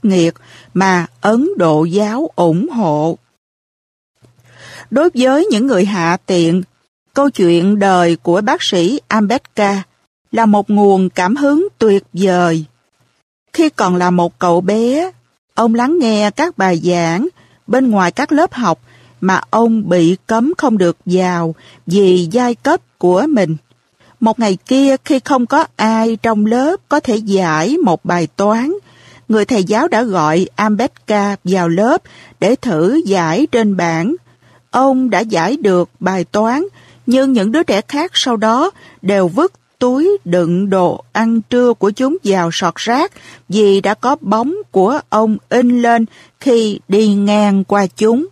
khắc nghiệt mà Ấn Độ giáo ủng hộ. Đối với những người hạ tiện, câu chuyện đời của bác sĩ Ambedkar là một nguồn cảm hứng tuyệt vời. Khi còn là một cậu bé, ông lắng nghe các bài giảng bên ngoài các lớp học mà ông bị cấm không được vào vì giai cấp của mình. Một ngày kia khi không có ai trong lớp có thể giải một bài toán, người thầy giáo đã gọi Ambedkar vào lớp để thử giải trên bảng. Ông đã giải được bài toán, nhưng những đứa trẻ khác sau đó đều vứt túi đựng đồ ăn trưa của chúng vào sọt rác vì đã có bóng của ông in lên khi đi ngang qua chúng.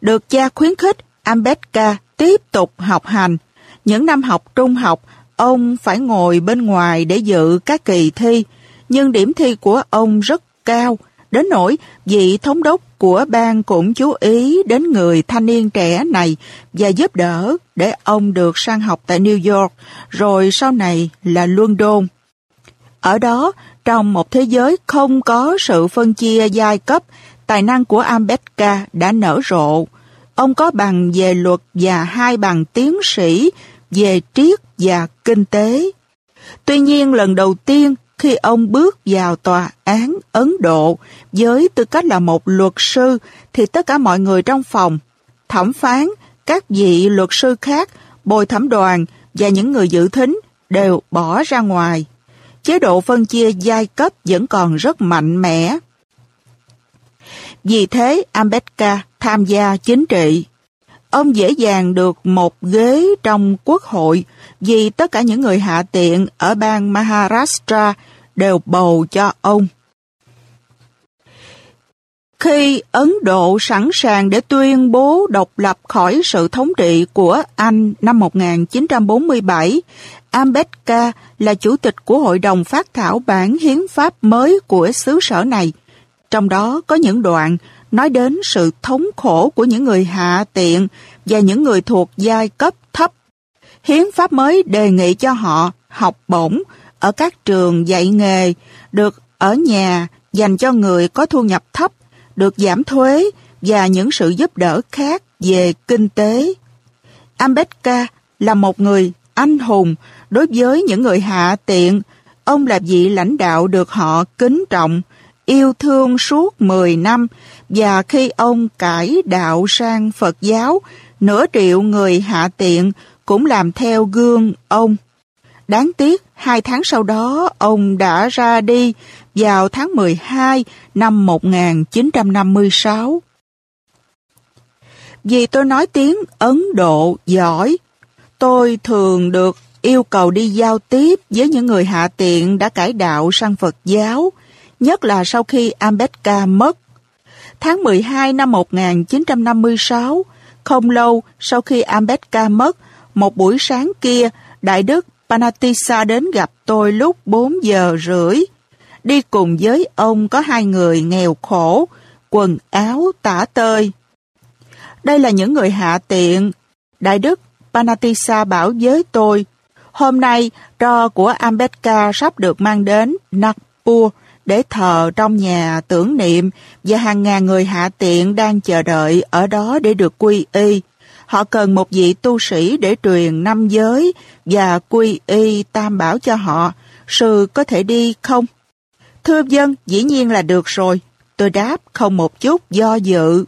Được cha khuyến khích, Ambedkar tiếp tục học hành. Những năm học trung học, ông phải ngồi bên ngoài để dự các kỳ thi, nhưng điểm thi của ông rất cao, đến nỗi vị thống đốc của bang cũng chú ý đến người thanh niên trẻ này và giúp đỡ để ông được sang học tại New York, rồi sau này là London. Ở đó, trong một thế giới không có sự phân chia giai cấp, tài năng của Ambedkar đã nở rộ. Ông có bằng về luật và hai bằng tiến sĩ về triết và kinh tế. Tuy nhiên lần đầu tiên khi ông bước vào tòa án Ấn Độ với tư cách là một luật sư thì tất cả mọi người trong phòng, thẩm phán, các vị luật sư khác, bồi thẩm đoàn và những người dự thính đều bỏ ra ngoài. Chế độ phân chia giai cấp vẫn còn rất mạnh mẽ. Vì thế, Ambedkar tham gia chính trị. Ông dễ dàng được một ghế trong quốc hội vì tất cả những người hạ tiện ở bang Maharashtra đều bầu cho ông. Khi Ấn Độ sẵn sàng để tuyên bố độc lập khỏi sự thống trị của Anh năm 1947, Ambedkar là chủ tịch của Hội đồng phát thảo bản hiến pháp mới của xứ sở này. Trong đó có những đoạn nói đến sự thống khổ của những người hạ tiện và những người thuộc giai cấp thấp. Hiến pháp mới đề nghị cho họ học bổng ở các trường dạy nghề, được ở nhà dành cho người có thu nhập thấp, được giảm thuế và những sự giúp đỡ khác về kinh tế. Ambedkar là một người anh hùng đối với những người hạ tiện. Ông là vị lãnh đạo được họ kính trọng, yêu thương suốt 10 năm và khi ông cải đạo sang Phật giáo, nửa triệu người hạ tiện cũng làm theo gương ông. Đáng tiếc, hai tháng sau đó, ông đã ra đi vào tháng 12 năm 1956. Vì tôi nói tiếng Ấn Độ giỏi, tôi thường được yêu cầu đi giao tiếp với những người hạ tiện đã cải đạo sang Phật giáo, nhất là sau khi Ambedkar mất. Tháng 12 năm 1956, không lâu sau khi Ambedkar mất, một buổi sáng kia, Đại Đức Panatisa đến gặp tôi lúc 4 giờ rưỡi. Đi cùng với ông có hai người nghèo khổ, quần áo tả tơi. Đây là những người hạ tiện. Đại đức Panatisa bảo với tôi, hôm nay tro của Ambedkar sắp được mang đến Nagpur để thờ trong nhà tưởng niệm và hàng ngàn người hạ tiện đang chờ đợi ở đó để được quy y. Họ cần một vị tu sĩ để truyền năm giới và quy y tam bảo cho họ. Sư có thể đi không? Thưa dân, dĩ nhiên là được rồi. Tôi đáp không một chút do dự.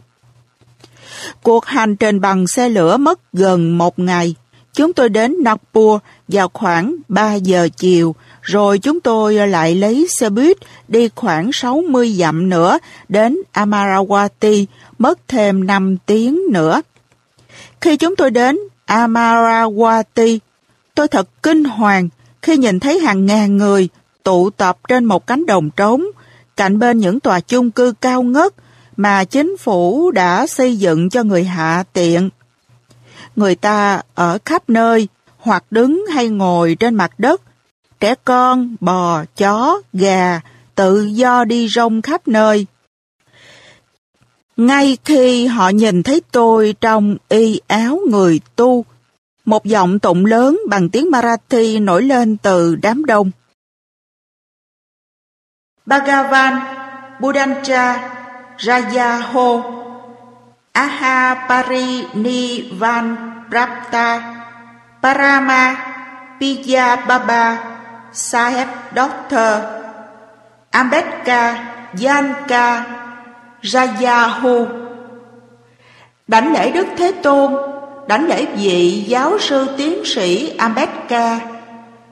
Cuộc hành trình bằng xe lửa mất gần một ngày. Chúng tôi đến Nagpur vào khoảng 3 giờ chiều, rồi chúng tôi lại lấy xe buýt đi khoảng 60 dặm nữa đến amarawati mất thêm 5 tiếng nữa. Khi chúng tôi đến Amarawati, tôi thật kinh hoàng khi nhìn thấy hàng ngàn người tụ tập trên một cánh đồng trống, cạnh bên những tòa chung cư cao ngất mà chính phủ đã xây dựng cho người hạ tiện. Người ta ở khắp nơi, hoặc đứng hay ngồi trên mặt đất, trẻ con, bò, chó, gà, tự do đi rong khắp nơi. Ngay khi họ nhìn thấy tôi trong y áo người tu, một giọng tụng lớn bằng tiếng Marathi nổi lên từ đám đông. Bhagavan Budancha Rajaho Ahaparinivan Prapta Parama Pija Baba Saheb Doctor Ambedkar Yanka Rajahu Đảnh lễ Đức Thế Tôn, Đảnh lễ vị giáo sư tiến sĩ Ambedkar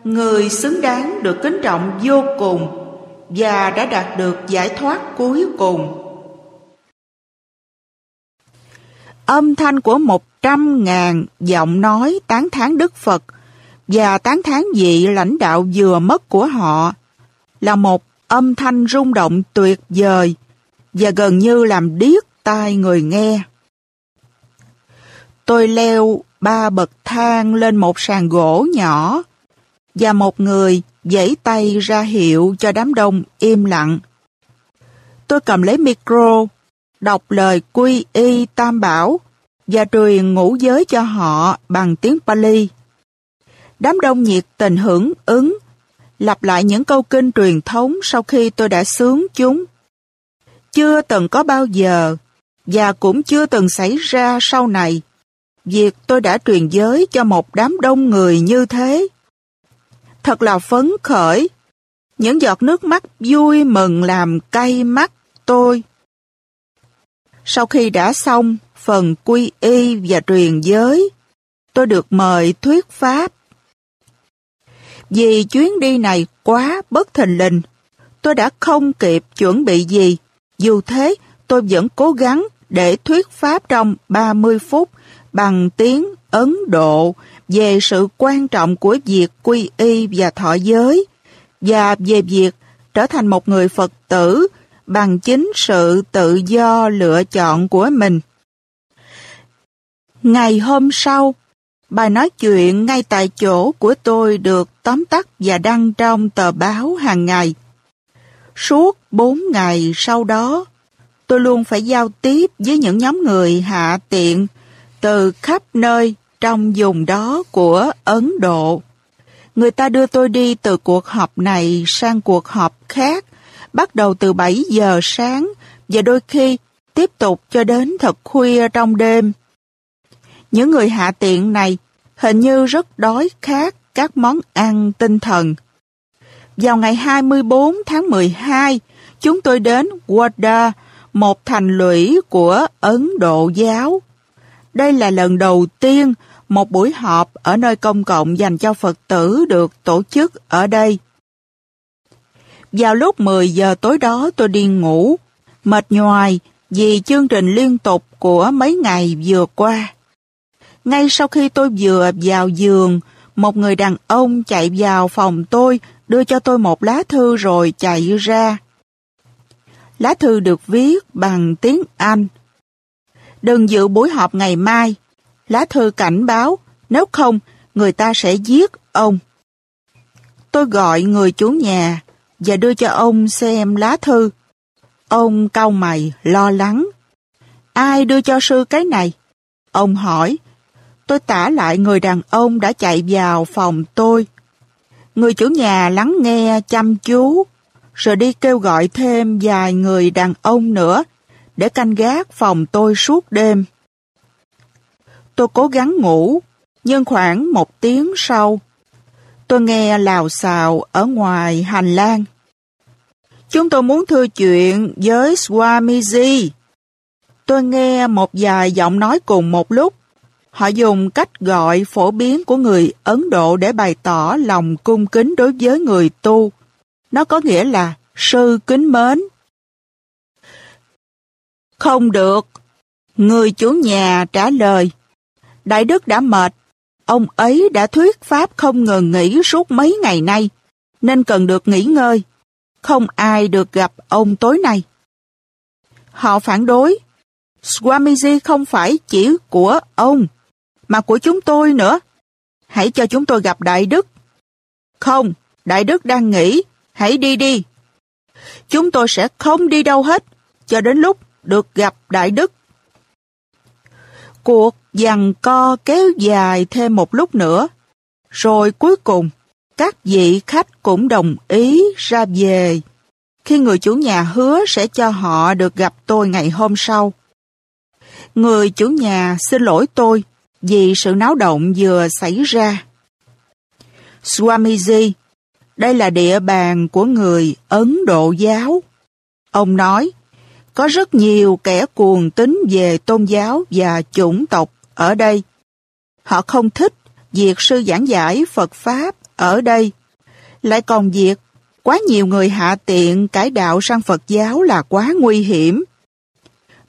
Người xứng đáng được kính trọng vô cùng Và đã đạt được giải thoát cuối cùng. Âm thanh của một trăm ngàn giọng nói tán thán Đức Phật và tán thán vị lãnh đạo vừa mất của họ là một âm thanh rung động tuyệt vời và gần như làm điếc tai người nghe. Tôi leo ba bậc thang lên một sàn gỗ nhỏ và một người giãy tay ra hiệu cho đám đông im lặng. Tôi cầm lấy micro, đọc lời quy y tam bảo và truyền ngũ giới cho họ bằng tiếng Pali. Đám đông nhiệt tình hưởng ứng, lặp lại những câu kinh truyền thống sau khi tôi đã sướng chúng. Chưa từng có bao giờ, và cũng chưa từng xảy ra sau này, việc tôi đã truyền giới cho một đám đông người như thế. Thật là phấn khởi, những giọt nước mắt vui mừng làm cay mắt tôi. Sau khi đã xong phần quy y và truyền giới, tôi được mời thuyết pháp. Vì chuyến đi này quá bất thình lình, tôi đã không kịp chuẩn bị gì. Dù thế, tôi vẫn cố gắng để thuyết pháp trong 30 phút bằng tiếng Ấn Độ về sự quan trọng của việc quy y và thọ giới và về việc trở thành một người Phật tử bằng chính sự tự do lựa chọn của mình. Ngày hôm sau, bài nói chuyện ngay tại chỗ của tôi được tóm tắt và đăng trong tờ báo hàng ngày. Suốt bốn ngày sau đó, tôi luôn phải giao tiếp với những nhóm người hạ tiện từ khắp nơi trong vùng đó của Ấn Độ. Người ta đưa tôi đi từ cuộc họp này sang cuộc họp khác, bắt đầu từ 7 giờ sáng và đôi khi tiếp tục cho đến thật khuya trong đêm. Những người hạ tiện này hình như rất đói khát các món ăn tinh thần. Vào ngày 24 tháng 12, chúng tôi đến Wada, một thành lũy của Ấn Độ giáo. Đây là lần đầu tiên một buổi họp ở nơi công cộng dành cho Phật tử được tổ chức ở đây. Vào lúc 10 giờ tối đó tôi đi ngủ, mệt nhoài vì chương trình liên tục của mấy ngày vừa qua. Ngay sau khi tôi vừa vào giường, một người đàn ông chạy vào phòng tôi, đưa cho tôi một lá thư rồi chạy ra. Lá thư được viết bằng tiếng Anh. Đừng dự buổi họp ngày mai. Lá thư cảnh báo, nếu không, người ta sẽ giết ông. Tôi gọi người chủ nhà và đưa cho ông xem lá thư. Ông cau mày, lo lắng. Ai đưa cho sư cái này? Ông hỏi, Tôi tả lại người đàn ông đã chạy vào phòng tôi. Người chủ nhà lắng nghe chăm chú, rồi đi kêu gọi thêm vài người đàn ông nữa để canh gác phòng tôi suốt đêm. Tôi cố gắng ngủ, nhưng khoảng một tiếng sau, tôi nghe lào xào ở ngoài hành lang. Chúng tôi muốn thưa chuyện với Swamiji. Tôi nghe một vài giọng nói cùng một lúc. Họ dùng cách gọi phổ biến của người Ấn Độ để bày tỏ lòng cung kính đối với người tu. Nó có nghĩa là sư kính mến. Không được. Người chủ nhà trả lời. Đại Đức đã mệt. Ông ấy đã thuyết pháp không ngừng nghỉ suốt mấy ngày nay, nên cần được nghỉ ngơi. Không ai được gặp ông tối nay. Họ phản đối. Swamiji không phải chỉ của ông mà của chúng tôi nữa. Hãy cho chúng tôi gặp Đại Đức. Không, Đại Đức đang nghỉ, hãy đi đi. Chúng tôi sẽ không đi đâu hết, cho đến lúc được gặp Đại Đức. Cuộc giằng co kéo dài thêm một lúc nữa, rồi cuối cùng các vị khách cũng đồng ý ra về. khi người chủ nhà hứa sẽ cho họ được gặp tôi ngày hôm sau. Người chủ nhà xin lỗi tôi vì sự náo động vừa xảy ra. Swamiji, đây là địa bàn của người Ấn Độ giáo. Ông nói, có rất nhiều kẻ cuồng tín về tôn giáo và chủng tộc ở đây. Họ không thích việc sư giảng giải Phật Pháp ở đây. Lại còn việc quá nhiều người hạ tiện cải đạo sang Phật giáo là quá nguy hiểm.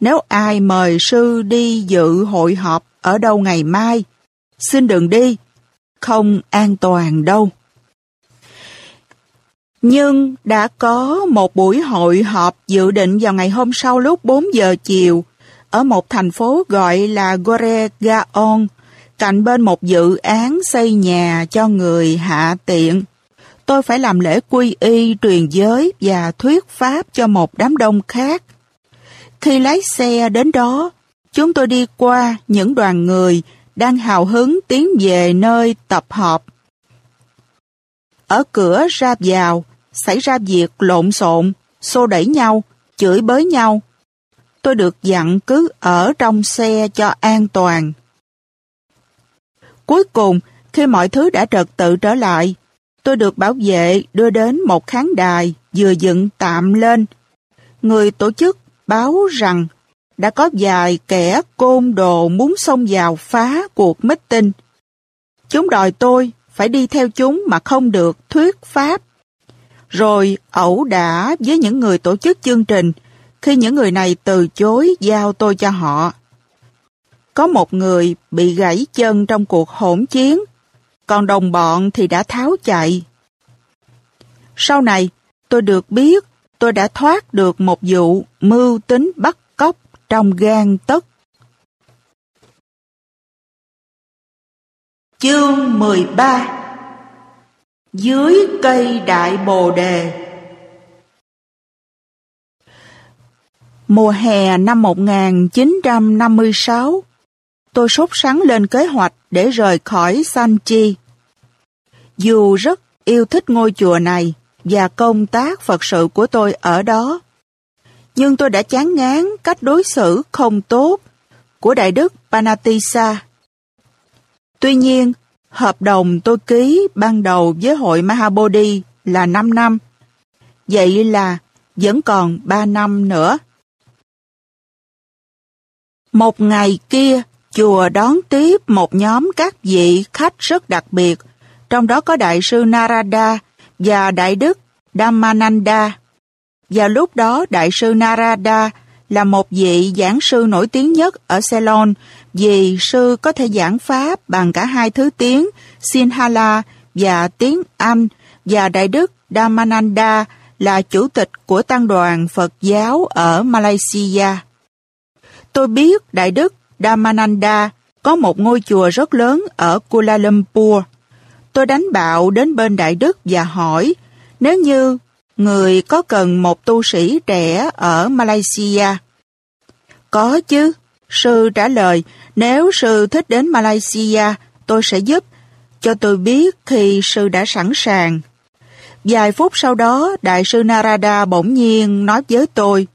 Nếu ai mời sư đi dự hội họp ở đâu ngày mai, xin đừng đi, không an toàn đâu. Nhưng đã có một buổi hội họp dự định vào ngày hôm sau lúc 4 giờ chiều ở một thành phố gọi là Goregaon, cạnh bên một dự án xây nhà cho người hạ tiện. Tôi phải làm lễ quy y, truyền giới và thuyết pháp cho một đám đông khác. Khi lái xe đến đó, chúng tôi đi qua những đoàn người đang hào hứng tiến về nơi tập họp. Ở cửa ra vào, xảy ra việc lộn xộn, xô đẩy nhau, chửi bới nhau. Tôi được dặn cứ ở trong xe cho an toàn. Cuối cùng, khi mọi thứ đã trật tự trở lại, tôi được bảo vệ đưa đến một khán đài vừa dựng tạm lên. Người tổ chức báo rằng đã có vài kẻ côn đồ muốn xông vào phá cuộc meeting. Chúng đòi tôi phải đi theo chúng mà không được thuyết pháp. Rồi ẩu đả với những người tổ chức chương trình khi những người này từ chối giao tôi cho họ. Có một người bị gãy chân trong cuộc hỗn chiến, còn đồng bọn thì đã tháo chạy. Sau này, tôi được biết tôi đã thoát được một vụ mưu tính bắt trong gan tất. Chương 13 Dưới cây đại bồ đề Mùa hè năm 1956, tôi sốt sắng lên kế hoạch để rời khỏi Sanchi. Dù rất yêu thích ngôi chùa này và công tác Phật sự của tôi ở đó, nhưng tôi đã chán ngán cách đối xử không tốt của Đại Đức Panatisa. Tuy nhiên, hợp đồng tôi ký ban đầu với hội Mahabodhi là 5 năm. Vậy là vẫn còn 3 năm nữa. Một ngày kia, chùa đón tiếp một nhóm các vị khách rất đặc biệt, trong đó có Đại sư Narada và Đại Đức Dhammananda. Và lúc đó Đại sư Narada là một vị giảng sư nổi tiếng nhất ở Ceylon vì sư có thể giảng Pháp bằng cả hai thứ tiếng Sinhala và tiếng Anh và Đại Đức Damananda là chủ tịch của tăng đoàn Phật giáo ở Malaysia. Tôi biết Đại Đức Damananda có một ngôi chùa rất lớn ở Kuala Lumpur. Tôi đánh bạo đến bên Đại Đức và hỏi, nếu như người có cần một tu sĩ trẻ ở Malaysia. Có chứ, sư trả lời, nếu sư thích đến Malaysia, tôi sẽ giúp, cho tôi biết khi sư đã sẵn sàng. Vài phút sau đó, Đại sư Narada bỗng nhiên nói với tôi,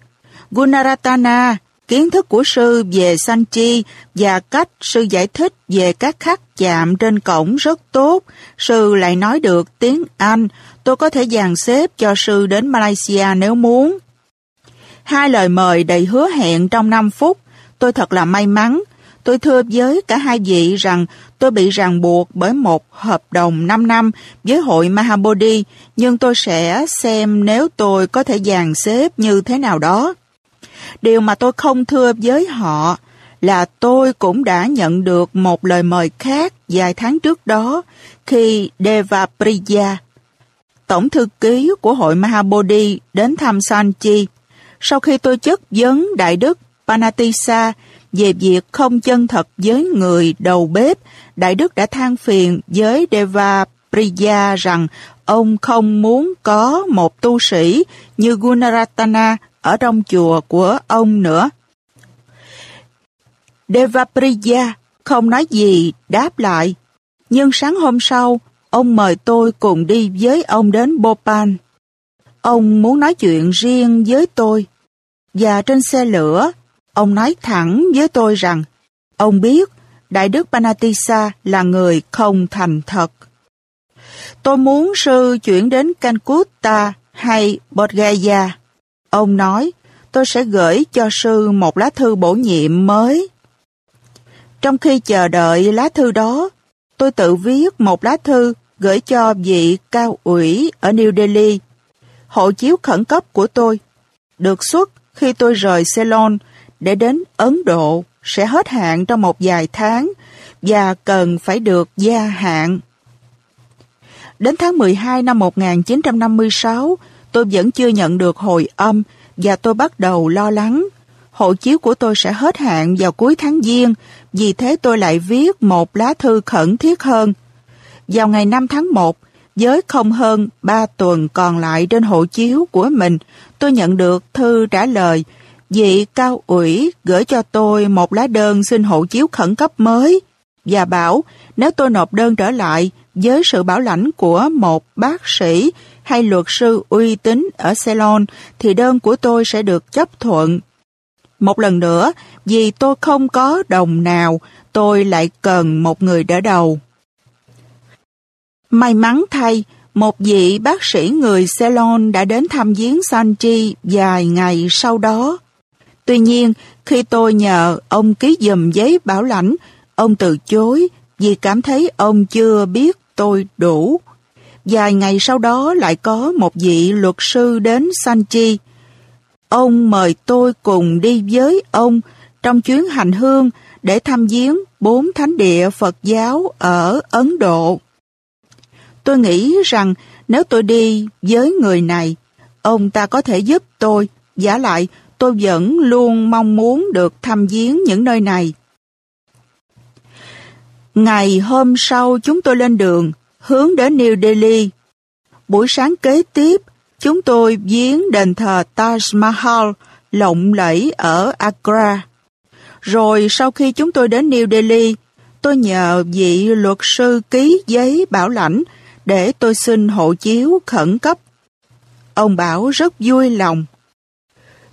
Gunaratana, kiến thức của sư về Sanchi và cách sư giải thích về các khắc chạm trên cổng rất tốt. Sư lại nói được tiếng Anh, tôi có thể dàn xếp cho sư đến Malaysia nếu muốn. Hai lời mời đầy hứa hẹn trong 5 phút, tôi thật là may mắn. Tôi thưa với cả hai vị rằng tôi bị ràng buộc bởi một hợp đồng 5 năm với hội Mahabodhi, nhưng tôi sẽ xem nếu tôi có thể dàn xếp như thế nào đó. Điều mà tôi không thưa với họ là tôi cũng đã nhận được một lời mời khác vài tháng trước đó khi Devapriya, tổng thư ký của hội Mahabodhi đến thăm Sanchi. Sau khi tôi chất vấn Đại Đức Panatisa về việc không chân thật với người đầu bếp, Đại Đức đã than phiền với Devapriya rằng ông không muốn có một tu sĩ như Gunaratana ở trong chùa của ông nữa. Devapriya không nói gì đáp lại, nhưng sáng hôm sau, ông mời tôi cùng đi với ông đến Bhopal. Ông muốn nói chuyện riêng với tôi. Và trên xe lửa, ông nói thẳng với tôi rằng ông biết Đại đức Panatisa là người không thành thật. Tôi muốn sư chuyển đến Calcutta hay Bodhgaya. Ông nói, tôi sẽ gửi cho sư một lá thư bổ nhiệm mới. Trong khi chờ đợi lá thư đó, tôi tự viết một lá thư gửi cho vị cao ủy ở New Delhi. Hộ chiếu khẩn cấp của tôi được xuất khi tôi rời Ceylon để đến Ấn Độ sẽ hết hạn trong một vài tháng và cần phải được gia hạn. Đến tháng 12 năm 1956, tôi vẫn chưa nhận được hồi âm và tôi bắt đầu lo lắng. Hộ chiếu của tôi sẽ hết hạn vào cuối tháng Giêng, vì thế tôi lại viết một lá thư khẩn thiết hơn. Vào ngày 5 tháng 1, với không hơn 3 tuần còn lại trên hộ chiếu của mình, tôi nhận được thư trả lời vị cao ủy gửi cho tôi một lá đơn xin hộ chiếu khẩn cấp mới và bảo nếu tôi nộp đơn trở lại với sự bảo lãnh của một bác sĩ hay luật sư uy tín ở Ceylon thì đơn của tôi sẽ được chấp thuận. Một lần nữa, vì tôi không có đồng nào, tôi lại cần một người đỡ đầu. May mắn thay, một vị bác sĩ người Ceylon đã đến thăm viếng Sanchi vài ngày sau đó. Tuy nhiên, khi tôi nhờ ông ký dùm giấy bảo lãnh, ông từ chối vì cảm thấy ông chưa biết tôi đủ. Vài ngày sau đó lại có một vị luật sư đến Sanchi. Ông mời tôi cùng đi với ông trong chuyến hành hương để thăm viếng bốn thánh địa Phật giáo ở Ấn Độ. Tôi nghĩ rằng nếu tôi đi với người này, ông ta có thể giúp tôi, giả lại tôi vẫn luôn mong muốn được thăm viếng những nơi này. Ngày hôm sau chúng tôi lên đường, hướng đến New Delhi. Buổi sáng kế tiếp, chúng tôi viếng đền thờ Taj Mahal lộng lẫy ở Agra. Rồi sau khi chúng tôi đến New Delhi, tôi nhờ vị luật sư ký giấy bảo lãnh để tôi xin hộ chiếu khẩn cấp. Ông bảo rất vui lòng.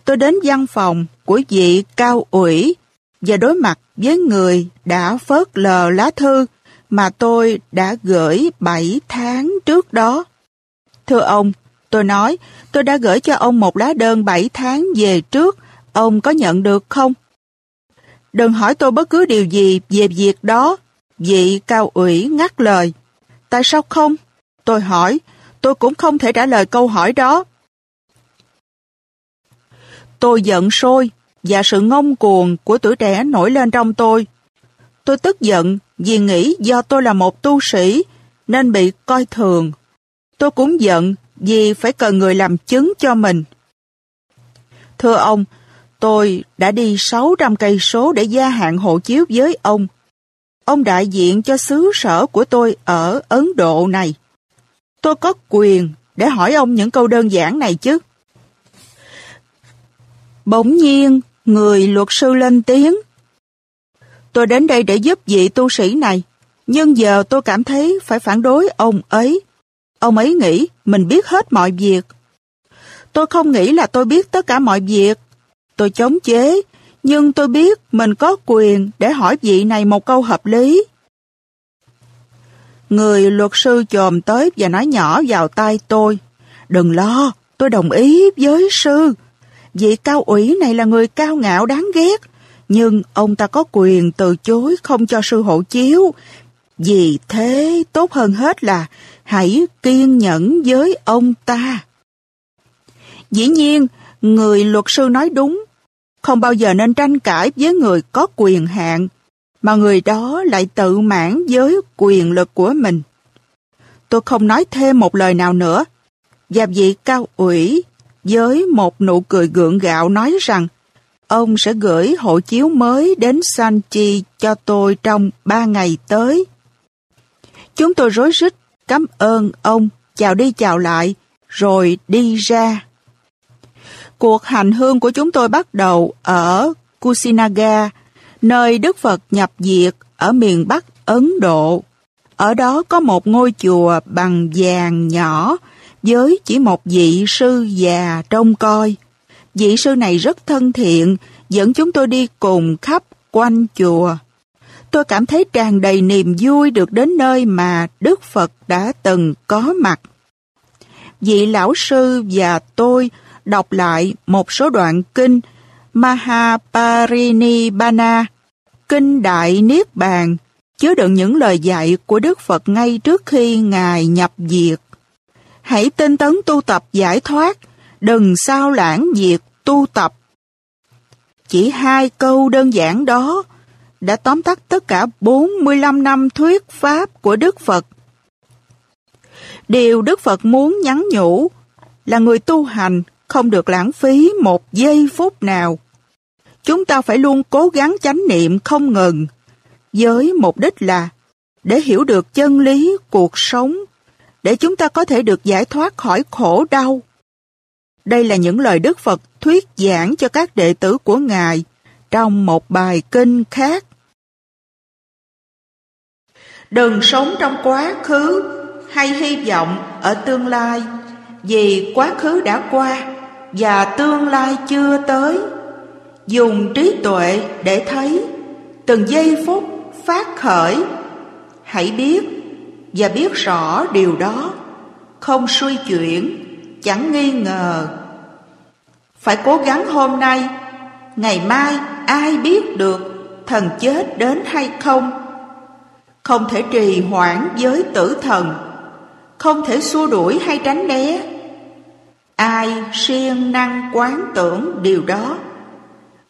Tôi đến văn phòng của vị cao ủy và đối mặt với người đã phớt lờ lá thư mà tôi đã gửi 7 tháng trước đó. Thưa ông, tôi nói tôi đã gửi cho ông một lá đơn 7 tháng về trước, ông có nhận được không? Đừng hỏi tôi bất cứ điều gì về việc đó. Vị cao ủy ngắt lời. Tại sao không? Tôi hỏi, tôi cũng không thể trả lời câu hỏi đó. Tôi giận sôi và sự ngông cuồng của tuổi trẻ nổi lên trong tôi. Tôi tức giận vì nghĩ do tôi là một tu sĩ nên bị coi thường. Tôi cũng giận vì phải cần người làm chứng cho mình. Thưa ông, tôi đã đi 600 cây số để gia hạn hộ chiếu với ông. Ông đại diện cho xứ sở của tôi ở Ấn Độ này. Tôi có quyền để hỏi ông những câu đơn giản này chứ. Bỗng nhiên, người luật sư lên tiếng. Tôi đến đây để giúp vị tu sĩ này, nhưng giờ tôi cảm thấy phải phản đối ông ấy. Ông ấy nghĩ mình biết hết mọi việc. Tôi không nghĩ là tôi biết tất cả mọi việc. Tôi chống chế, nhưng tôi biết mình có quyền để hỏi vị này một câu hợp lý. Người luật sư chồm tới và nói nhỏ vào tay tôi. Đừng lo, tôi đồng ý với sư. Vị cao ủy này là người cao ngạo đáng ghét, nhưng ông ta có quyền từ chối không cho sư hộ chiếu. Vì thế tốt hơn hết là hãy kiên nhẫn với ông ta. Dĩ nhiên, người luật sư nói đúng, không bao giờ nên tranh cãi với người có quyền hạn, mà người đó lại tự mãn với quyền lực của mình. Tôi không nói thêm một lời nào nữa, và vị cao ủy với một nụ cười gượng gạo nói rằng ông sẽ gửi hộ chiếu mới đến Sanchi cho tôi trong ba ngày tới. Chúng tôi rối rít, cảm ơn ông, chào đi chào lại, rồi đi ra. Cuộc hành hương của chúng tôi bắt đầu ở Kusinaga, nơi Đức Phật nhập diệt ở miền Bắc Ấn Độ. Ở đó có một ngôi chùa bằng vàng nhỏ với chỉ một vị sư già trông coi. Vị sư này rất thân thiện, dẫn chúng tôi đi cùng khắp quanh chùa. Tôi cảm thấy tràn đầy niềm vui được đến nơi mà Đức Phật đã từng có mặt. Vị lão sư và tôi đọc lại một số đoạn kinh Mahaparinibbana kinh Đại Niết Bàn, chứa đựng những lời dạy của Đức Phật ngay trước khi Ngài nhập diệt. Hãy tinh tấn tu tập giải thoát, đừng sao lãng việc tu tập. Chỉ hai câu đơn giản đó đã tóm tắt tất cả 45 năm thuyết pháp của Đức Phật. Điều Đức Phật muốn nhắn nhủ là người tu hành không được lãng phí một giây phút nào. Chúng ta phải luôn cố gắng chánh niệm không ngừng, với mục đích là để hiểu được chân lý cuộc sống, để chúng ta có thể được giải thoát khỏi khổ đau. Đây là những lời Đức Phật thuyết giảng cho các đệ tử của Ngài trong một bài kinh khác. Đừng sống trong quá khứ hay hy vọng ở tương lai vì quá khứ đã qua và tương lai chưa tới. Dùng trí tuệ để thấy từng giây phút phát khởi. Hãy biết và biết rõ điều đó, không suy chuyển, chẳng nghi ngờ. Phải cố gắng hôm nay, ngày mai ai biết được thần chết đến hay không? Không thể trì hoãn với tử thần, không thể xua đuổi hay tránh né. Ai siêng năng quán tưởng điều đó,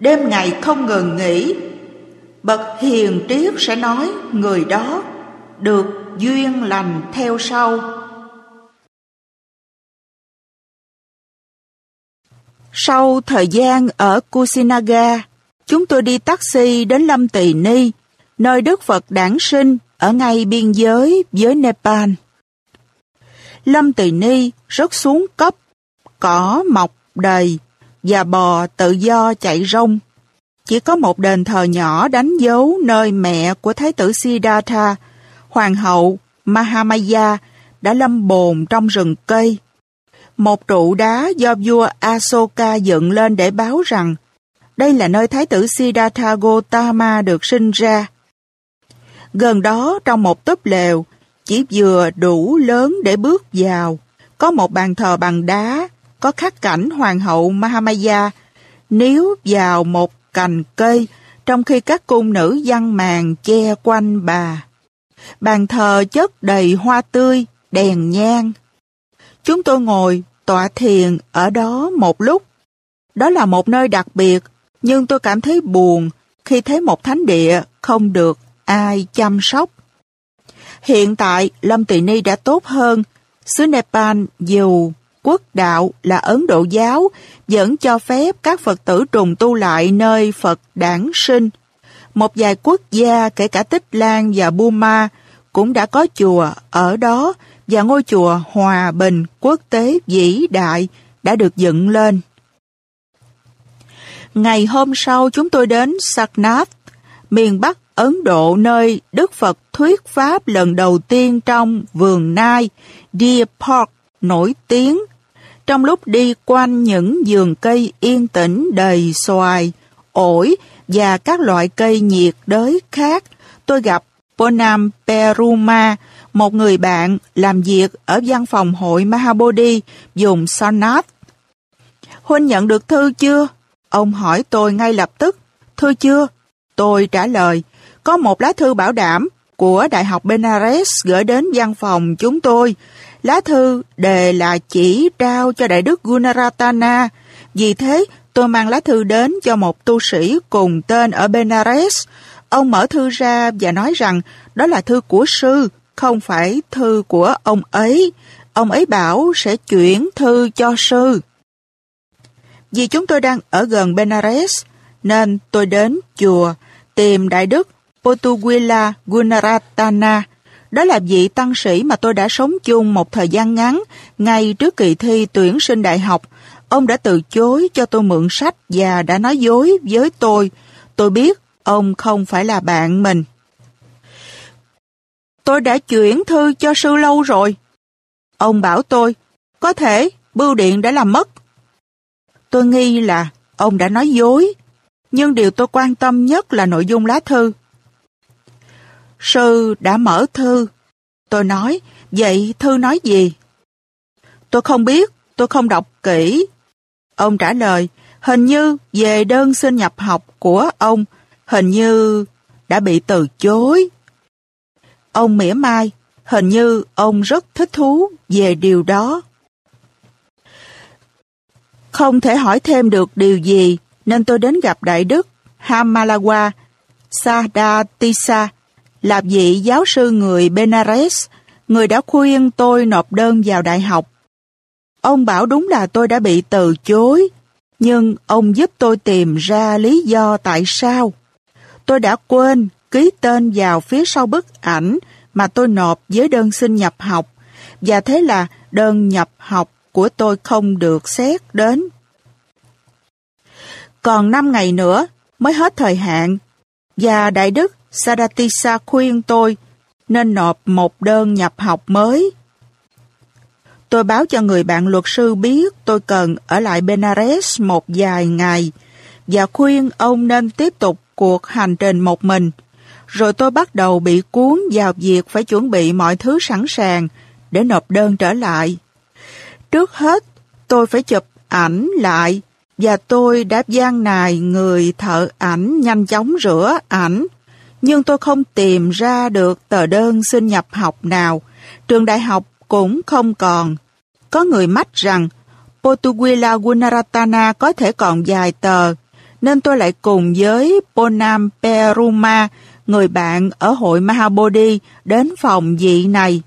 đêm ngày không ngừng nghỉ, bậc hiền triết sẽ nói người đó được duyên lành theo sau. Sau thời gian ở Kusinaga, chúng tôi đi taxi đến Lâm Tỳ Ni, nơi Đức Phật đản sinh ở ngay biên giới với Nepal. Lâm Tỳ Ni rất xuống cấp, cỏ mọc đầy và bò tự do chạy rong. Chỉ có một đền thờ nhỏ đánh dấu nơi mẹ của Thái tử Siddhartha, Hoàng hậu Mahamaya đã lâm bồn trong rừng cây. Một trụ đá do vua Asoka dựng lên để báo rằng đây là nơi Thái tử Siddhartha Gautama được sinh ra. Gần đó trong một túp lều, chỉ vừa đủ lớn để bước vào, có một bàn thờ bằng đá, có khắc cảnh hoàng hậu Mahamaya níu vào một cành cây, trong khi các cung nữ văn màn che quanh bà. Bàn thờ chất đầy hoa tươi, đèn nhang. Chúng tôi ngồi tọa thiền ở đó một lúc. Đó là một nơi đặc biệt, nhưng tôi cảm thấy buồn khi thấy một thánh địa không được ai chăm sóc. Hiện tại, Lâm Tỳ Ni đã tốt hơn. Xứ Nepal dù quốc đạo là Ấn Độ giáo vẫn cho phép các Phật tử trùng tu lại nơi Phật đản sinh. Một vài quốc gia kể cả Tích Lan và Burma cũng đã có chùa ở đó và ngôi chùa hòa bình quốc tế vĩ đại đã được dựng lên. Ngày hôm sau chúng tôi đến Saknath, miền Bắc Ấn Độ nơi Đức Phật thuyết pháp lần đầu tiên trong vườn nai Deer Park nổi tiếng. Trong lúc đi quanh những vườn cây yên tĩnh đầy xoài, ổi và các loại cây nhiệt đới khác, tôi gặp Ponam Peruma, một người bạn làm việc ở văn phòng hội Mahabodhi dùng sonat Huynh nhận được thư chưa? Ông hỏi tôi ngay lập tức. Thư chưa? Tôi trả lời, có một lá thư bảo đảm của Đại học Benares gửi đến văn phòng chúng tôi. Lá thư đề là chỉ trao cho Đại đức Gunaratana. Vì thế, tôi mang lá thư đến cho một tu sĩ cùng tên ở Benares. Ông mở thư ra và nói rằng đó là thư của sư, không phải thư của ông ấy. Ông ấy bảo sẽ chuyển thư cho sư. Vì chúng tôi đang ở gần Benares, nên tôi đến chùa tìm Đại Đức Potuguila Gunaratana. Đó là vị tăng sĩ mà tôi đã sống chung một thời gian ngắn ngay trước kỳ thi tuyển sinh đại học. Ông đã từ chối cho tôi mượn sách và đã nói dối với tôi. Tôi biết ông không phải là bạn mình. Tôi đã chuyển thư cho sư lâu rồi. Ông bảo tôi, có thể, bưu điện đã làm mất. Tôi nghi là ông đã nói dối, nhưng điều tôi quan tâm nhất là nội dung lá thư. Sư đã mở thư. Tôi nói, vậy thư nói gì? Tôi không biết, tôi không đọc kỹ. Ông trả lời, hình như về đơn xin nhập học của ông, hình như đã bị từ chối. Ông mỉa mai, hình như ông rất thích thú về điều đó. Không thể hỏi thêm được điều gì, nên tôi đến gặp Đại Đức Hamalawa Sadatisa, là vị giáo sư người Benares, người đã khuyên tôi nộp đơn vào đại học. Ông bảo đúng là tôi đã bị từ chối, nhưng ông giúp tôi tìm ra lý do tại sao. Tôi đã quên ký tên vào phía sau bức ảnh mà tôi nộp với đơn xin nhập học, và thế là đơn nhập học của tôi không được xét đến. Còn 5 ngày nữa mới hết thời hạn, và Đại Đức Sadatisa khuyên tôi nên nộp một đơn nhập học mới. Tôi báo cho người bạn luật sư biết tôi cần ở lại Benares một vài ngày và khuyên ông nên tiếp tục cuộc hành trình một mình. Rồi tôi bắt đầu bị cuốn vào việc phải chuẩn bị mọi thứ sẵn sàng để nộp đơn trở lại. Trước hết, tôi phải chụp ảnh lại và tôi đã gian nài người thợ ảnh nhanh chóng rửa ảnh. Nhưng tôi không tìm ra được tờ đơn xin nhập học nào. Trường đại học cũng không còn. Có người mách rằng Potuguila Gunaratana có thể còn vài tờ, nên tôi lại cùng với Ponam Peruma, người bạn ở hội Mahabodhi, đến phòng vị này.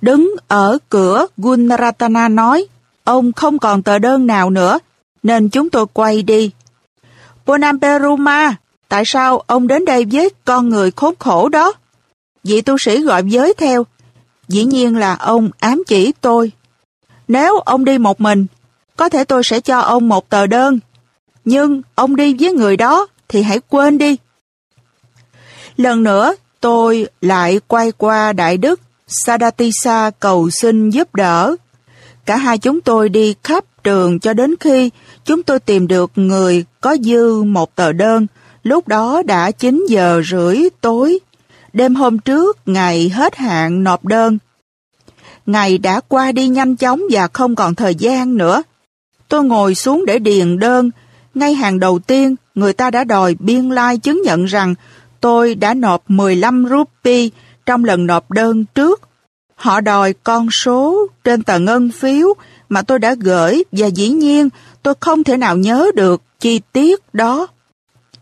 Đứng ở cửa, Gunaratana nói, ông không còn tờ đơn nào nữa, nên chúng tôi quay đi. Ponamperuma, tại sao ông đến đây với con người khốn khổ đó? Vị tu sĩ gọi giới theo, Dĩ nhiên là ông ám chỉ tôi. Nếu ông đi một mình, có thể tôi sẽ cho ông một tờ đơn. Nhưng ông đi với người đó thì hãy quên đi. Lần nữa, tôi lại quay qua Đại Đức Sadatisa cầu xin giúp đỡ. Cả hai chúng tôi đi khắp trường cho đến khi chúng tôi tìm được người có dư một tờ đơn. Lúc đó đã 9 giờ rưỡi tối. Đêm hôm trước, ngày hết hạn nộp đơn. Ngày đã qua đi nhanh chóng và không còn thời gian nữa. Tôi ngồi xuống để điền đơn. Ngay hàng đầu tiên, người ta đã đòi biên lai like chứng nhận rằng tôi đã nộp 15 rupee trong lần nộp đơn trước. Họ đòi con số trên tờ ngân phiếu mà tôi đã gửi và dĩ nhiên tôi không thể nào nhớ được chi tiết đó.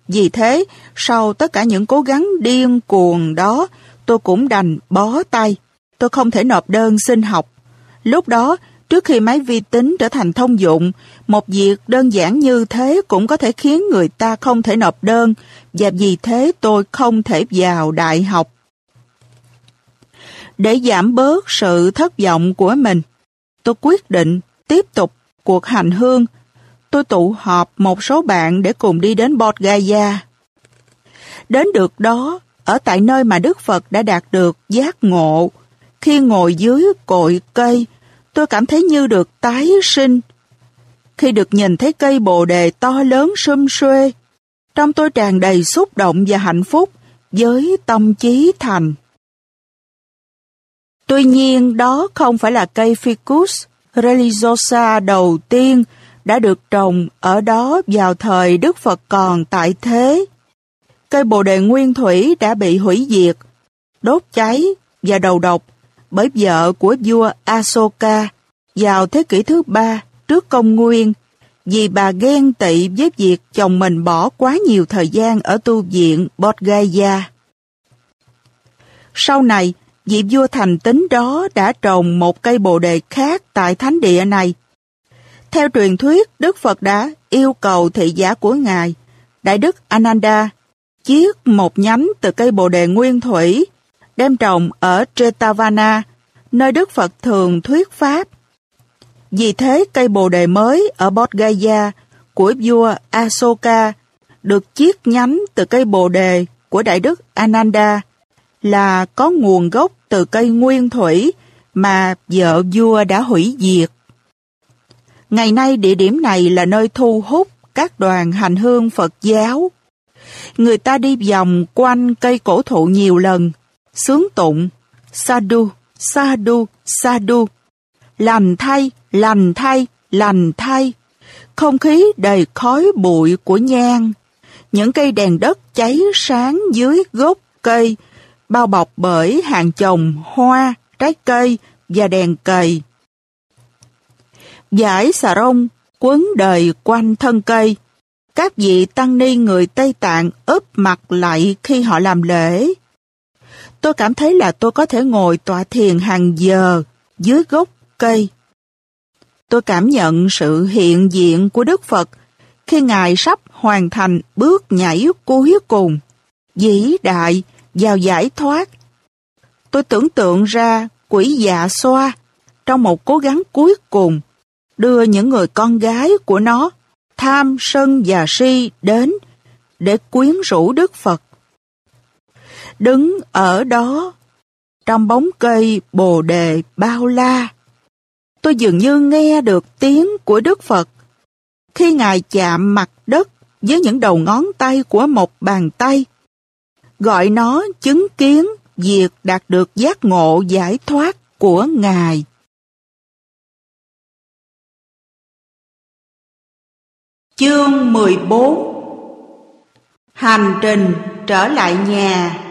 Vì thế, sau tất cả những cố gắng điên cuồng đó, tôi cũng đành bó tay. Tôi không thể nộp đơn xin học. Lúc đó, trước khi máy vi tính trở thành thông dụng, một việc đơn giản như thế cũng có thể khiến người ta không thể nộp đơn và vì thế tôi không thể vào đại học. Để giảm bớt sự thất vọng của mình, tôi quyết định tiếp tục cuộc hành hương. Tôi tụ họp một số bạn để cùng đi đến Bodh Gaya. Đến được đó, ở tại nơi mà Đức Phật đã đạt được giác ngộ, khi ngồi dưới cội cây, tôi cảm thấy như được tái sinh. Khi được nhìn thấy cây bồ đề to lớn sum xuê, trong tôi tràn đầy xúc động và hạnh phúc với tâm trí thành. Tuy nhiên đó không phải là cây ficus religiosa đầu tiên đã được trồng ở đó vào thời Đức Phật còn tại thế. Cây bồ đề nguyên thủy đã bị hủy diệt, đốt cháy và đầu độc bởi vợ của vua Asoka vào thế kỷ thứ ba trước công nguyên vì bà ghen tị với việc chồng mình bỏ quá nhiều thời gian ở tu viện Bodh Gaya. Sau này, vị vua thành tính đó đã trồng một cây bồ đề khác tại thánh địa này. Theo truyền thuyết, Đức Phật đã yêu cầu thị giả của Ngài, Đại Đức Ananda, chiết một nhánh từ cây bồ đề nguyên thủy đem trồng ở Jetavana, nơi Đức Phật thường thuyết pháp. Vì thế cây bồ đề mới ở Bodh Gaya của vua Asoka được chiết nhánh từ cây bồ đề của Đại Đức Ananda là có nguồn gốc từ cây nguyên thủy mà vợ vua đã hủy diệt. Ngày nay địa điểm này là nơi thu hút các đoàn hành hương Phật giáo. Người ta đi vòng quanh cây cổ thụ nhiều lần, sướng tụng, Sadhu, Sadhu, Sadhu. Lành thay, lành thay, lành thay. Không khí đầy khói bụi của nhang. Những cây đèn đất cháy sáng dưới gốc cây, bao bọc bởi hàng chồng hoa, trái cây và đèn cầy. Giải xà rông quấn đời quanh thân cây. Các vị tăng ni người Tây Tạng ướp mặt lại khi họ làm lễ. Tôi cảm thấy là tôi có thể ngồi tọa thiền hàng giờ dưới gốc cây. Tôi cảm nhận sự hiện diện của Đức Phật khi Ngài sắp hoàn thành bước nhảy cuối cùng, vĩ đại vào giải thoát. Tôi tưởng tượng ra quỷ dạ xoa trong một cố gắng cuối cùng đưa những người con gái của nó tham sân và si đến để quyến rũ Đức Phật. Đứng ở đó, trong bóng cây bồ đề bao la, tôi dường như nghe được tiếng của Đức Phật. Khi Ngài chạm mặt đất với những đầu ngón tay của một bàn tay, gọi nó chứng kiến việc đạt được giác ngộ giải thoát của Ngài. Chương 14 Hành trình trở lại nhà.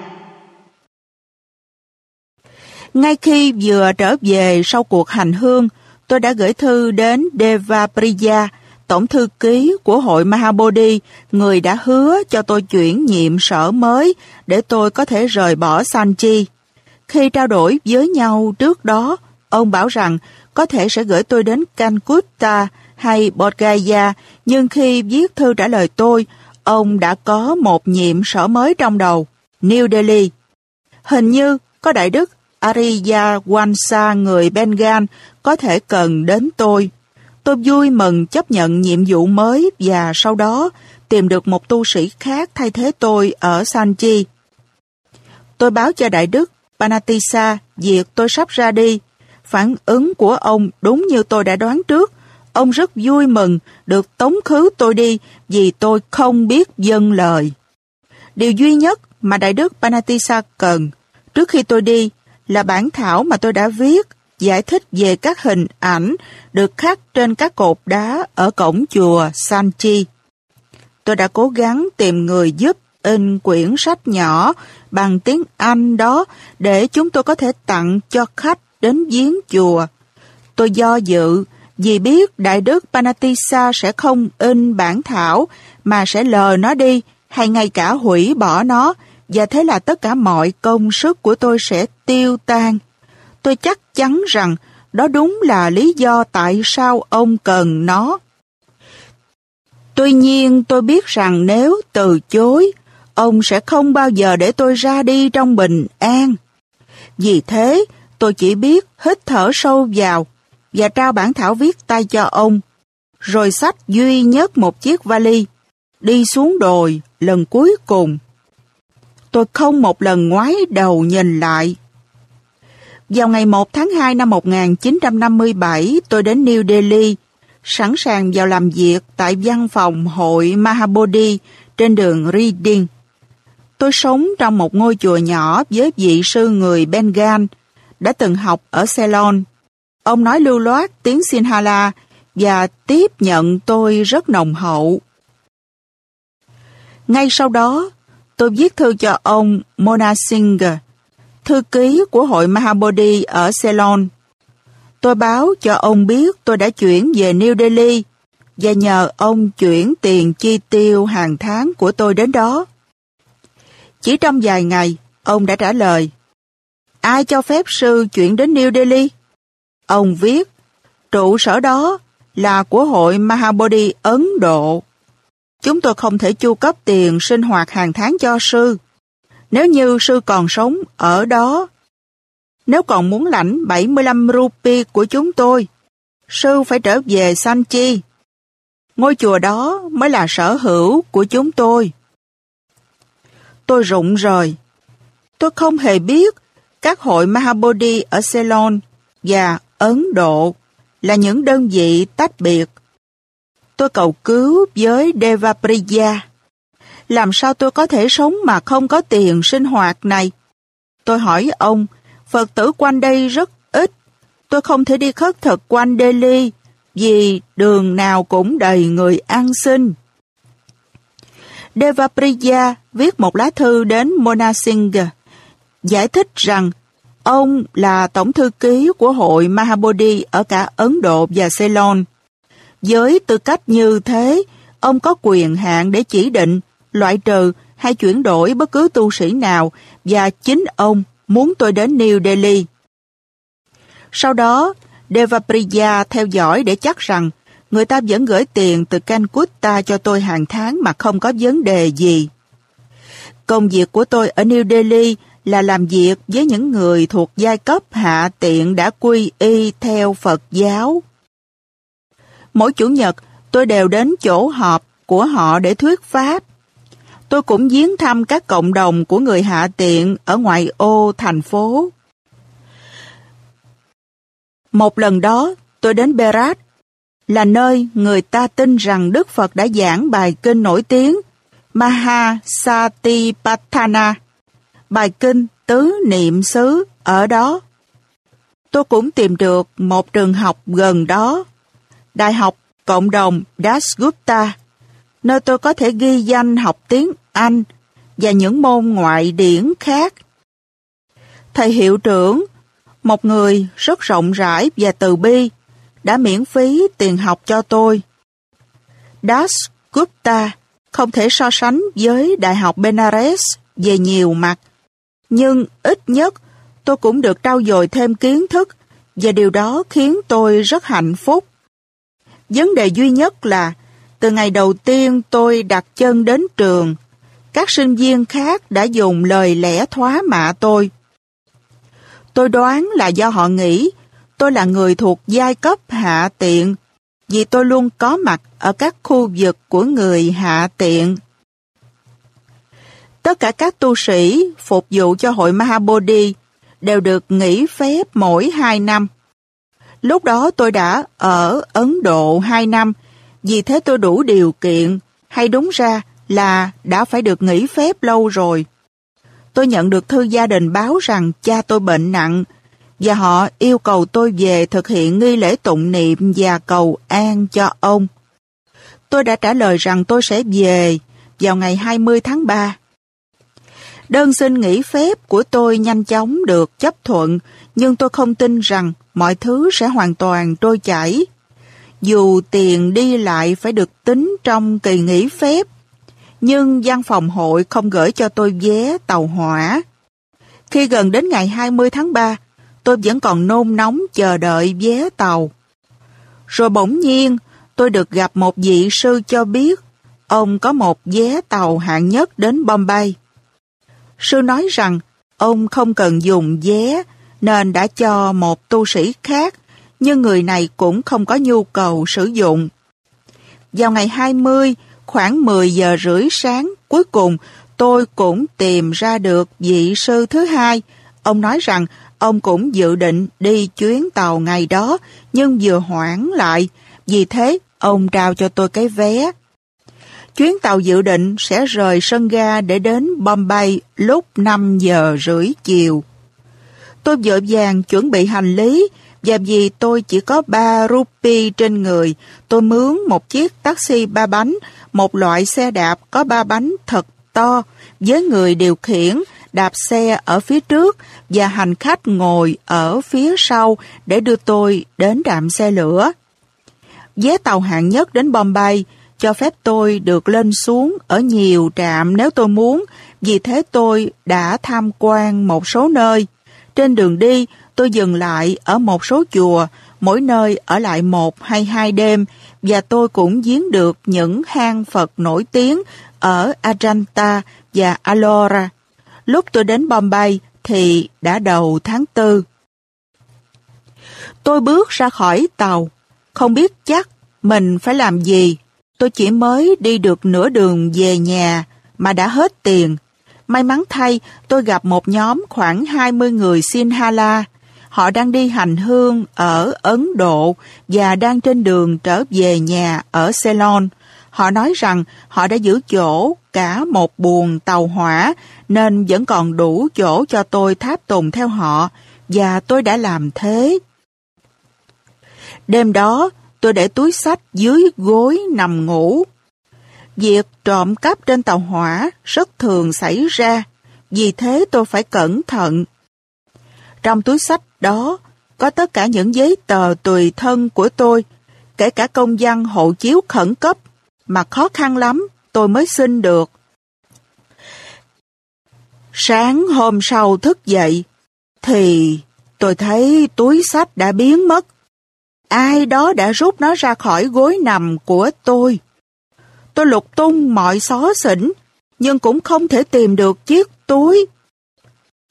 Ngay khi vừa trở về sau cuộc hành hương, tôi đã gửi thư đến Devapriya, tổng thư ký của hội Mahabodhi, người đã hứa cho tôi chuyển nhiệm sở mới để tôi có thể rời bỏ Sanchi. Khi trao đổi với nhau trước đó, ông bảo rằng có thể sẽ gửi tôi đến Calcutta hay Bodh Gaya, nhưng khi viết thư trả lời tôi, ông đã có một nhiệm sở mới trong đầu, New Delhi. Hình như có Đại Đức Ariya Wansa người Bengal, có thể cần đến tôi. Tôi vui mừng chấp nhận nhiệm vụ mới và sau đó tìm được một tu sĩ khác thay thế tôi ở Sanchi. Tôi báo cho Đại Đức Panatisa việc tôi sắp ra đi. Phản ứng của ông đúng như tôi đã đoán trước. Ông rất vui mừng được tống khứ tôi đi vì tôi không biết dâng lời. Điều duy nhất mà Đại Đức Panatisa cần, trước khi tôi đi là bản thảo mà tôi đã viết, giải thích về các hình ảnh được khắc trên các cột đá ở cổng chùa Sanchi. Tôi đã cố gắng tìm người giúp in quyển sách nhỏ bằng tiếng Anh đó để chúng tôi có thể tặng cho khách đến viếng chùa. Tôi do dự, vì biết Đại Đức Panatisa sẽ không in bản thảo mà sẽ lờ nó đi, hay ngay cả hủy bỏ nó, và thế là tất cả mọi công sức của tôi sẽ tiêu tan. Tôi chắc chắn rằng đó đúng là lý do tại sao ông cần nó. Tuy nhiên tôi biết rằng nếu từ chối, ông sẽ không bao giờ để tôi ra đi trong bình an. Vì thế, tôi chỉ biết hít thở sâu vào và trao bản thảo viết tay cho ông, rồi sách duy nhất một chiếc vali, đi xuống đồi lần cuối cùng. Tôi không một lần ngoái đầu nhìn lại. Vào ngày 1 tháng 2 năm 1957, tôi đến New Delhi, sẵn sàng vào làm việc tại văn phòng hội Mahabodhi trên đường Reading. Tôi sống trong một ngôi chùa nhỏ với vị sư người Bengal, đã từng học ở Ceylon. Ông nói lưu loát tiếng Sinhala và tiếp nhận tôi rất nồng hậu. Ngay sau đó, tôi viết thư cho ông Mona Singh, thư ký của hội Mahabodhi ở Ceylon. Tôi báo cho ông biết tôi đã chuyển về New Delhi và nhờ ông chuyển tiền chi tiêu hàng tháng của tôi đến đó. Chỉ trong vài ngày, ông đã trả lời. Ai cho phép sư chuyển đến New Delhi? Ông viết, trụ sở đó là của hội Mahabodhi Ấn Độ. Chúng tôi không thể chu cấp tiền sinh hoạt hàng tháng cho sư. Nếu như sư còn sống ở đó, nếu còn muốn lãnh 75 rupee của chúng tôi, sư phải trở về Sanchi. Ngôi chùa đó mới là sở hữu của chúng tôi. Tôi rụng rồi. Tôi không hề biết các hội Mahabodhi ở Ceylon và Ấn Độ là những đơn vị tách biệt. Tôi cầu cứu với Devapriya. Làm sao tôi có thể sống mà không có tiền sinh hoạt này? Tôi hỏi ông, Phật tử quanh đây rất ít. Tôi không thể đi khất thực quanh Delhi vì đường nào cũng đầy người ăn xin. Devapriya viết một lá thư đến Mona Singh, giải thích rằng ông là tổng thư ký của hội Mahabodhi ở cả Ấn Độ và Ceylon. Với tư cách như thế, ông có quyền hạn để chỉ định, loại trừ hay chuyển đổi bất cứ tu sĩ nào và chính ông muốn tôi đến New Delhi. Sau đó, Devapriya theo dõi để chắc rằng người ta vẫn gửi tiền từ Calcutta cho tôi hàng tháng mà không có vấn đề gì. Công việc của tôi ở New Delhi là làm việc với những người thuộc giai cấp hạ tiện đã quy y theo Phật giáo. Mỗi Chủ nhật, tôi đều đến chỗ họp của họ để thuyết pháp. Tôi cũng viếng thăm các cộng đồng của người hạ tiện ở ngoại ô thành phố. Một lần đó, tôi đến Berat, là nơi người ta tin rằng Đức Phật đã giảng bài kinh nổi tiếng Mahasatipatthana, bài kinh tứ niệm xứ ở đó. Tôi cũng tìm được một trường học gần đó, Đại học Cộng đồng Dasgupta, nơi tôi có thể ghi danh học tiếng anh và những môn ngoại điển khác. Thầy hiệu trưởng một người rất rộng rãi và từ bi, đã miễn phí tiền học cho tôi. Das Gupta không thể so sánh với Đại học Benares về nhiều mặt, nhưng ít nhất tôi cũng được trau dồi thêm kiến thức và điều đó khiến tôi rất hạnh phúc. Vấn đề duy nhất là từ ngày đầu tiên tôi đặt chân đến trường, các sinh viên khác đã dùng lời lẽ thoá mạ tôi. Tôi đoán là do họ nghĩ tôi là người thuộc giai cấp hạ tiện vì tôi luôn có mặt ở các khu vực của người hạ tiện. Tất cả các tu sĩ phục vụ cho hội Mahabodhi đều được nghỉ phép mỗi 2 năm. Lúc đó tôi đã ở Ấn Độ 2 năm, vì thế tôi đủ điều kiện, hay đúng ra là đã phải được nghỉ phép lâu rồi tôi nhận được thư gia đình báo rằng cha tôi bệnh nặng và họ yêu cầu tôi về thực hiện nghi lễ tụng niệm và cầu an cho ông. Tôi đã trả lời rằng tôi sẽ về vào ngày 20 tháng 3. Đơn xin nghỉ phép của tôi nhanh chóng được chấp thuận, nhưng tôi không tin rằng mọi thứ sẽ hoàn toàn trôi chảy. Dù tiền đi lại phải được tính trong kỳ nghỉ phép, nhưng văn phòng hội không gửi cho tôi vé tàu hỏa. Khi gần đến ngày 20 tháng 3, tôi vẫn còn nôn nóng chờ đợi vé tàu. Rồi bỗng nhiên, tôi được gặp một vị sư cho biết ông có một vé tàu hạng nhất đến Bombay. Sư nói rằng ông không cần dùng vé nên đã cho một tu sĩ khác, nhưng người này cũng không có nhu cầu sử dụng. Vào ngày 20, Khoảng 10 giờ rưỡi sáng, cuối cùng tôi cũng tìm ra được vị sư thứ hai. Ông nói rằng ông cũng dự định đi chuyến tàu ngày đó, nhưng vừa hoãn lại. Vì thế, ông trao cho tôi cái vé. Chuyến tàu dự định sẽ rời sân ga để đến Bombay lúc 5 giờ rưỡi chiều. Tôi vội vàng chuẩn bị hành lý, và vì tôi chỉ có 3 rupee trên người, tôi mướn một chiếc taxi ba bánh một loại xe đạp có ba bánh thật to với người điều khiển đạp xe ở phía trước và hành khách ngồi ở phía sau để đưa tôi đến trạm xe lửa. Vé tàu hạng nhất đến Bombay cho phép tôi được lên xuống ở nhiều trạm nếu tôi muốn, vì thế tôi đã tham quan một số nơi. Trên đường đi, tôi dừng lại ở một số chùa, mỗi nơi ở lại một hay hai đêm và tôi cũng viếng được những hang Phật nổi tiếng ở Ajanta và Alora. Lúc tôi đến Bombay thì đã đầu tháng tư. Tôi bước ra khỏi tàu, không biết chắc mình phải làm gì. Tôi chỉ mới đi được nửa đường về nhà mà đã hết tiền. May mắn thay, tôi gặp một nhóm khoảng 20 người Sinhala. Họ đang đi hành hương ở Ấn Độ và đang trên đường trở về nhà ở Ceylon. Họ nói rằng họ đã giữ chỗ cả một buồng tàu hỏa nên vẫn còn đủ chỗ cho tôi tháp tùng theo họ và tôi đã làm thế. Đêm đó, tôi để túi sách dưới gối nằm ngủ. Việc trộm cắp trên tàu hỏa rất thường xảy ra, vì thế tôi phải cẩn thận. Trong túi sách đó có tất cả những giấy tờ tùy thân của tôi, kể cả công văn hộ chiếu khẩn cấp mà khó khăn lắm tôi mới xin được. Sáng hôm sau thức dậy, thì tôi thấy túi sách đã biến mất. Ai đó đã rút nó ra khỏi gối nằm của tôi. Tôi lục tung mọi xó xỉnh, nhưng cũng không thể tìm được chiếc túi.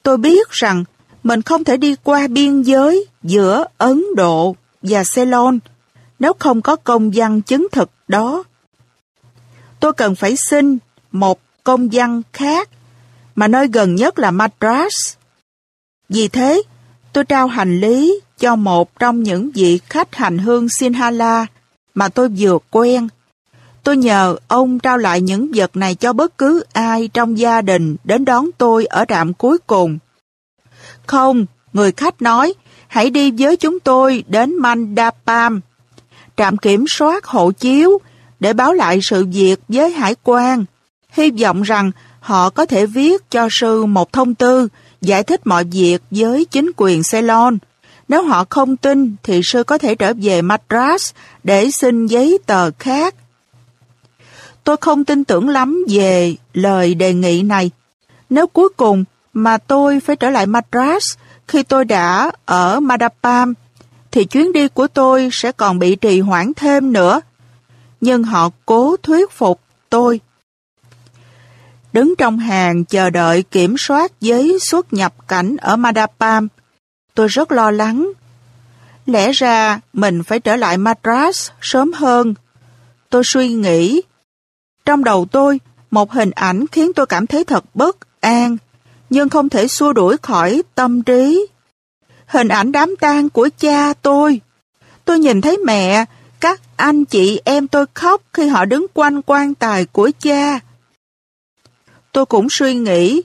Tôi biết rằng mình không thể đi qua biên giới giữa Ấn Độ và Ceylon nếu không có công văn chứng thực đó. Tôi cần phải xin một công văn khác mà nơi gần nhất là Madras. Vì thế, tôi trao hành lý cho một trong những vị khách hành hương Sinhala mà tôi vừa quen. Tôi nhờ ông trao lại những vật này cho bất cứ ai trong gia đình đến đón tôi ở trạm cuối cùng. Không, người khách nói, hãy đi với chúng tôi đến Mandapam, trạm kiểm soát hộ chiếu, để báo lại sự việc với hải quan. Hy vọng rằng họ có thể viết cho sư một thông tư giải thích mọi việc với chính quyền Ceylon. Nếu họ không tin thì sư có thể trở về Madras để xin giấy tờ khác. Tôi không tin tưởng lắm về lời đề nghị này. Nếu cuối cùng mà tôi phải trở lại Madras khi tôi đã ở Madapam, thì chuyến đi của tôi sẽ còn bị trì hoãn thêm nữa. Nhưng họ cố thuyết phục tôi. Đứng trong hàng chờ đợi kiểm soát giấy xuất nhập cảnh ở Madapam, tôi rất lo lắng. Lẽ ra mình phải trở lại Madras sớm hơn. Tôi suy nghĩ. Trong đầu tôi, một hình ảnh khiến tôi cảm thấy thật bất an nhưng không thể xua đuổi khỏi tâm trí. Hình ảnh đám tang của cha tôi. Tôi nhìn thấy mẹ, các anh chị em tôi khóc khi họ đứng quanh quan tài của cha. Tôi cũng suy nghĩ,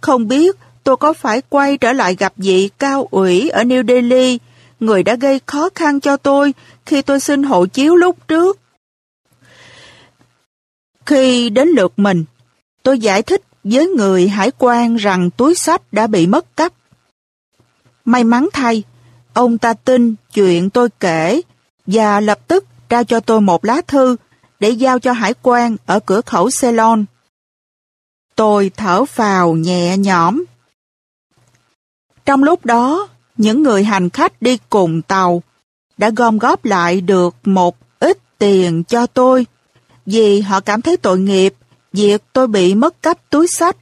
không biết tôi có phải quay trở lại gặp vị cao ủy ở New Delhi, người đã gây khó khăn cho tôi khi tôi xin hộ chiếu lúc trước. Khi đến lượt mình, tôi giải thích với người hải quan rằng túi sách đã bị mất cắp. May mắn thay, ông ta tin chuyện tôi kể và lập tức trao cho tôi một lá thư để giao cho hải quan ở cửa khẩu Ceylon. Tôi thở phào nhẹ nhõm. Trong lúc đó, những người hành khách đi cùng tàu đã gom góp lại được một ít tiền cho tôi vì họ cảm thấy tội nghiệp Việc tôi bị mất cắp túi sách,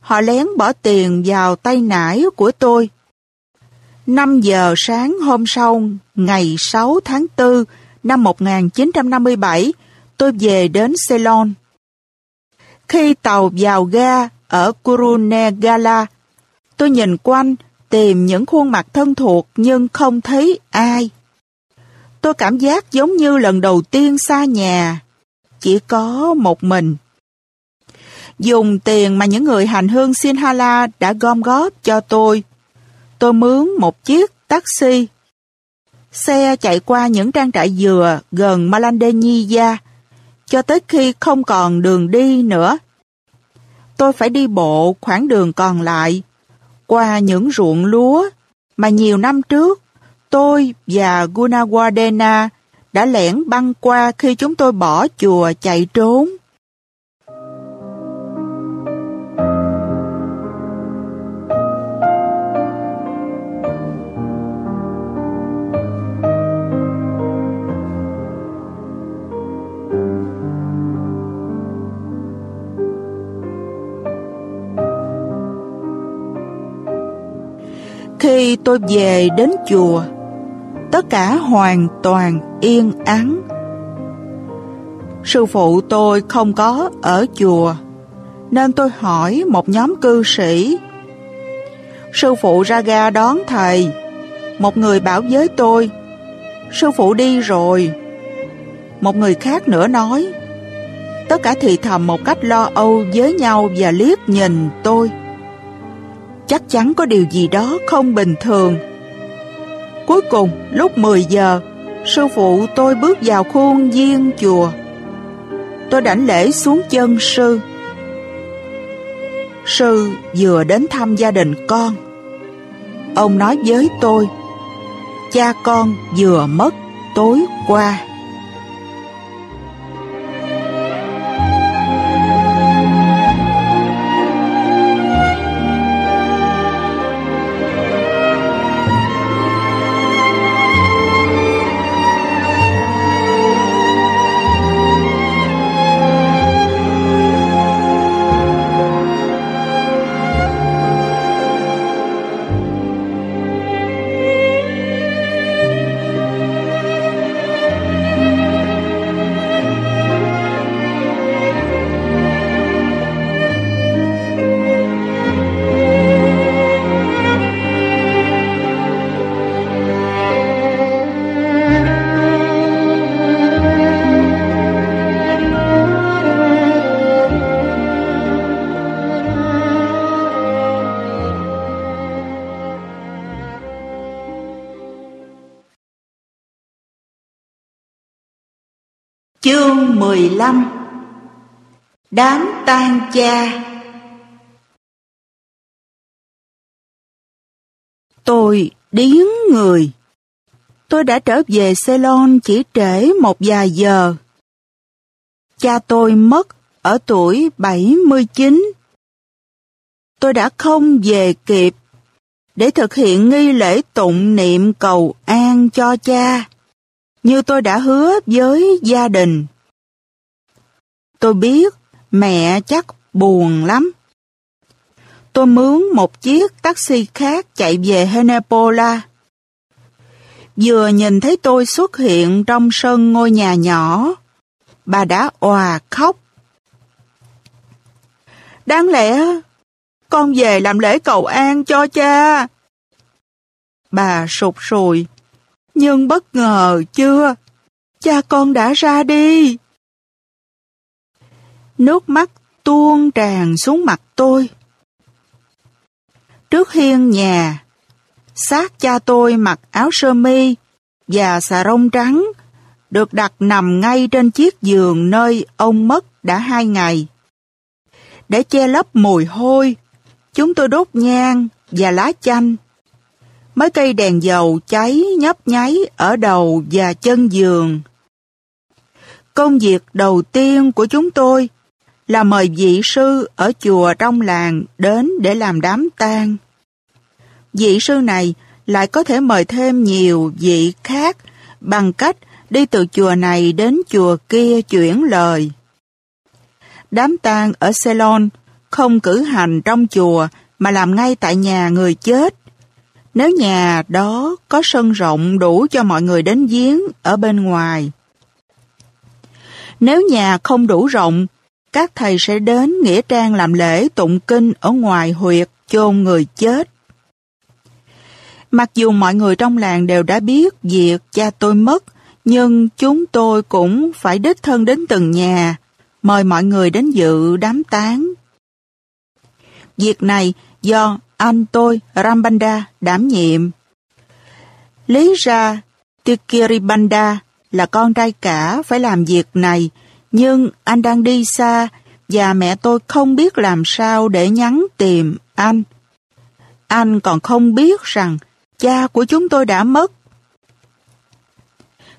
họ lén bỏ tiền vào tay nải của tôi. 5 giờ sáng hôm sau, ngày 6 tháng 4 năm 1957, tôi về đến Ceylon. Khi tàu vào ga ở Kurunegala, tôi nhìn quanh tìm những khuôn mặt thân thuộc nhưng không thấy ai. Tôi cảm giác giống như lần đầu tiên xa nhà, chỉ có một mình dùng tiền mà những người hành hương Sinhala đã gom góp cho tôi. Tôi mướn một chiếc taxi. Xe chạy qua những trang trại dừa gần Malandeniya, cho tới khi không còn đường đi nữa. Tôi phải đi bộ khoảng đường còn lại, qua những ruộng lúa mà nhiều năm trước tôi và Gunawardena đã lẻn băng qua khi chúng tôi bỏ chùa chạy trốn. Khi tôi về đến chùa, tất cả hoàn toàn yên ắng. Sư phụ tôi không có ở chùa, nên tôi hỏi một nhóm cư sĩ. Sư phụ ra ga đón thầy, Một người bảo với tôi, sư phụ đi rồi. Một người khác nữa nói, tất cả thì thầm một cách lo âu với nhau và liếc nhìn tôi. Chắc chắn có điều gì đó không bình thường. Cuối cùng, lúc 10 giờ, sư phụ tôi bước vào khuôn viên chùa. Tôi đảnh lễ xuống chân sư. Sư vừa đến thăm gia đình con. Ông nói với tôi, cha con vừa mất tối qua. Đám tang cha Tôi điếng người. Tôi đã trở về Ceylon chỉ trễ một vài giờ. Cha tôi mất ở tuổi 79. Tôi đã không về kịp để thực hiện nghi lễ tụng niệm cầu an cho cha, như tôi đã hứa với gia đình. Tôi biết mẹ chắc buồn lắm. Tôi mướn một chiếc taxi khác chạy về Henepola. Vừa nhìn thấy tôi xuất hiện trong sân ngôi nhà nhỏ, bà đã òa khóc. Đáng lẽ con về làm lễ cầu an cho cha. Bà sụt sùi nhưng bất ngờ chưa, cha con đã ra đi. Nước mắt tuôn tràn xuống mặt tôi. Trước hiên nhà, xác cha tôi mặc áo sơ mi và xà rông trắng được đặt nằm ngay trên chiếc giường nơi ông mất đã hai ngày. Để che lấp mùi hôi, chúng tôi đốt nhang và lá chanh mấy cây đèn dầu cháy nhấp nháy ở đầu và chân giường. Công việc đầu tiên của chúng tôi là mời vị sư ở chùa trong làng đến để làm đám tang. Vị sư này lại có thể mời thêm nhiều vị khác bằng cách đi từ chùa này đến chùa kia chuyển lời. Đám tang ở Ceylon không cử hành trong chùa mà làm ngay tại nhà người chết nếu nhà đó có sân rộng đủ cho mọi người đến giếng ở bên ngoài. Nếu nhà không đủ rộng, các thầy sẽ đến Nghĩa Trang làm lễ tụng kinh ở ngoài huyệt chôn người chết. Mặc dù mọi người trong làng đều đã biết việc cha tôi mất, nhưng chúng tôi cũng phải đích thân đến từng nhà, mời mọi người đến dự đám táng. Việc này do anh tôi, Rambanda, đảm nhiệm. Lý ra, Tikiribanda là con trai cả phải làm việc này, nhưng anh đang đi xa và mẹ tôi không biết làm sao để nhắn tìm anh. Anh còn không biết rằng cha của chúng tôi đã mất.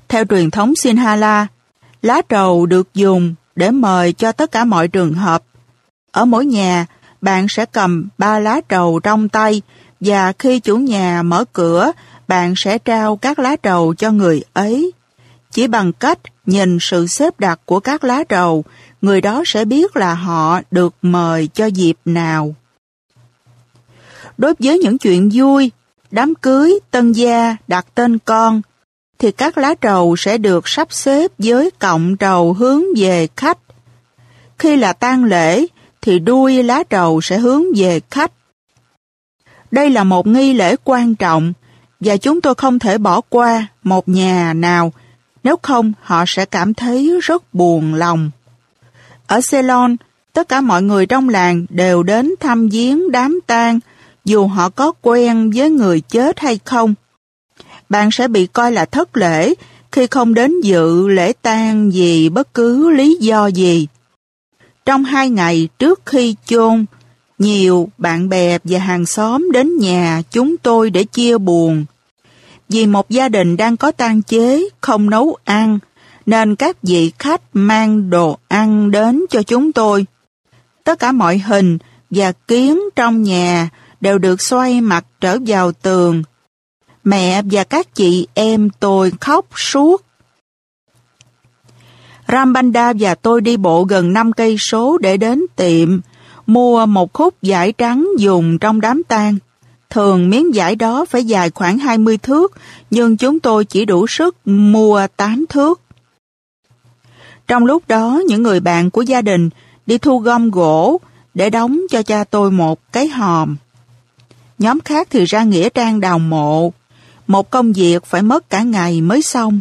Theo truyền thống Sinhala, lá trầu được dùng để mời cho tất cả mọi trường hợp. Ở mỗi nhà, bạn sẽ cầm ba lá trầu trong tay và khi chủ nhà mở cửa, bạn sẽ trao các lá trầu cho người ấy. Chỉ bằng cách nhìn sự xếp đặt của các lá trầu, người đó sẽ biết là họ được mời cho dịp nào. Đối với những chuyện vui, đám cưới, tân gia, đặt tên con, thì các lá trầu sẽ được sắp xếp với cọng trầu hướng về khách. Khi là tang lễ, thì đuôi lá trầu sẽ hướng về khách. Đây là một nghi lễ quan trọng và chúng tôi không thể bỏ qua một nhà nào, nếu không họ sẽ cảm thấy rất buồn lòng. Ở Ceylon, tất cả mọi người trong làng đều đến thăm viếng đám tang, dù họ có quen với người chết hay không. Bạn sẽ bị coi là thất lễ khi không đến dự lễ tang vì bất cứ lý do gì. Trong hai ngày trước khi chôn, nhiều bạn bè và hàng xóm đến nhà chúng tôi để chia buồn. Vì một gia đình đang có tang chế, không nấu ăn, nên các vị khách mang đồ ăn đến cho chúng tôi. Tất cả mọi hình và kiến trong nhà đều được xoay mặt trở vào tường. Mẹ và các chị em tôi khóc suốt. Rambanda và tôi đi bộ gần 5 cây số để đến tiệm, mua một khúc vải trắng dùng trong đám tang. Thường miếng giải đó phải dài khoảng 20 thước, nhưng chúng tôi chỉ đủ sức mua 8 thước. Trong lúc đó, những người bạn của gia đình đi thu gom gỗ để đóng cho cha tôi một cái hòm. Nhóm khác thì ra nghĩa trang đào mộ. Một công việc phải mất cả ngày mới xong.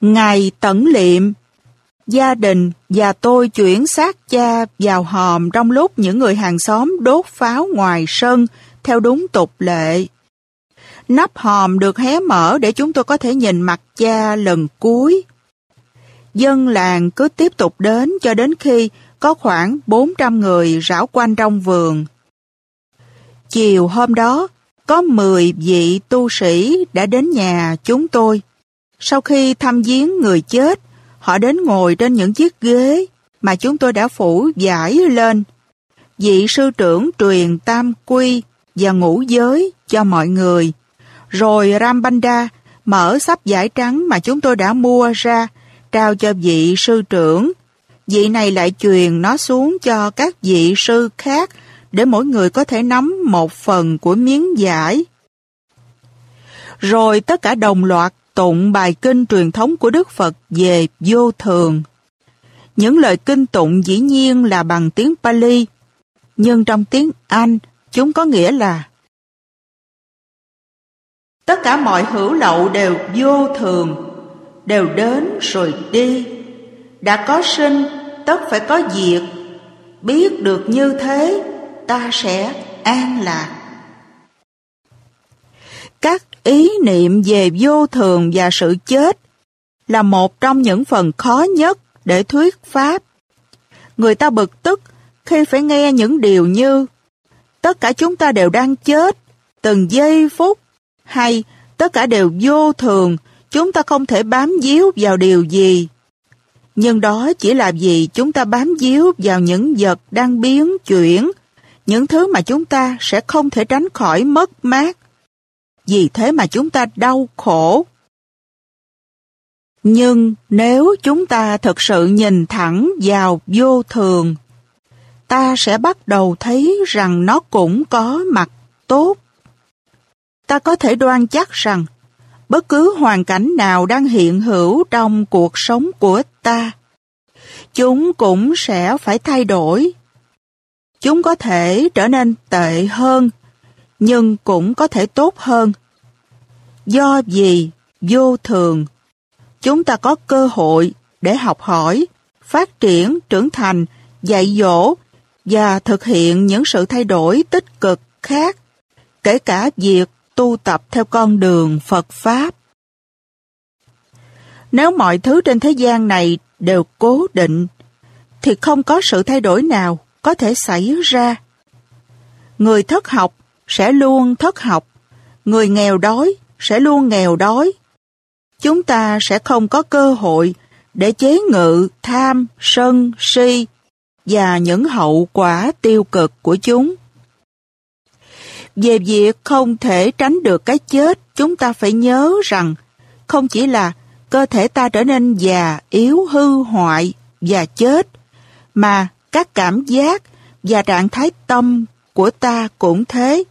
Ngày tẩn liệm, gia đình và tôi chuyển xác cha vào hòm trong lúc những người hàng xóm đốt pháo ngoài sân theo đúng tục lệ. Nắp hòm được hé mở để chúng tôi có thể nhìn mặt cha lần cuối. Dân làng cứ tiếp tục đến cho đến khi có khoảng 400 người rảo quanh trong vườn. Chiều hôm đó, có 10 vị tu sĩ đã đến nhà chúng tôi. Sau khi thăm viếng người chết, họ đến ngồi trên những chiếc ghế mà chúng tôi đã phủ giải lên. Vị sư trưởng truyền tam quy và ngũ giới cho mọi người. Rồi Rambanda mở sắp giải trắng mà chúng tôi đã mua ra, trao cho vị sư trưởng. Vị này lại truyền nó xuống cho các vị sư khác để mỗi người có thể nắm một phần của miếng giải. Rồi tất cả đồng loạt tụng bài kinh truyền thống của Đức Phật về vô thường. Những lời kinh tụng dĩ nhiên là bằng tiếng Pali, nhưng trong tiếng Anh chúng có nghĩa là Tất cả mọi hữu lậu đều vô thường, đều đến rồi đi. Đã có sinh, tất phải có diệt. Biết được như thế, ta sẽ an lạc. Ý niệm về vô thường và sự chết là một trong những phần khó nhất để thuyết pháp. Người ta bực tức khi phải nghe những điều như tất cả chúng ta đều đang chết, từng giây phút, hay tất cả đều vô thường, chúng ta không thể bám víu vào điều gì. Nhưng đó chỉ là vì chúng ta bám víu vào những vật đang biến chuyển, những thứ mà chúng ta sẽ không thể tránh khỏi mất mát. Vì thế mà chúng ta đau khổ. Nhưng nếu chúng ta thực sự nhìn thẳng vào vô thường, ta sẽ bắt đầu thấy rằng nó cũng có mặt tốt. Ta có thể đoan chắc rằng bất cứ hoàn cảnh nào đang hiện hữu trong cuộc sống của ta, chúng cũng sẽ phải thay đổi Chúng có thể trở nên tệ hơn, nhưng cũng có thể tốt hơn. Do gì vô thường, chúng ta có cơ hội để học hỏi, phát triển, trưởng thành, dạy dỗ và thực hiện những sự thay đổi tích cực khác, kể cả việc tu tập theo con đường Phật Pháp. Nếu mọi thứ trên thế gian này đều cố định, thì không có sự thay đổi nào có thể xảy ra. Người thất học sẽ luôn thất học, người nghèo đói sẽ luôn nghèo đói. Chúng ta sẽ không có cơ hội để chế ngự tham, sân, si và những hậu quả tiêu cực của chúng. Về việc không thể tránh được cái chết, chúng ta phải nhớ rằng không chỉ là cơ thể ta trở nên già, yếu, hư hoại và chết, mà các cảm giác và trạng thái tâm của ta cũng thế.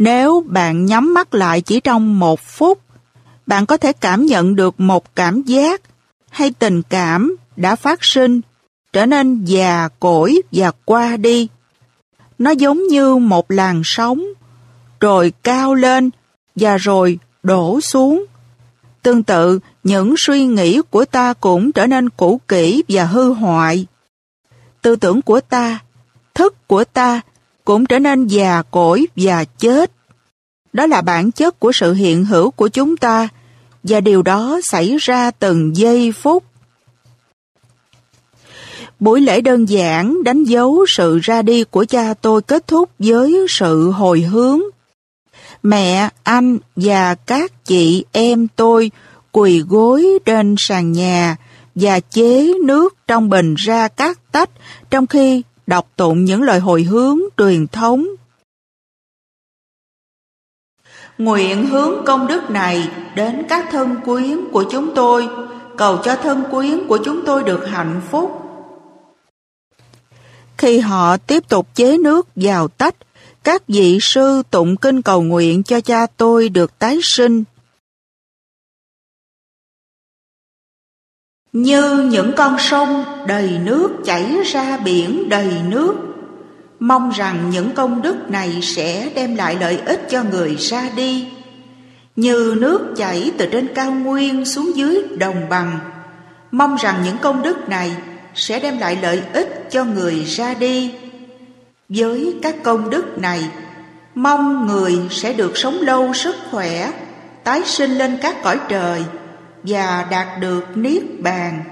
Nếu bạn nhắm mắt lại chỉ trong một phút, bạn có thể cảm nhận được một cảm giác hay tình cảm đã phát sinh, trở nên già cỗi và qua đi. Nó giống như một làn sóng, rồi cao lên, và rồi đổ xuống. Tương tự, những suy nghĩ của ta cũng trở nên cũ kỹ và hư hoại. Tư tưởng của ta, thức của ta cũng trở nên già cỗi và chết. Đó là bản chất của sự hiện hữu của chúng ta và điều đó xảy ra từng giây phút. Buổi lễ đơn giản đánh dấu sự ra đi của cha tôi kết thúc với sự hồi hướng. Mẹ, anh và các chị em tôi quỳ gối trên sàn nhà và chế nước trong bình ra các tách trong khi đọc tụng những lời hồi hướng truyền thống. Nguyện hướng công đức này đến các thân quyến của chúng tôi, cầu cho thân quyến của chúng tôi được hạnh phúc. Khi họ tiếp tục chế nước vào tách, các vị sư tụng kinh cầu nguyện cho cha tôi được tái sinh. Như những con sông đầy nước chảy ra biển đầy nước, mong rằng những công đức này sẽ đem lại lợi ích cho người ra đi. Như nước chảy từ trên cao nguyên xuống dưới đồng bằng, mong rằng những công đức này sẽ đem lại lợi ích cho người ra đi. Với các công đức này, mong người sẽ được sống lâu sức khỏe, tái sinh lên các cõi trời và đạt được niết bàn.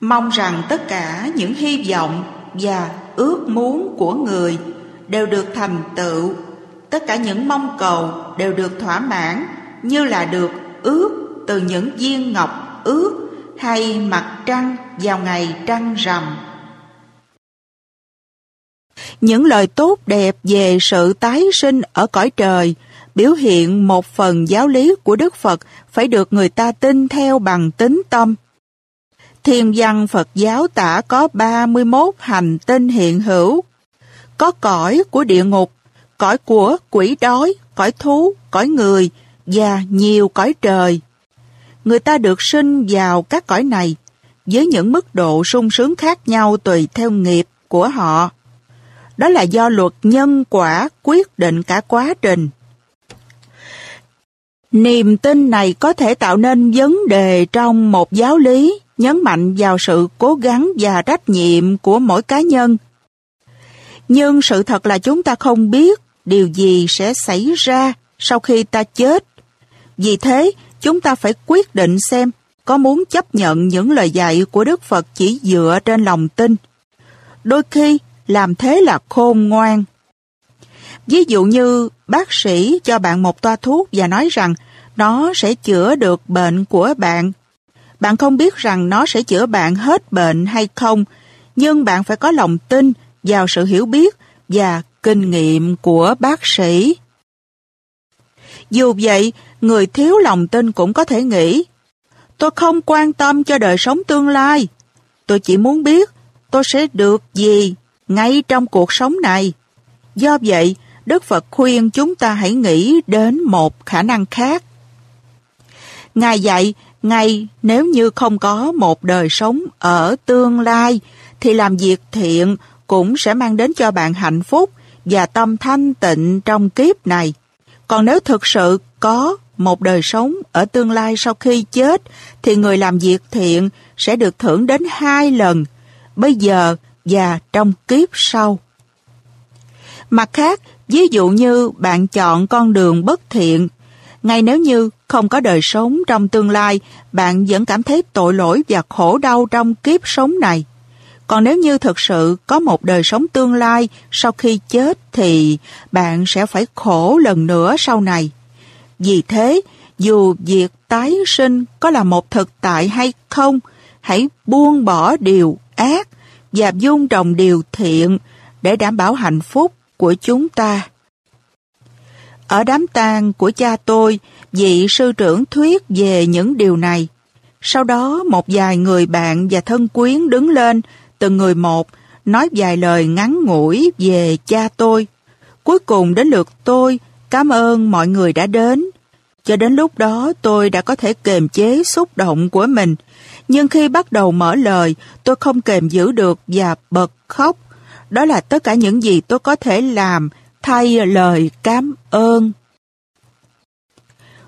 Mong rằng tất cả những hy vọng và ước muốn của người đều được thành tựu, tất cả những mong cầu đều được thỏa mãn như là được ước từ những viên ngọc ước hay mặt trăng vào ngày trăng rằm. Những lời tốt đẹp về sự tái sinh ở cõi trời biểu hiện một phần giáo lý của Đức Phật phải được người ta tin theo bằng tính tâm. Thiên văn Phật giáo tả có 31 hành tinh hiện hữu. Có cõi của địa ngục, cõi của quỷ đói, cõi thú, cõi người và nhiều cõi trời. Người ta được sinh vào các cõi này với những mức độ sung sướng khác nhau tùy theo nghiệp của họ. Đó là do luật nhân quả quyết định cả quá trình. Niềm tin này có thể tạo nên vấn đề trong một giáo lý, nhấn mạnh vào sự cố gắng và trách nhiệm của mỗi cá nhân. Nhưng sự thật là chúng ta không biết điều gì sẽ xảy ra sau khi ta chết. Vì thế, chúng ta phải quyết định xem có muốn chấp nhận những lời dạy của Đức Phật chỉ dựa trên lòng tin. Đôi khi, làm thế là khôn ngoan. Ví dụ như bác sĩ cho bạn một toa thuốc và nói rằng nó sẽ chữa được bệnh của bạn. Bạn không biết rằng nó sẽ chữa bạn hết bệnh hay không, nhưng bạn phải có lòng tin vào sự hiểu biết và kinh nghiệm của bác sĩ. Dù vậy, người thiếu lòng tin cũng có thể nghĩ, tôi không quan tâm cho đời sống tương lai. Tôi chỉ muốn biết tôi sẽ được gì ngay trong cuộc sống này. Do vậy, Đức Phật khuyên chúng ta hãy nghĩ đến một khả năng khác. Ngài dạy, ngay nếu như không có một đời sống ở tương lai, thì làm việc thiện cũng sẽ mang đến cho bạn hạnh phúc và tâm thanh tịnh trong kiếp này. Còn nếu thực sự có một đời sống ở tương lai sau khi chết, thì người làm việc thiện sẽ được thưởng đến hai lần, bây giờ và trong kiếp sau. Mặt khác, ví dụ như bạn chọn con đường bất thiện, ngay nếu như không có đời sống trong tương lai, bạn vẫn cảm thấy tội lỗi và khổ đau trong kiếp sống này. Còn nếu như thực sự có một đời sống tương lai sau khi chết thì bạn sẽ phải khổ lần nữa sau này. Vì thế, dù việc tái sinh có là một thực tại hay không, hãy buông bỏ điều ác và dung trồng điều thiện để đảm bảo hạnh phúc của chúng ta. Ở đám tang của cha tôi, vị sư trưởng thuyết về những điều này. Sau đó một vài người bạn và thân quyến đứng lên, từng người một, nói vài lời ngắn ngủi về cha tôi. Cuối cùng đến lượt tôi, cảm ơn mọi người đã đến. Cho đến lúc đó tôi đã có thể kềm chế xúc động của mình. Nhưng khi bắt đầu mở lời, tôi không kềm giữ được và bật khóc. Đó là tất cả những gì tôi có thể làm thay lời cảm ơn.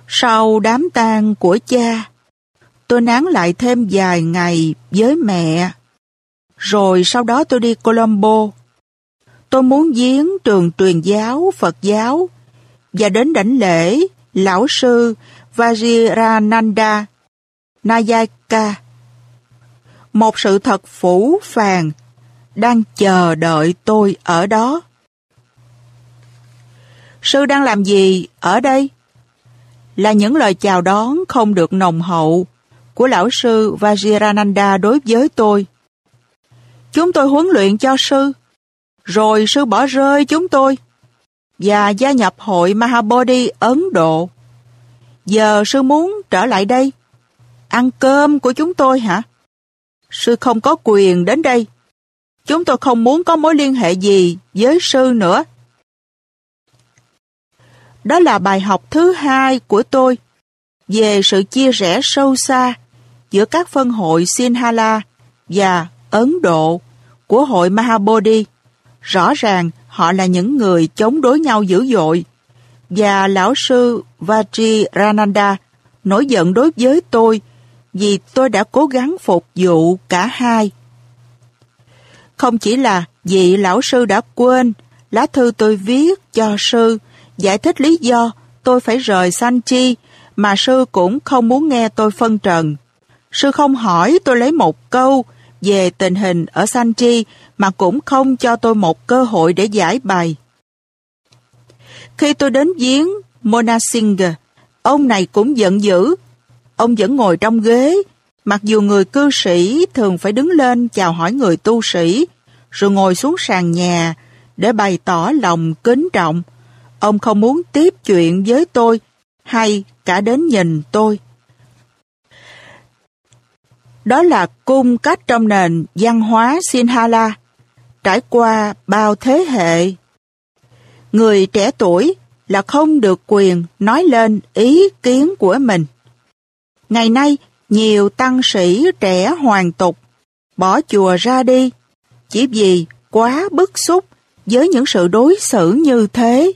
Sau đám tang của cha, tôi nán lại thêm vài ngày với mẹ. Rồi sau đó tôi đi Colombo. Tôi muốn viếng trường truyền giáo Phật giáo và đến đảnh lễ lão sư Vajirananda Nayaka. Một sự thật phủ phàng đang chờ đợi tôi ở đó. Sư đang làm gì ở đây? Là những lời chào đón không được nồng hậu của lão sư Vajirananda đối với tôi. Chúng tôi huấn luyện cho sư, rồi sư bỏ rơi chúng tôi và gia nhập hội Mahabodhi Ấn Độ. Giờ sư muốn trở lại đây, ăn cơm của chúng tôi hả? Sư không có quyền đến đây. Chúng tôi không muốn có mối liên hệ gì với sư nữa. Đó là bài học thứ hai của tôi về sự chia rẽ sâu xa giữa các phân hội Sinhala và Ấn Độ của hội Mahabodhi. Rõ ràng họ là những người chống đối nhau dữ dội và lão sư Vajrananda nổi giận đối với tôi vì tôi đã cố gắng phục vụ cả hai. Không chỉ là vị lão sư đã quên lá thư tôi viết cho sư giải thích lý do tôi phải rời Sanchi mà sư cũng không muốn nghe tôi phân trần. Sư không hỏi tôi lấy một câu về tình hình ở Sanchi mà cũng không cho tôi một cơ hội để giải bày. Khi tôi đến viếng Mona Singer, ông này cũng giận dữ. Ông vẫn ngồi trong ghế, mặc dù người cư sĩ thường phải đứng lên chào hỏi người tu sĩ, rồi ngồi xuống sàn nhà để bày tỏ lòng kính trọng. Ông không muốn tiếp chuyện với tôi hay cả đến nhìn tôi. Đó là cung cách trong nền văn hóa Sinhala, trải qua bao thế hệ. Người trẻ tuổi là không được quyền nói lên ý kiến của mình. Ngày nay, nhiều tăng sĩ trẻ hoàn tục bỏ chùa ra đi chỉ vì quá bức xúc với những sự đối xử như thế.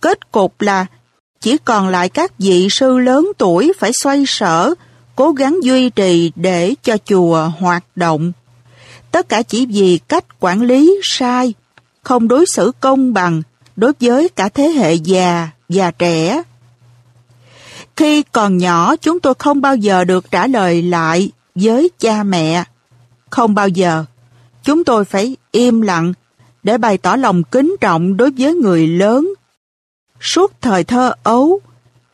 Kết cục là chỉ còn lại các vị sư lớn tuổi phải xoay sở, cố gắng duy trì để cho chùa hoạt động. Tất cả chỉ vì cách quản lý sai, không đối xử công bằng đối với cả thế hệ già và trẻ. Khi còn nhỏ chúng tôi không bao giờ được trả lời lại với cha mẹ. Không bao giờ. Chúng tôi phải im lặng để bày tỏ lòng kính trọng đối với người lớn. Suốt thời thơ ấu,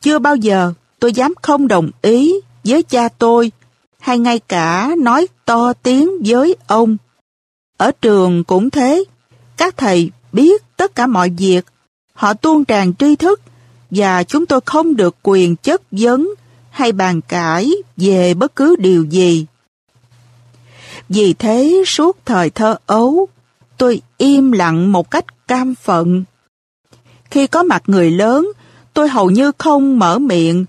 chưa bao giờ tôi dám không đồng ý với cha tôi hay ngay cả nói to tiếng với ông. Ở trường cũng thế, các thầy biết tất cả mọi việc, họ tuôn tràn tri thức và chúng tôi không được quyền chất vấn hay bàn cãi về bất cứ điều gì. Vì thế suốt thời thơ ấu, tôi im lặng một cách cam phận. Khi có mặt người lớn, tôi hầu như không mở miệng,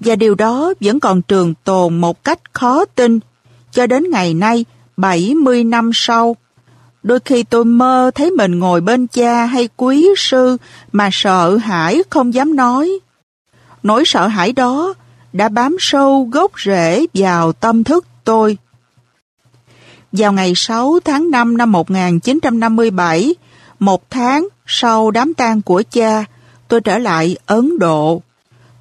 và điều đó vẫn còn trường tồn một cách khó tin cho đến ngày nay, 70 năm sau. Đôi khi tôi mơ thấy mình ngồi bên cha hay quý sư mà sợ hãi không dám nói. Nỗi sợ hãi đó đã bám sâu gốc rễ vào tâm thức tôi. Vào ngày 6 tháng 5 năm 1957, một tháng sau đám tang của cha, tôi trở lại Ấn Độ.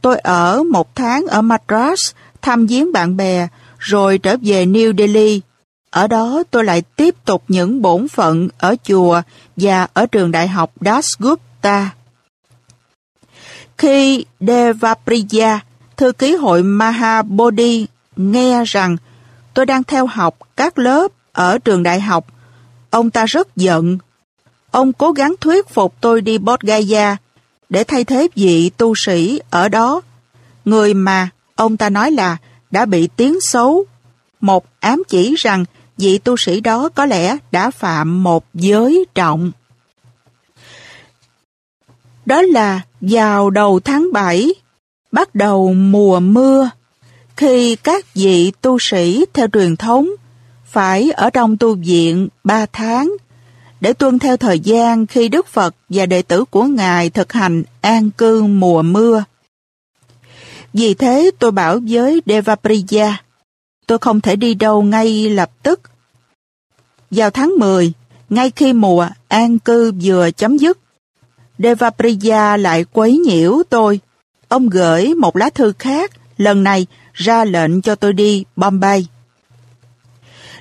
Tôi ở một tháng ở Madras, thăm viếng bạn bè, rồi trở về New Delhi. Ở đó tôi lại tiếp tục những bổn phận ở chùa và ở trường đại học Dasgupta. Khi Devapriya, thư ký hội Mahabodhi, nghe rằng tôi đang theo học các lớp ở trường đại học, ông ta rất giận. Ông cố gắng thuyết phục tôi đi Bodh Gaya để thay thế vị tu sĩ ở đó, người mà ông ta nói là đã bị tiếng xấu. Một ám chỉ rằng vị tu sĩ đó có lẽ đã phạm một giới trọng. Đó là vào đầu tháng 7, bắt đầu mùa mưa, khi các vị tu sĩ theo truyền thống phải ở trong tu viện 3 tháng để tuân theo thời gian khi Đức Phật và đệ tử của Ngài thực hành an cư mùa mưa. Vì thế tôi bảo với Devapriya, tôi không thể đi đâu ngay lập tức. Vào tháng 10, ngay khi mùa an cư vừa chấm dứt, Devapriya lại quấy nhiễu tôi. Ông gửi một lá thư khác, lần này ra lệnh cho tôi đi Bombay.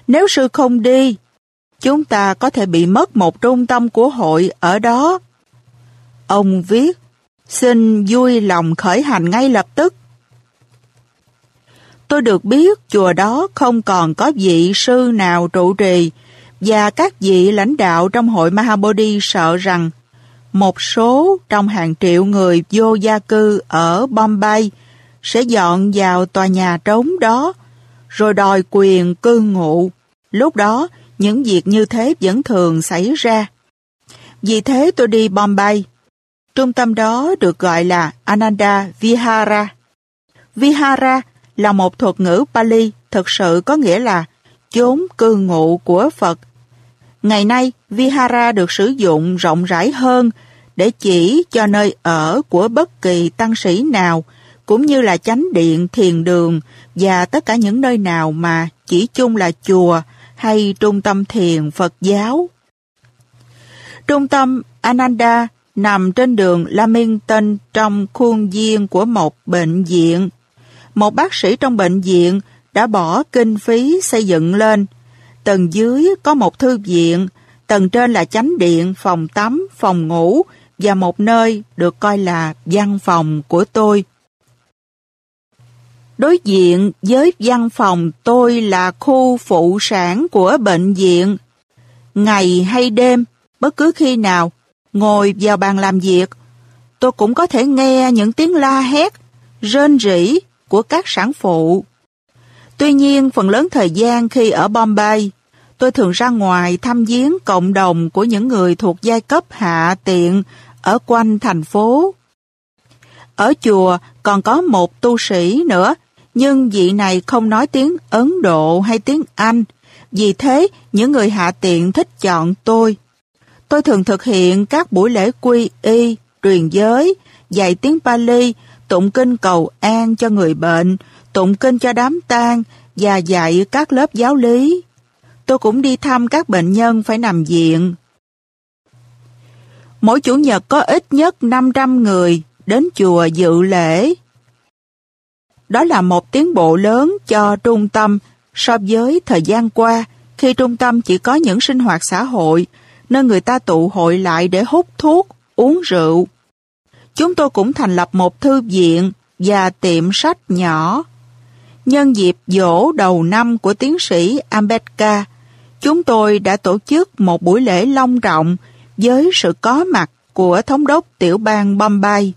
Nếu sư không đi, chúng ta có thể bị mất một trung tâm của hội ở đó. Ông viết, xin vui lòng khởi hành ngay lập tức. Tôi được biết chùa đó không còn có vị sư nào trụ trì và các vị lãnh đạo trong hội Mahabodhi sợ rằng một số trong hàng triệu người vô gia cư ở Bombay sẽ dọn vào tòa nhà trống đó rồi đòi quyền cư ngụ. Lúc đó, những việc như thế vẫn thường xảy ra. Vì thế tôi đi Bombay. Trung tâm đó được gọi là Ananda Vihara. Vihara là một thuật ngữ Pali thực sự có nghĩa là chốn cư ngụ của Phật. Ngày nay, Vihara được sử dụng rộng rãi hơn để chỉ cho nơi ở của bất kỳ tăng sĩ nào, cũng như là chánh điện, thiền đường và tất cả những nơi nào mà chỉ chung là chùa hay trung tâm thiền Phật giáo. Trung tâm Ananda nằm trên đường Lamington trong khuôn viên của một bệnh viện một bác sĩ trong bệnh viện đã bỏ kinh phí xây dựng lên. Tầng dưới có một thư viện, tầng trên là chánh điện, phòng tắm, phòng ngủ và một nơi được coi là văn phòng của tôi. Đối diện với văn phòng tôi là khu phụ sản của bệnh viện. Ngày hay đêm, bất cứ khi nào, ngồi vào bàn làm việc, tôi cũng có thể nghe những tiếng la hét, rên rỉ của các sản phụ. Tuy nhiên, phần lớn thời gian khi ở Bombay, tôi thường ra ngoài thăm viếng cộng đồng của những người thuộc giai cấp hạ tiện ở quanh thành phố. Ở chùa còn có một tu sĩ nữa, nhưng vị này không nói tiếng Ấn Độ hay tiếng Anh, vì thế những người hạ tiện thích chọn tôi. Tôi thường thực hiện các buổi lễ quy y, truyền giới, dạy tiếng Pali tụng kinh cầu an cho người bệnh, tụng kinh cho đám tang và dạy các lớp giáo lý. Tôi cũng đi thăm các bệnh nhân phải nằm viện. Mỗi chủ nhật có ít nhất 500 người đến chùa dự lễ. Đó là một tiến bộ lớn cho trung tâm so với thời gian qua khi trung tâm chỉ có những sinh hoạt xã hội nơi người ta tụ hội lại để hút thuốc, uống rượu chúng tôi cũng thành lập một thư viện và tiệm sách nhỏ. Nhân dịp dỗ đầu năm của tiến sĩ Ambedkar, chúng tôi đã tổ chức một buổi lễ long trọng với sự có mặt của thống đốc tiểu bang Bombay.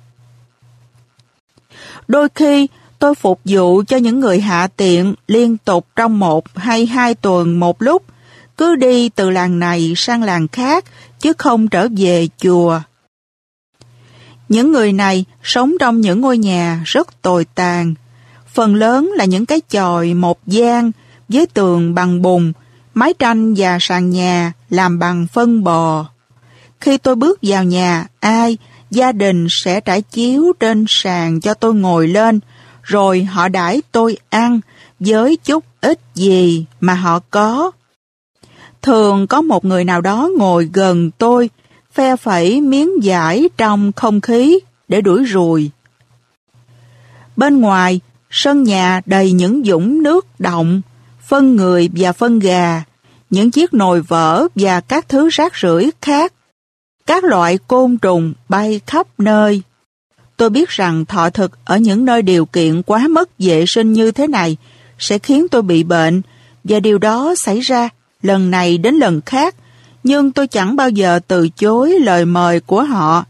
Đôi khi, tôi phục vụ cho những người hạ tiện liên tục trong một hay hai tuần một lúc, cứ đi từ làng này sang làng khác, chứ không trở về chùa. Những người này sống trong những ngôi nhà rất tồi tàn. Phần lớn là những cái chòi một gian với tường bằng bùn, mái tranh và sàn nhà làm bằng phân bò. Khi tôi bước vào nhà, ai, gia đình sẽ trải chiếu trên sàn cho tôi ngồi lên, rồi họ đãi tôi ăn với chút ít gì mà họ có. Thường có một người nào đó ngồi gần tôi phe phẩy miếng giải trong không khí để đuổi ruồi. Bên ngoài, sân nhà đầy những dũng nước động, phân người và phân gà, những chiếc nồi vỡ và các thứ rác rưởi khác. Các loại côn trùng bay khắp nơi. Tôi biết rằng thọ thực ở những nơi điều kiện quá mất vệ sinh như thế này sẽ khiến tôi bị bệnh và điều đó xảy ra lần này đến lần khác nhưng tôi chẳng bao giờ từ chối lời mời của họ.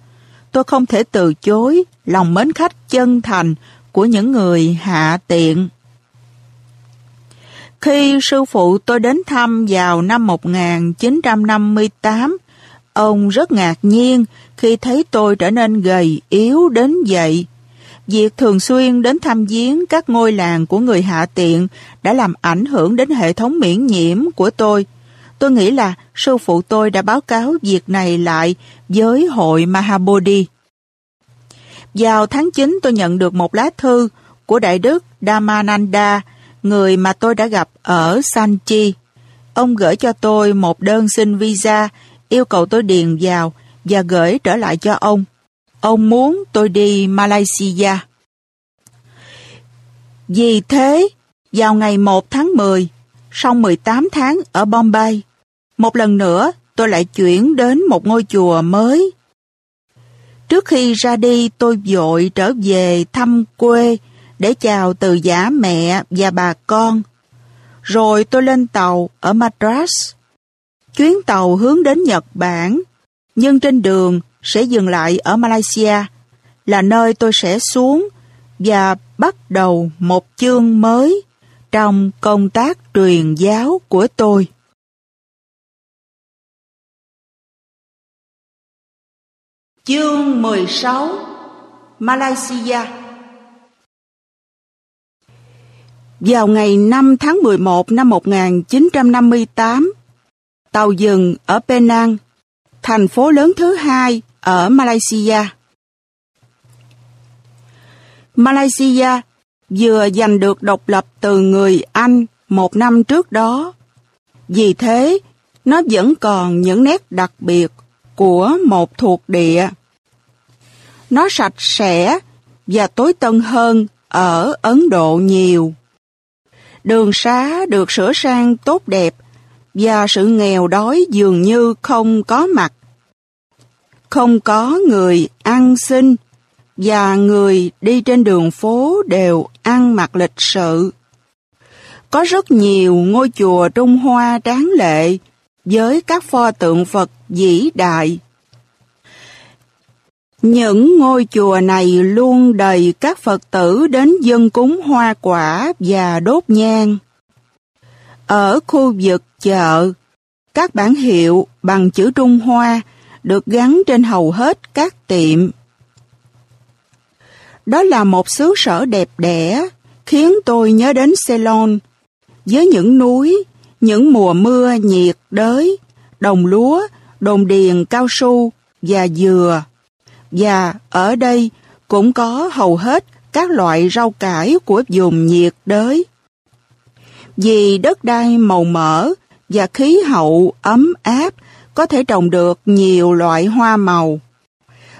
Tôi không thể từ chối lòng mến khách chân thành của những người hạ tiện. Khi sư phụ tôi đến thăm vào năm 1958, ông rất ngạc nhiên khi thấy tôi trở nên gầy yếu đến vậy. Việc thường xuyên đến thăm viếng các ngôi làng của người hạ tiện đã làm ảnh hưởng đến hệ thống miễn nhiễm của tôi. Tôi nghĩ là sư phụ tôi đã báo cáo việc này lại với hội Mahabodhi. Vào tháng 9 tôi nhận được một lá thư của Đại đức Damananda, người mà tôi đã gặp ở Sanchi. Ông gửi cho tôi một đơn xin visa, yêu cầu tôi điền vào và gửi trở lại cho ông. Ông muốn tôi đi Malaysia. Vì thế, vào ngày 1 tháng 10, sau 18 tháng ở Bombay, một lần nữa tôi lại chuyển đến một ngôi chùa mới. Trước khi ra đi tôi vội trở về thăm quê để chào từ giả mẹ và bà con. Rồi tôi lên tàu ở Madras. Chuyến tàu hướng đến Nhật Bản, nhưng trên đường sẽ dừng lại ở Malaysia, là nơi tôi sẽ xuống và bắt đầu một chương mới trong công tác truyền giáo của tôi. Chương 16 Malaysia Vào ngày 5 tháng 11 năm 1958, tàu dừng ở Penang, thành phố lớn thứ hai ở Malaysia. Malaysia vừa giành được độc lập từ người Anh một năm trước đó. Vì thế, nó vẫn còn những nét đặc biệt của một thuộc địa. Nó sạch sẽ và tối tân hơn ở Ấn Độ nhiều. Đường xá được sửa sang tốt đẹp và sự nghèo đói dường như không có mặt. Không có người ăn xin và người đi trên đường phố đều ăn mặc lịch sự. Có rất nhiều ngôi chùa Trung Hoa tráng lệ với các pho tượng Phật vĩ đại. Những ngôi chùa này luôn đầy các Phật tử đến dân cúng hoa quả và đốt nhang. Ở khu vực chợ, các bản hiệu bằng chữ Trung Hoa được gắn trên hầu hết các tiệm. Đó là một xứ sở đẹp đẽ, khiến tôi nhớ đến Ceylon, với những núi, những mùa mưa nhiệt đới, đồng lúa, đồn điền cao su và dừa. Và ở đây cũng có hầu hết các loại rau cải của vùng nhiệt đới. Vì đất đai màu mỡ và khí hậu ấm áp có thể trồng được nhiều loại hoa màu.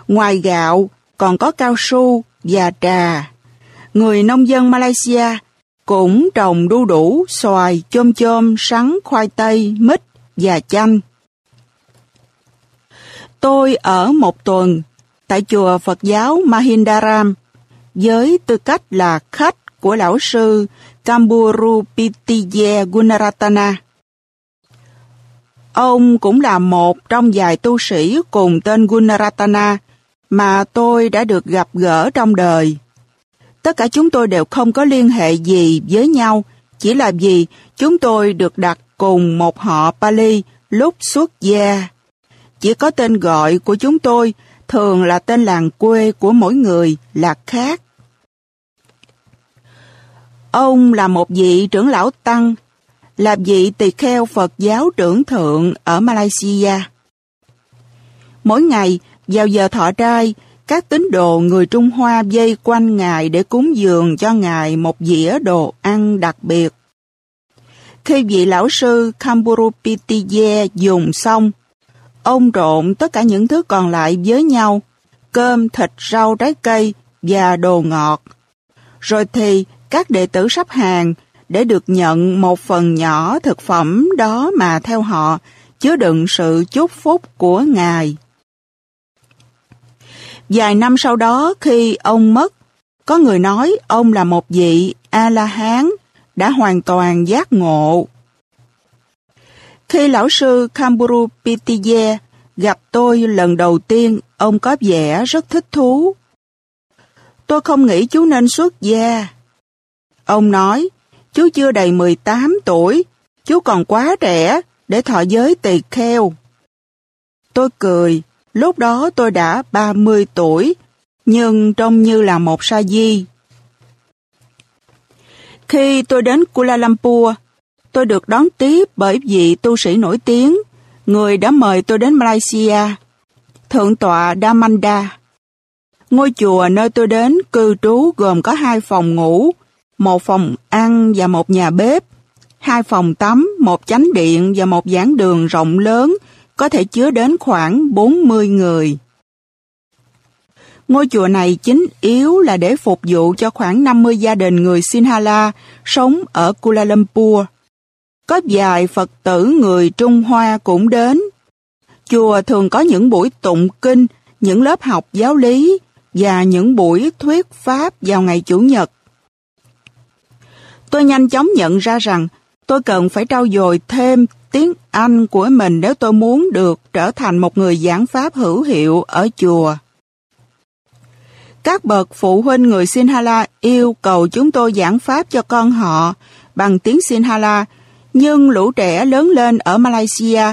Ngoài gạo còn có cao su và trà. Người nông dân Malaysia cũng trồng đu đủ, xoài, chôm chôm, sắn, khoai tây, mít và chanh. Tôi ở một tuần tại chùa Phật giáo Mahindaram với tư cách là khách của lão sư Kamburu-Pitiye Gunaratana. Ông cũng là một trong vài tu sĩ cùng tên Gunaratana mà tôi đã được gặp gỡ trong đời. Tất cả chúng tôi đều không có liên hệ gì với nhau, chỉ là vì chúng tôi được đặt cùng một họ Pali lúc xuất gia. Chỉ có tên gọi của chúng tôi thường là tên làng quê của mỗi người là khác. Ông là một vị trưởng lão Tăng, là vị tỳ kheo Phật giáo trưởng thượng ở Malaysia. Mỗi ngày, vào giờ thọ trai, các tín đồ người Trung Hoa dây quanh Ngài để cúng dường cho Ngài một dĩa đồ ăn đặc biệt. Khi vị lão sư Kamburupitiye dùng xong, ông trộn tất cả những thứ còn lại với nhau, cơm, thịt, rau, trái cây và đồ ngọt. Rồi thì các đệ tử sắp hàng để được nhận một phần nhỏ thực phẩm đó mà theo họ chứa đựng sự chúc phúc của Ngài. Vài năm sau đó khi ông mất, có người nói ông là một vị A-la-hán đã hoàn toàn giác ngộ. Khi lão sư Kamburu Pitiye gặp tôi lần đầu tiên, ông có vẻ rất thích thú. Tôi không nghĩ chú nên xuất gia. Ông nói, chú chưa đầy 18 tuổi, chú còn quá trẻ để thọ giới tỳ kheo. Tôi cười, Lúc đó tôi đã 30 tuổi, nhưng trông như là một sa di. Khi tôi đến Kuala Lumpur, tôi được đón tiếp bởi vị tu sĩ nổi tiếng, người đã mời tôi đến Malaysia, Thượng tọa Damanda. Ngôi chùa nơi tôi đến cư trú gồm có hai phòng ngủ, một phòng ăn và một nhà bếp, hai phòng tắm, một chánh điện và một giảng đường rộng lớn, có thể chứa đến khoảng 40 người. Ngôi chùa này chính yếu là để phục vụ cho khoảng 50 gia đình người Sinhala sống ở Kuala Lumpur. Có vài Phật tử người Trung Hoa cũng đến. Chùa thường có những buổi tụng kinh, những lớp học giáo lý và những buổi thuyết pháp vào ngày Chủ nhật. Tôi nhanh chóng nhận ra rằng tôi cần phải trau dồi thêm tiếng Anh của mình nếu tôi muốn được trở thành một người giảng pháp hữu hiệu ở chùa. Các bậc phụ huynh người Sinhala yêu cầu chúng tôi giảng pháp cho con họ bằng tiếng Sinhala, nhưng lũ trẻ lớn lên ở Malaysia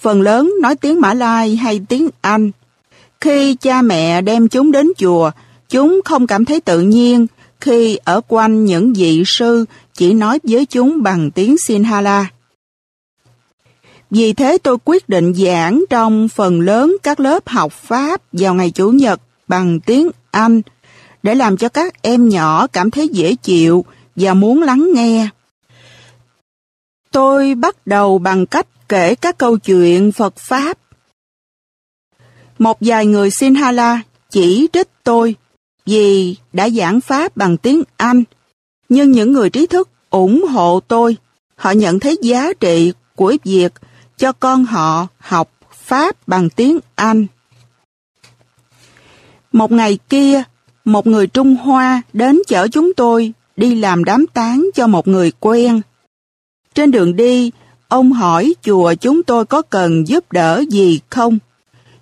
phần lớn nói tiếng Mã Lai hay tiếng Anh. Khi cha mẹ đem chúng đến chùa, chúng không cảm thấy tự nhiên khi ở quanh những vị sư chỉ nói với chúng bằng tiếng Sinhala. Vì thế tôi quyết định giảng trong phần lớn các lớp học Pháp vào ngày Chủ nhật bằng tiếng Anh để làm cho các em nhỏ cảm thấy dễ chịu và muốn lắng nghe. Tôi bắt đầu bằng cách kể các câu chuyện Phật Pháp. Một vài người Sinhala chỉ trích tôi vì đã giảng Pháp bằng tiếng Anh, nhưng những người trí thức ủng hộ tôi. Họ nhận thấy giá trị của việc cho con họ học Pháp bằng tiếng Anh. Một ngày kia, một người Trung Hoa đến chở chúng tôi đi làm đám tán cho một người quen. Trên đường đi, ông hỏi chùa chúng tôi có cần giúp đỡ gì không?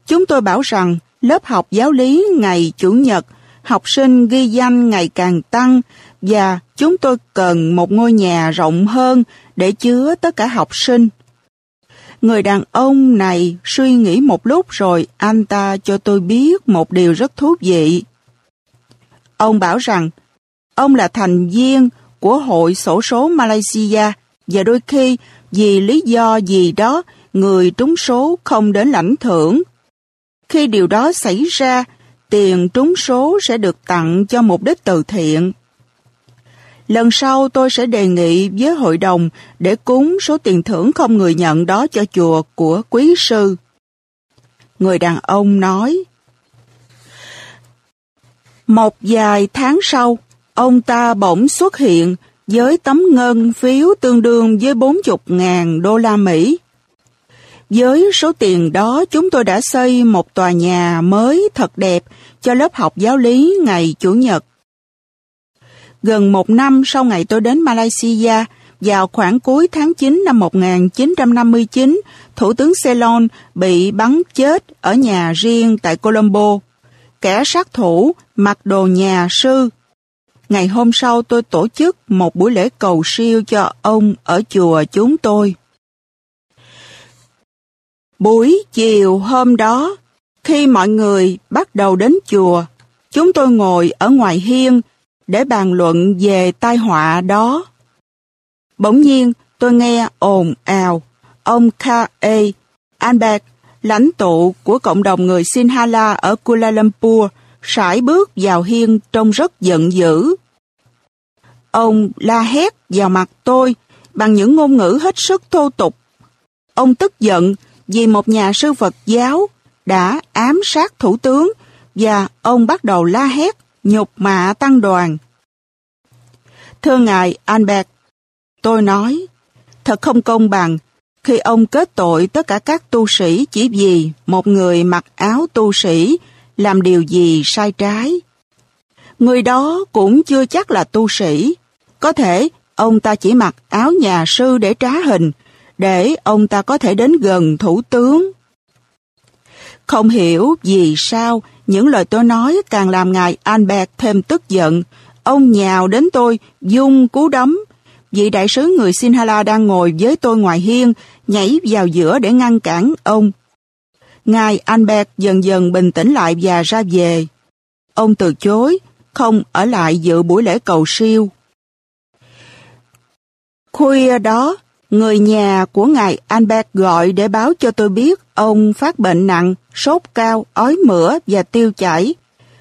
Chúng tôi bảo rằng lớp học giáo lý ngày Chủ nhật, học sinh ghi danh ngày càng tăng và chúng tôi cần một ngôi nhà rộng hơn để chứa tất cả học sinh. Người đàn ông này suy nghĩ một lúc rồi anh ta cho tôi biết một điều rất thú vị. Ông bảo rằng ông là thành viên của hội sổ số Malaysia và đôi khi vì lý do gì đó người trúng số không đến lãnh thưởng. Khi điều đó xảy ra, tiền trúng số sẽ được tặng cho mục đích từ thiện. Lần sau tôi sẽ đề nghị với hội đồng để cúng số tiền thưởng không người nhận đó cho chùa của quý sư. Người đàn ông nói, một vài tháng sau, ông ta bỗng xuất hiện với tấm ngân phiếu tương đương với 40.000 đô la Mỹ. Với số tiền đó, chúng tôi đã xây một tòa nhà mới thật đẹp cho lớp học giáo lý ngày Chủ nhật. Gần một năm sau ngày tôi đến Malaysia, vào khoảng cuối tháng 9 năm 1959, Thủ tướng Ceylon bị bắn chết ở nhà riêng tại Colombo. Kẻ sát thủ mặc đồ nhà sư. Ngày hôm sau tôi tổ chức một buổi lễ cầu siêu cho ông ở chùa chúng tôi. Buổi chiều hôm đó, khi mọi người bắt đầu đến chùa, chúng tôi ngồi ở ngoài hiên để bàn luận về tai họa đó. Bỗng nhiên, tôi nghe ồn ào. Ông K.A. Albert, lãnh tụ của cộng đồng người Sinhala ở Kuala Lumpur, sải bước vào hiên trông rất giận dữ. Ông la hét vào mặt tôi bằng những ngôn ngữ hết sức thô tục. Ông tức giận vì một nhà sư Phật giáo đã ám sát thủ tướng và ông bắt đầu la hét nhục mạ tăng đoàn. Thưa Ngài Albert, tôi nói, thật không công bằng khi ông kết tội tất cả các tu sĩ chỉ vì một người mặc áo tu sĩ làm điều gì sai trái. Người đó cũng chưa chắc là tu sĩ. Có thể ông ta chỉ mặc áo nhà sư để trá hình, để ông ta có thể đến gần thủ tướng. Không hiểu vì sao những lời tôi nói càng làm ngài Albert thêm tức giận. Ông nhào đến tôi, dung cú đấm. Vị đại sứ người Sinhala đang ngồi với tôi ngoài hiên, nhảy vào giữa để ngăn cản ông. Ngài Albert dần dần bình tĩnh lại và ra về. Ông từ chối, không ở lại dự buổi lễ cầu siêu. Khuya đó, Người nhà của ngài Albert gọi để báo cho tôi biết ông phát bệnh nặng, sốt cao, ói mửa và tiêu chảy.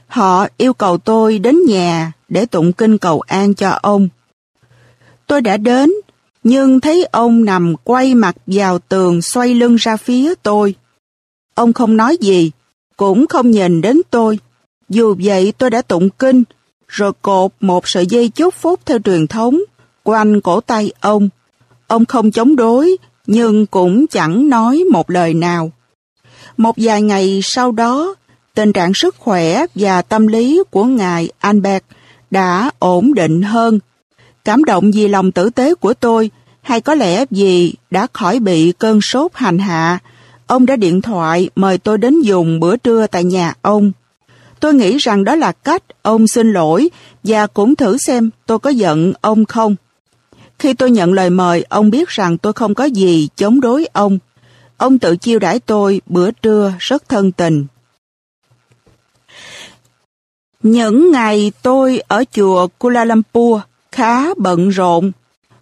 Họ yêu cầu tôi đến nhà để tụng kinh cầu an cho ông. Tôi đã đến, nhưng thấy ông nằm quay mặt vào tường xoay lưng ra phía tôi. Ông không nói gì, cũng không nhìn đến tôi. Dù vậy tôi đã tụng kinh, rồi cột một sợi dây chúc phúc theo truyền thống quanh cổ tay ông. Ông không chống đối, nhưng cũng chẳng nói một lời nào. Một vài ngày sau đó, tình trạng sức khỏe và tâm lý của ngài Albert đã ổn định hơn. Cảm động vì lòng tử tế của tôi, hay có lẽ vì đã khỏi bị cơn sốt hành hạ, ông đã điện thoại mời tôi đến dùng bữa trưa tại nhà ông. Tôi nghĩ rằng đó là cách ông xin lỗi và cũng thử xem tôi có giận ông không. Khi tôi nhận lời mời, ông biết rằng tôi không có gì chống đối ông. Ông tự chiêu đãi tôi bữa trưa rất thân tình. Những ngày tôi ở chùa Kuala Lumpur khá bận rộn.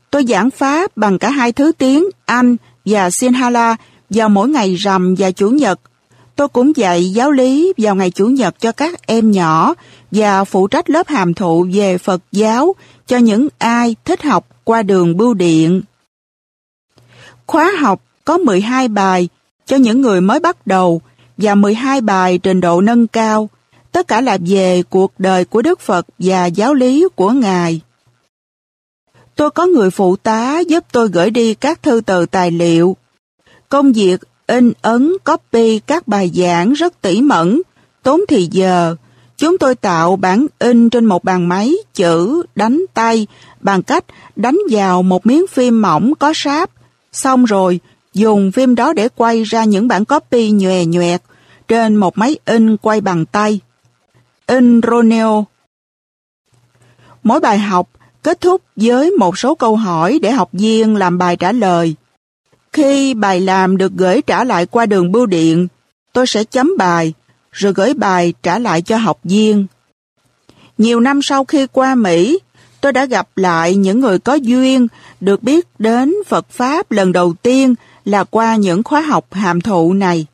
Tôi giảng Pháp bằng cả hai thứ tiếng Anh và Sinhala vào mỗi ngày rằm và Chủ nhật. Tôi cũng dạy giáo lý vào ngày Chủ nhật cho các em nhỏ và phụ trách lớp hàm thụ về Phật giáo cho những ai thích học qua đường bưu điện. Khóa học có 12 bài cho những người mới bắt đầu và 12 bài trình độ nâng cao, tất cả là về cuộc đời của Đức Phật và giáo lý của Ngài. Tôi có người phụ tá giúp tôi gửi đi các thư từ tài liệu. Công việc in ấn copy các bài giảng rất tỉ mẩn, tốn thì giờ. Chúng tôi tạo bản in trên một bàn máy chữ đánh tay bằng cách đánh vào một miếng phim mỏng có sáp, xong rồi dùng phim đó để quay ra những bản copy nhòe nhòẹt trên một máy in quay bằng tay. In Roneo Mỗi bài học kết thúc với một số câu hỏi để học viên làm bài trả lời. Khi bài làm được gửi trả lại qua đường bưu điện, tôi sẽ chấm bài, rồi gửi bài trả lại cho học viên. Nhiều năm sau khi qua Mỹ, tôi đã gặp lại những người có duyên được biết đến Phật Pháp lần đầu tiên là qua những khóa học hàm thụ này.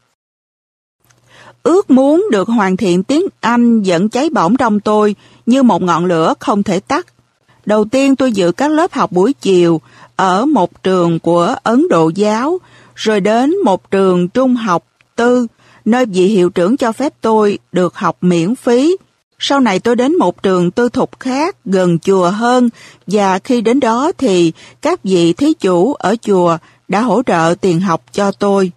Ước muốn được hoàn thiện tiếng Anh vẫn cháy bỏng trong tôi như một ngọn lửa không thể tắt. Đầu tiên tôi dự các lớp học buổi chiều ở một trường của Ấn Độ giáo, rồi đến một trường trung học tư, nơi vị hiệu trưởng cho phép tôi được học miễn phí. Sau này tôi đến một trường tư thục khác gần chùa hơn và khi đến đó thì các vị thí chủ ở chùa đã hỗ trợ tiền học cho tôi.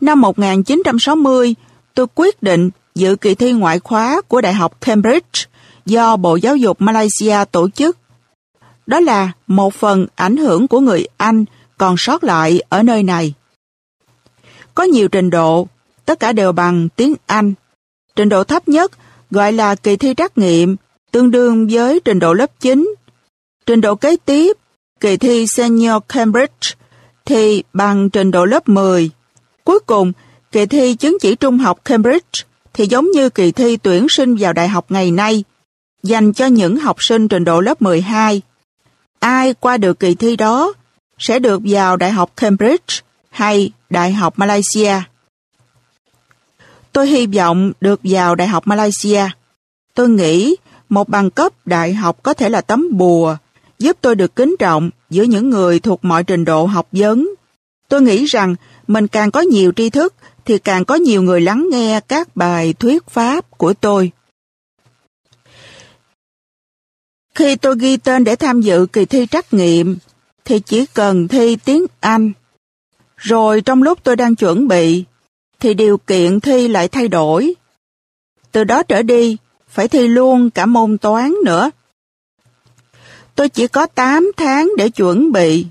Năm 1960, tôi quyết định dự kỳ thi ngoại khóa của Đại học Cambridge do Bộ Giáo dục Malaysia tổ chức. Đó là một phần ảnh hưởng của người Anh còn sót lại ở nơi này. Có nhiều trình độ, tất cả đều bằng tiếng Anh. Trình độ thấp nhất gọi là kỳ thi trắc nghiệm, tương đương với trình độ lớp 9. Trình độ kế tiếp, kỳ thi Senior Cambridge, thì bằng trình độ lớp 10. Cuối cùng, kỳ thi chứng chỉ trung học Cambridge thì giống như kỳ thi tuyển sinh vào đại học ngày nay, dành cho những học sinh trình độ lớp 12. Ai qua được kỳ thi đó sẽ được vào Đại học Cambridge hay Đại học Malaysia. Tôi hy vọng được vào Đại học Malaysia. Tôi nghĩ một bằng cấp đại học có thể là tấm bùa, giúp tôi được kính trọng giữa những người thuộc mọi trình độ học vấn. Tôi nghĩ rằng mình càng có nhiều tri thức thì càng có nhiều người lắng nghe các bài thuyết pháp của tôi. Khi tôi ghi tên để tham dự kỳ thi trắc nghiệm, thì chỉ cần thi tiếng Anh. Rồi trong lúc tôi đang chuẩn bị, thì điều kiện thi lại thay đổi. Từ đó trở đi, phải thi luôn cả môn toán nữa. Tôi chỉ có 8 tháng để chuẩn bị.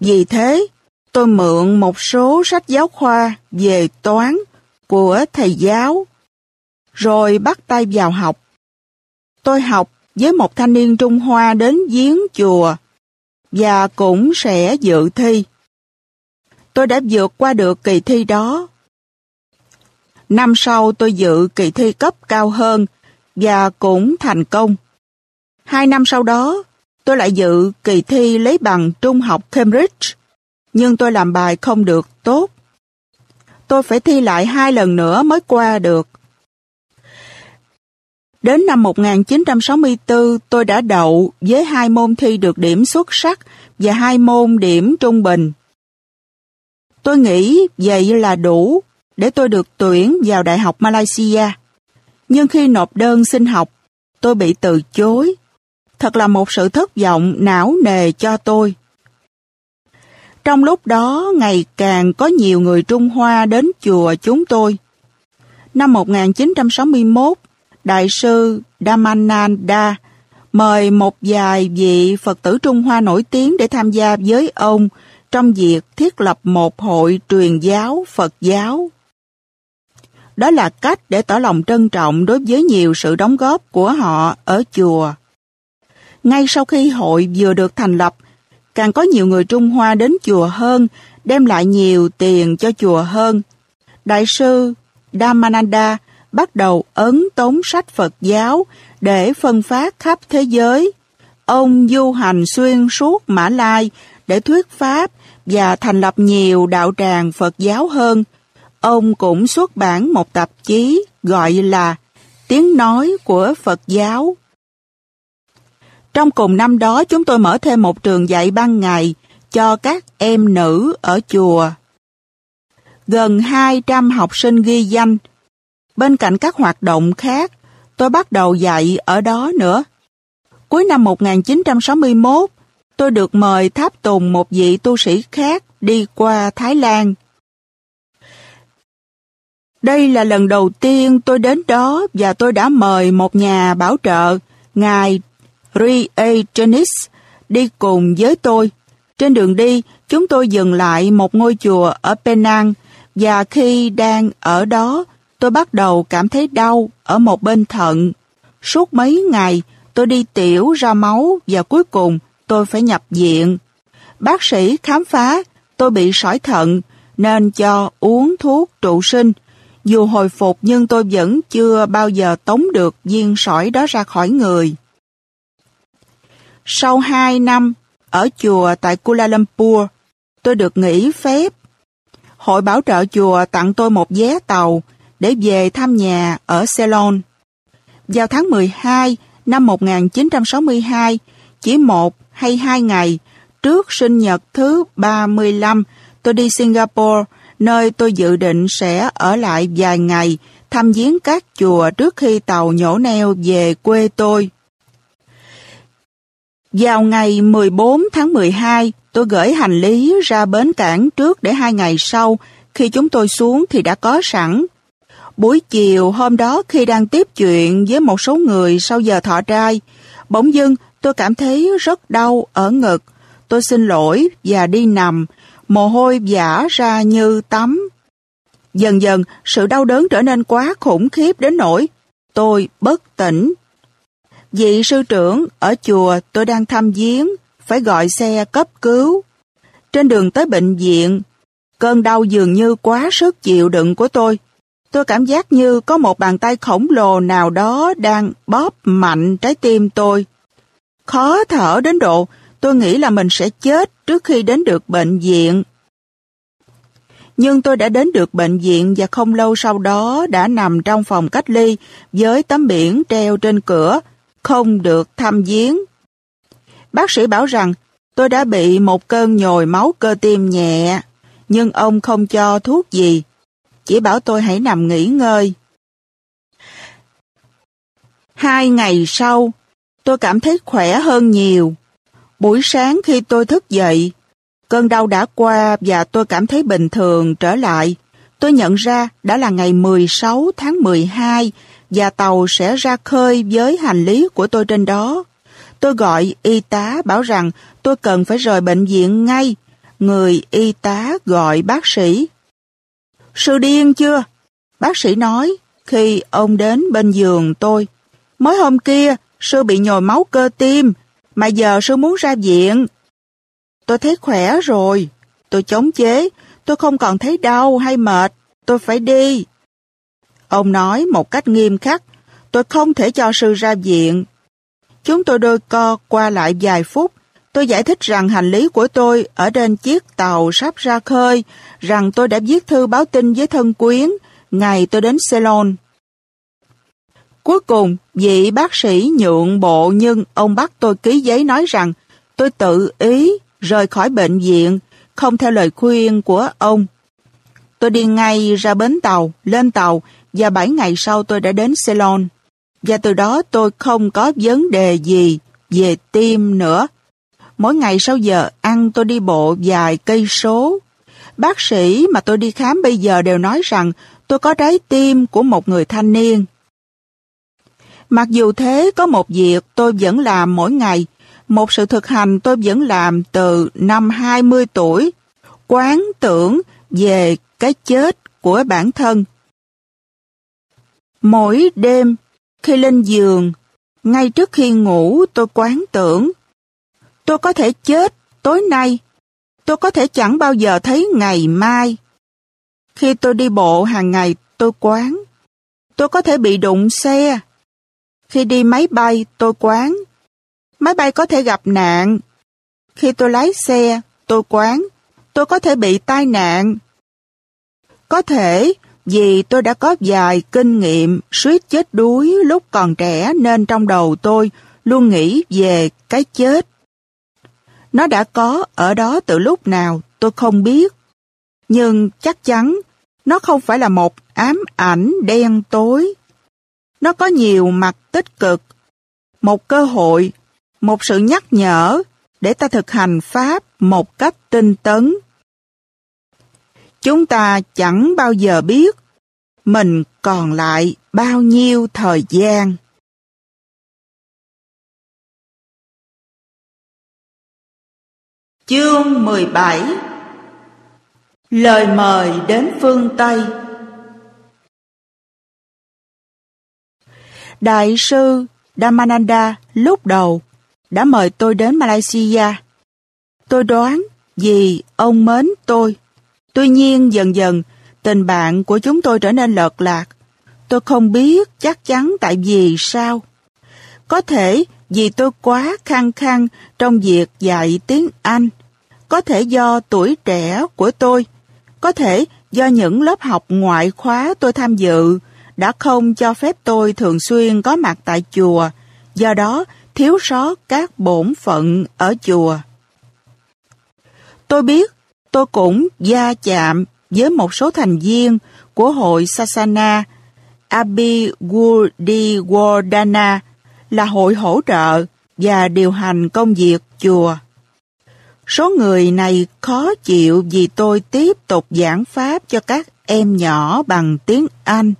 Vì thế, tôi mượn một số sách giáo khoa về toán của thầy giáo, rồi bắt tay vào học. Tôi học với một thanh niên Trung Hoa đến giếng chùa và cũng sẽ dự thi. Tôi đã vượt qua được kỳ thi đó. Năm sau tôi dự kỳ thi cấp cao hơn và cũng thành công. Hai năm sau đó, tôi lại dự kỳ thi lấy bằng trung học Cambridge, nhưng tôi làm bài không được tốt. Tôi phải thi lại hai lần nữa mới qua được. Đến năm 1964, tôi đã đậu với hai môn thi được điểm xuất sắc và hai môn điểm trung bình. Tôi nghĩ vậy là đủ để tôi được tuyển vào Đại học Malaysia. Nhưng khi nộp đơn xin học, tôi bị từ chối. Thật là một sự thất vọng não nề cho tôi. Trong lúc đó, ngày càng có nhiều người Trung Hoa đến chùa chúng tôi. Năm 1961, Đại sư Damananda mời một vài vị Phật tử Trung Hoa nổi tiếng để tham gia với ông trong việc thiết lập một hội truyền giáo Phật giáo. Đó là cách để tỏ lòng trân trọng đối với nhiều sự đóng góp của họ ở chùa. Ngay sau khi hội vừa được thành lập, càng có nhiều người Trung Hoa đến chùa hơn, đem lại nhiều tiền cho chùa hơn. Đại sư Damananda bắt đầu ấn tống sách Phật giáo để phân phát khắp thế giới. Ông du hành xuyên suốt Mã Lai để thuyết pháp và thành lập nhiều đạo tràng Phật giáo hơn. Ông cũng xuất bản một tạp chí gọi là Tiếng Nói của Phật giáo. Trong cùng năm đó, chúng tôi mở thêm một trường dạy ban ngày cho các em nữ ở chùa. Gần 200 học sinh ghi danh. Bên cạnh các hoạt động khác, tôi bắt đầu dạy ở đó nữa. Cuối năm 1961, tôi được mời tháp tùng một vị tu sĩ khác đi qua Thái Lan. Đây là lần đầu tiên tôi đến đó và tôi đã mời một nhà bảo trợ, Ngài Ri đi cùng với tôi. Trên đường đi, chúng tôi dừng lại một ngôi chùa ở Penang và khi đang ở đó, tôi bắt đầu cảm thấy đau ở một bên thận. Suốt mấy ngày, tôi đi tiểu ra máu và cuối cùng tôi phải nhập viện. Bác sĩ khám phá tôi bị sỏi thận nên cho uống thuốc trụ sinh. Dù hồi phục nhưng tôi vẫn chưa bao giờ tống được viên sỏi đó ra khỏi người. Sau 2 năm ở chùa tại Kuala Lumpur, tôi được nghỉ phép. Hội bảo trợ chùa tặng tôi một vé tàu để về thăm nhà ở Ceylon. Vào tháng 12 năm 1962, chỉ một hay hai ngày trước sinh nhật thứ 35, tôi đi Singapore, nơi tôi dự định sẽ ở lại vài ngày thăm viếng các chùa trước khi tàu nhổ neo về quê tôi. Vào ngày 14 tháng 12, tôi gửi hành lý ra bến cảng trước để hai ngày sau, khi chúng tôi xuống thì đã có sẵn. Buổi chiều hôm đó khi đang tiếp chuyện với một số người sau giờ thọ trai, bỗng dưng tôi cảm thấy rất đau ở ngực. Tôi xin lỗi và đi nằm, mồ hôi giả ra như tắm. Dần dần, sự đau đớn trở nên quá khủng khiếp đến nỗi tôi bất tỉnh. Vị sư trưởng ở chùa tôi đang thăm viếng, phải gọi xe cấp cứu. Trên đường tới bệnh viện, cơn đau dường như quá sức chịu đựng của tôi. Tôi cảm giác như có một bàn tay khổng lồ nào đó đang bóp mạnh trái tim tôi. Khó thở đến độ tôi nghĩ là mình sẽ chết trước khi đến được bệnh viện. Nhưng tôi đã đến được bệnh viện và không lâu sau đó đã nằm trong phòng cách ly với tấm biển treo trên cửa, không được thăm viếng. Bác sĩ bảo rằng tôi đã bị một cơn nhồi máu cơ tim nhẹ, nhưng ông không cho thuốc gì, chỉ bảo tôi hãy nằm nghỉ ngơi. Hai ngày sau, tôi cảm thấy khỏe hơn nhiều. Buổi sáng khi tôi thức dậy, cơn đau đã qua và tôi cảm thấy bình thường trở lại. Tôi nhận ra đã là ngày 16 tháng 12 và tàu sẽ ra khơi với hành lý của tôi trên đó. Tôi gọi y tá bảo rằng tôi cần phải rời bệnh viện ngay. Người y tá gọi bác sĩ. Sư điên chưa? Bác sĩ nói khi ông đến bên giường tôi. Mới hôm kia, sư bị nhồi máu cơ tim, mà giờ sư muốn ra viện. Tôi thấy khỏe rồi. Tôi chống chế, tôi không còn thấy đau hay mệt, tôi phải đi. Ông nói một cách nghiêm khắc, tôi không thể cho sư ra viện. Chúng tôi đôi co qua lại vài phút. Tôi giải thích rằng hành lý của tôi ở trên chiếc tàu sắp ra khơi, rằng tôi đã viết thư báo tin với thân quyến ngày tôi đến Ceylon. Cuối cùng, vị bác sĩ nhượng bộ nhưng ông bắt tôi ký giấy nói rằng tôi tự ý rời khỏi bệnh viện, không theo lời khuyên của ông. Tôi đi ngay ra bến tàu, lên tàu và 7 ngày sau tôi đã đến Ceylon. Và từ đó tôi không có vấn đề gì về tim nữa. Mỗi ngày sau giờ ăn tôi đi bộ vài cây số. Bác sĩ mà tôi đi khám bây giờ đều nói rằng tôi có trái tim của một người thanh niên. Mặc dù thế, có một việc tôi vẫn làm mỗi ngày, một sự thực hành tôi vẫn làm từ năm 20 tuổi, quán tưởng về cái chết của bản thân. Mỗi đêm, khi lên giường, ngay trước khi ngủ tôi quán tưởng, tôi có thể chết tối nay, tôi có thể chẳng bao giờ thấy ngày mai. Khi tôi đi bộ hàng ngày tôi quán, tôi có thể bị đụng xe. Khi đi máy bay tôi quán, máy bay có thể gặp nạn. Khi tôi lái xe tôi quán, tôi có thể bị tai nạn. Có thể vì tôi đã có vài kinh nghiệm suýt chết đuối lúc còn trẻ nên trong đầu tôi luôn nghĩ về cái chết. Nó đã có ở đó từ lúc nào tôi không biết. Nhưng chắc chắn nó không phải là một ám ảnh đen tối. Nó có nhiều mặt tích cực, một cơ hội, một sự nhắc nhở để ta thực hành Pháp một cách tinh tấn. Chúng ta chẳng bao giờ biết mình còn lại bao nhiêu thời gian. Chương 17 Lời mời đến phương Tây Đại sư Damananda lúc đầu đã mời tôi đến Malaysia. Tôi đoán vì ông mến tôi. Tuy nhiên dần dần, tình bạn của chúng tôi trở nên lợt lạc. Tôi không biết chắc chắn tại vì sao. Có thể vì tôi quá khăng khăng trong việc dạy tiếng Anh. Có thể do tuổi trẻ của tôi. Có thể do những lớp học ngoại khóa tôi tham dự đã không cho phép tôi thường xuyên có mặt tại chùa, do đó thiếu sót các bổn phận ở chùa. Tôi biết tôi cũng gia chạm với một số thành viên của hội Sasana Abhiwudiwardana là hội hỗ trợ và điều hành công việc chùa. Số người này khó chịu vì tôi tiếp tục giảng pháp cho các em nhỏ bằng tiếng Anh.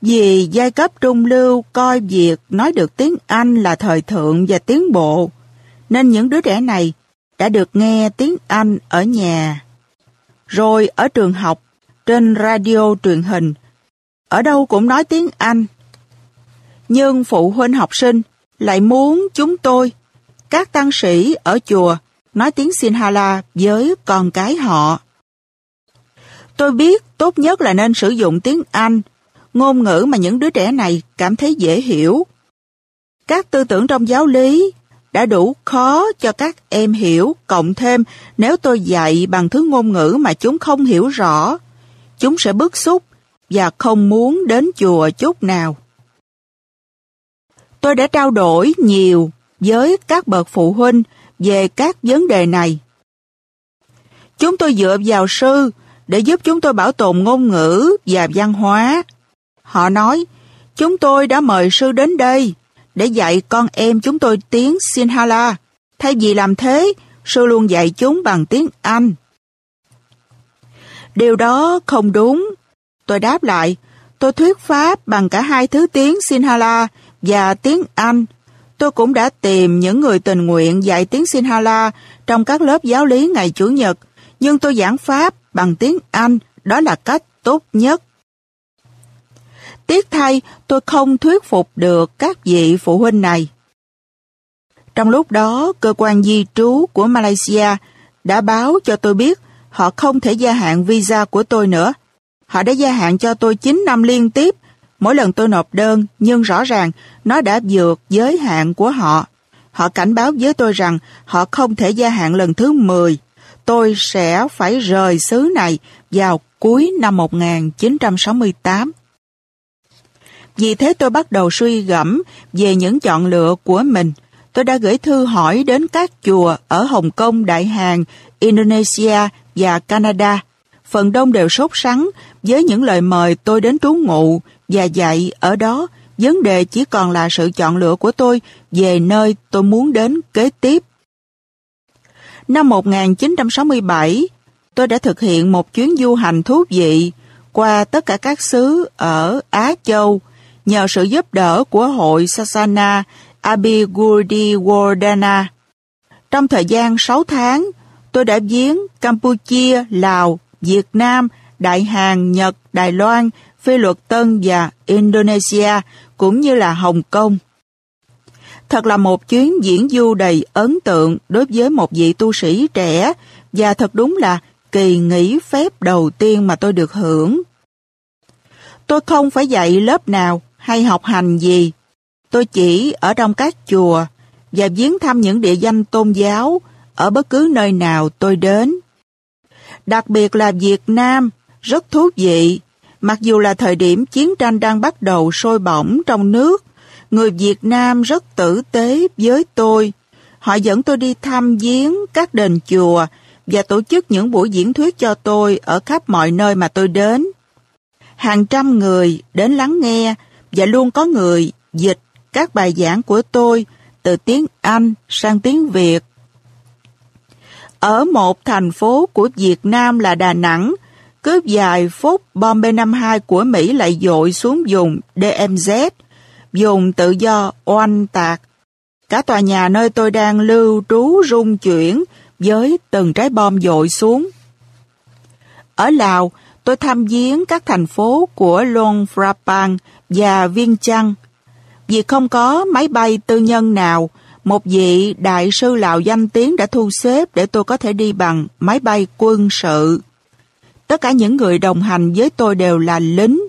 Vì giai cấp trung lưu coi việc nói được tiếng Anh là thời thượng và tiến bộ, nên những đứa trẻ này đã được nghe tiếng Anh ở nhà. Rồi ở trường học, trên radio truyền hình, ở đâu cũng nói tiếng Anh. Nhưng phụ huynh học sinh lại muốn chúng tôi, các tăng sĩ ở chùa, nói tiếng Sinhala với con cái họ. Tôi biết tốt nhất là nên sử dụng tiếng Anh ngôn ngữ mà những đứa trẻ này cảm thấy dễ hiểu. Các tư tưởng trong giáo lý đã đủ khó cho các em hiểu, cộng thêm nếu tôi dạy bằng thứ ngôn ngữ mà chúng không hiểu rõ, chúng sẽ bức xúc và không muốn đến chùa chút nào. Tôi đã trao đổi nhiều với các bậc phụ huynh về các vấn đề này. Chúng tôi dựa vào sư để giúp chúng tôi bảo tồn ngôn ngữ và văn hóa Họ nói, chúng tôi đã mời sư đến đây để dạy con em chúng tôi tiếng Sinhala. Thay vì làm thế, sư luôn dạy chúng bằng tiếng Anh. Điều đó không đúng. Tôi đáp lại, tôi thuyết pháp bằng cả hai thứ tiếng Sinhala và tiếng Anh. Tôi cũng đã tìm những người tình nguyện dạy tiếng Sinhala trong các lớp giáo lý ngày Chủ nhật, nhưng tôi giảng pháp bằng tiếng Anh, đó là cách tốt nhất. Tiếc thay, tôi không thuyết phục được các vị phụ huynh này. Trong lúc đó, cơ quan di trú của Malaysia đã báo cho tôi biết họ không thể gia hạn visa của tôi nữa. Họ đã gia hạn cho tôi 9 năm liên tiếp Mỗi lần tôi nộp đơn, nhưng rõ ràng nó đã vượt giới hạn của họ. Họ cảnh báo với tôi rằng họ không thể gia hạn lần thứ 10. Tôi sẽ phải rời xứ này vào cuối năm 1968. Vì thế tôi bắt đầu suy gẫm về những chọn lựa của mình. Tôi đã gửi thư hỏi đến các chùa ở Hồng Kông, Đại Hàn, Indonesia và Canada. Phần đông đều sốt sắng với những lời mời tôi đến trú ngụ và dạy ở đó. Vấn đề chỉ còn là sự chọn lựa của tôi về nơi tôi muốn đến kế tiếp. Năm 1967, tôi đã thực hiện một chuyến du hành thú vị qua tất cả các xứ ở Á Châu nhờ sự giúp đỡ của hội Sasana Abhigudi Wardana. Trong thời gian 6 tháng, tôi đã viếng Campuchia, Lào, Việt Nam, Đại Hàn, Nhật, Đài Loan, Phi Luật Tân và Indonesia, cũng như là Hồng Kông. Thật là một chuyến diễn du đầy ấn tượng đối với một vị tu sĩ trẻ và thật đúng là kỳ nghỉ phép đầu tiên mà tôi được hưởng. Tôi không phải dạy lớp nào hay học hành gì. Tôi chỉ ở trong các chùa và viếng thăm những địa danh tôn giáo ở bất cứ nơi nào tôi đến. Đặc biệt là Việt Nam, rất thú vị. Mặc dù là thời điểm chiến tranh đang bắt đầu sôi bỏng trong nước, người Việt Nam rất tử tế với tôi. Họ dẫn tôi đi thăm viếng các đền chùa và tổ chức những buổi diễn thuyết cho tôi ở khắp mọi nơi mà tôi đến. Hàng trăm người đến lắng nghe và luôn có người dịch các bài giảng của tôi từ tiếng Anh sang tiếng Việt. Ở một thành phố của Việt Nam là Đà Nẵng, cứ vài phút bom B-52 của Mỹ lại dội xuống vùng DMZ, dùng tự do oanh tạc. Cả tòa nhà nơi tôi đang lưu trú rung chuyển với từng trái bom dội xuống. Ở Lào, tôi thăm viếng các thành phố của Luang Prabang và Viên Chăn. Vì không có máy bay tư nhân nào, một vị đại sư Lào danh tiếng đã thu xếp để tôi có thể đi bằng máy bay quân sự. Tất cả những người đồng hành với tôi đều là lính.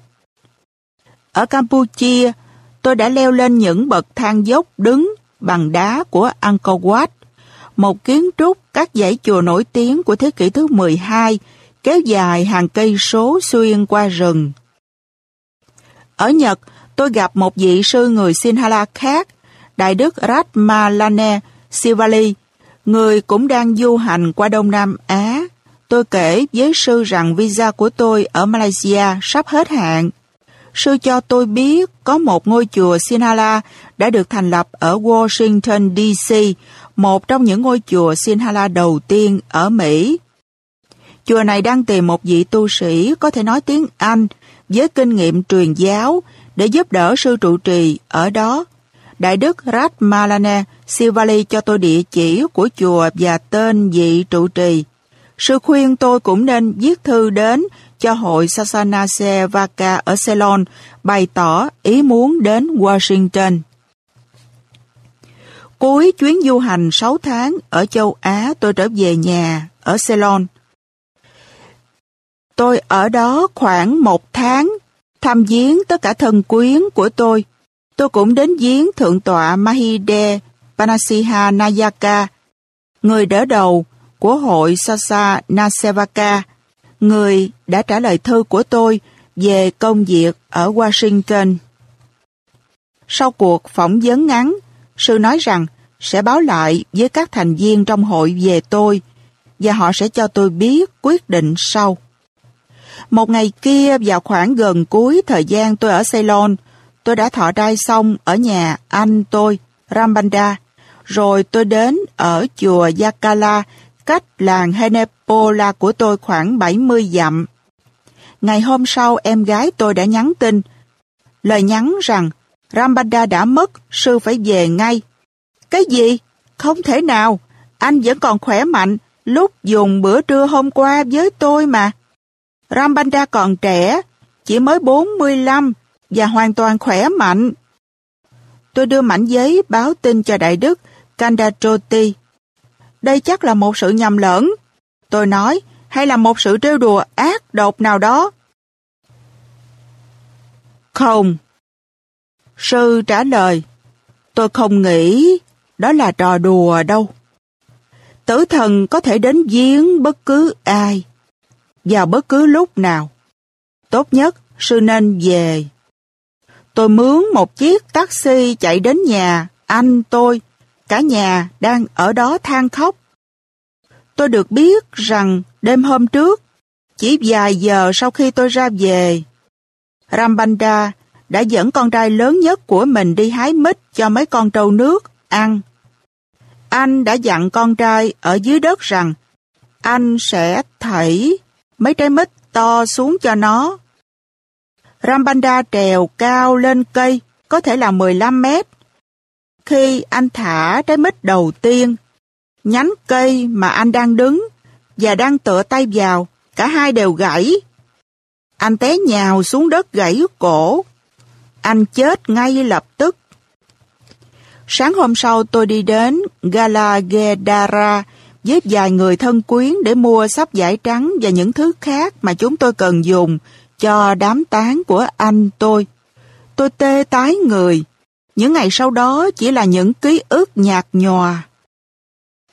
Ở Campuchia, tôi đã leo lên những bậc thang dốc đứng bằng đá của Angkor Wat, một kiến trúc các dãy chùa nổi tiếng của thế kỷ thứ 12, kéo dài hàng cây số xuyên qua rừng. Ở Nhật, tôi gặp một vị sư người Sinhala khác, Đại đức Ratmalane Sivali, người cũng đang du hành qua Đông Nam Á. Tôi kể với sư rằng visa của tôi ở Malaysia sắp hết hạn. Sư cho tôi biết có một ngôi chùa Sinhala đã được thành lập ở Washington DC, một trong những ngôi chùa Sinhala đầu tiên ở Mỹ. Chùa này đang tìm một vị tu sĩ có thể nói tiếng Anh với kinh nghiệm truyền giáo để giúp đỡ sư trụ trì ở đó. Đại đức Ratmalane Sivali cho tôi địa chỉ của chùa và tên vị trụ trì. Sư khuyên tôi cũng nên viết thư đến cho hội Sasanase Vaka ở Ceylon bày tỏ ý muốn đến Washington. Cuối chuyến du hành 6 tháng ở châu Á tôi trở về nhà ở Ceylon. Tôi ở đó khoảng một tháng, thăm viếng tất cả thân quyến của tôi. Tôi cũng đến viếng Thượng tọa Mahide Panasiha Nayaka, người đỡ đầu của hội Sasa Nasevaka, người đã trả lời thư của tôi về công việc ở Washington. Sau cuộc phỏng vấn ngắn, sư nói rằng sẽ báo lại với các thành viên trong hội về tôi và họ sẽ cho tôi biết quyết định sau. Một ngày kia vào khoảng gần cuối thời gian tôi ở Ceylon, tôi đã thọ trai xong ở nhà anh tôi, Rambanda, rồi tôi đến ở chùa Yakala, cách làng Henepola của tôi khoảng 70 dặm. Ngày hôm sau em gái tôi đã nhắn tin, lời nhắn rằng Rambada đã mất, sư phải về ngay. Cái gì? Không thể nào, anh vẫn còn khỏe mạnh lúc dùng bữa trưa hôm qua với tôi mà. Rambanda còn trẻ, chỉ mới 45 và hoàn toàn khỏe mạnh. Tôi đưa mảnh giấy báo tin cho Đại Đức Kandatroti. Đây chắc là một sự nhầm lẫn. Tôi nói, hay là một sự trêu đùa ác độc nào đó. Không. Sư trả lời, tôi không nghĩ đó là trò đùa đâu. Tử thần có thể đến giếng bất cứ ai, vào bất cứ lúc nào. Tốt nhất, sư nên về. Tôi mướn một chiếc taxi chạy đến nhà, anh tôi, cả nhà đang ở đó than khóc. Tôi được biết rằng đêm hôm trước, chỉ vài giờ sau khi tôi ra về, Rambanda đã dẫn con trai lớn nhất của mình đi hái mít cho mấy con trâu nước ăn. Anh đã dặn con trai ở dưới đất rằng anh sẽ thảy mấy trái mít to xuống cho nó. Rambanda trèo cao lên cây, có thể là 15 mét. Khi anh thả trái mít đầu tiên, nhánh cây mà anh đang đứng và đang tựa tay vào, cả hai đều gãy. Anh té nhào xuống đất gãy cổ. Anh chết ngay lập tức. Sáng hôm sau tôi đi đến Galagedara với vài người thân quyến để mua sắp giải trắng và những thứ khác mà chúng tôi cần dùng cho đám tán của anh tôi. Tôi tê tái người. Những ngày sau đó chỉ là những ký ức nhạt nhòa.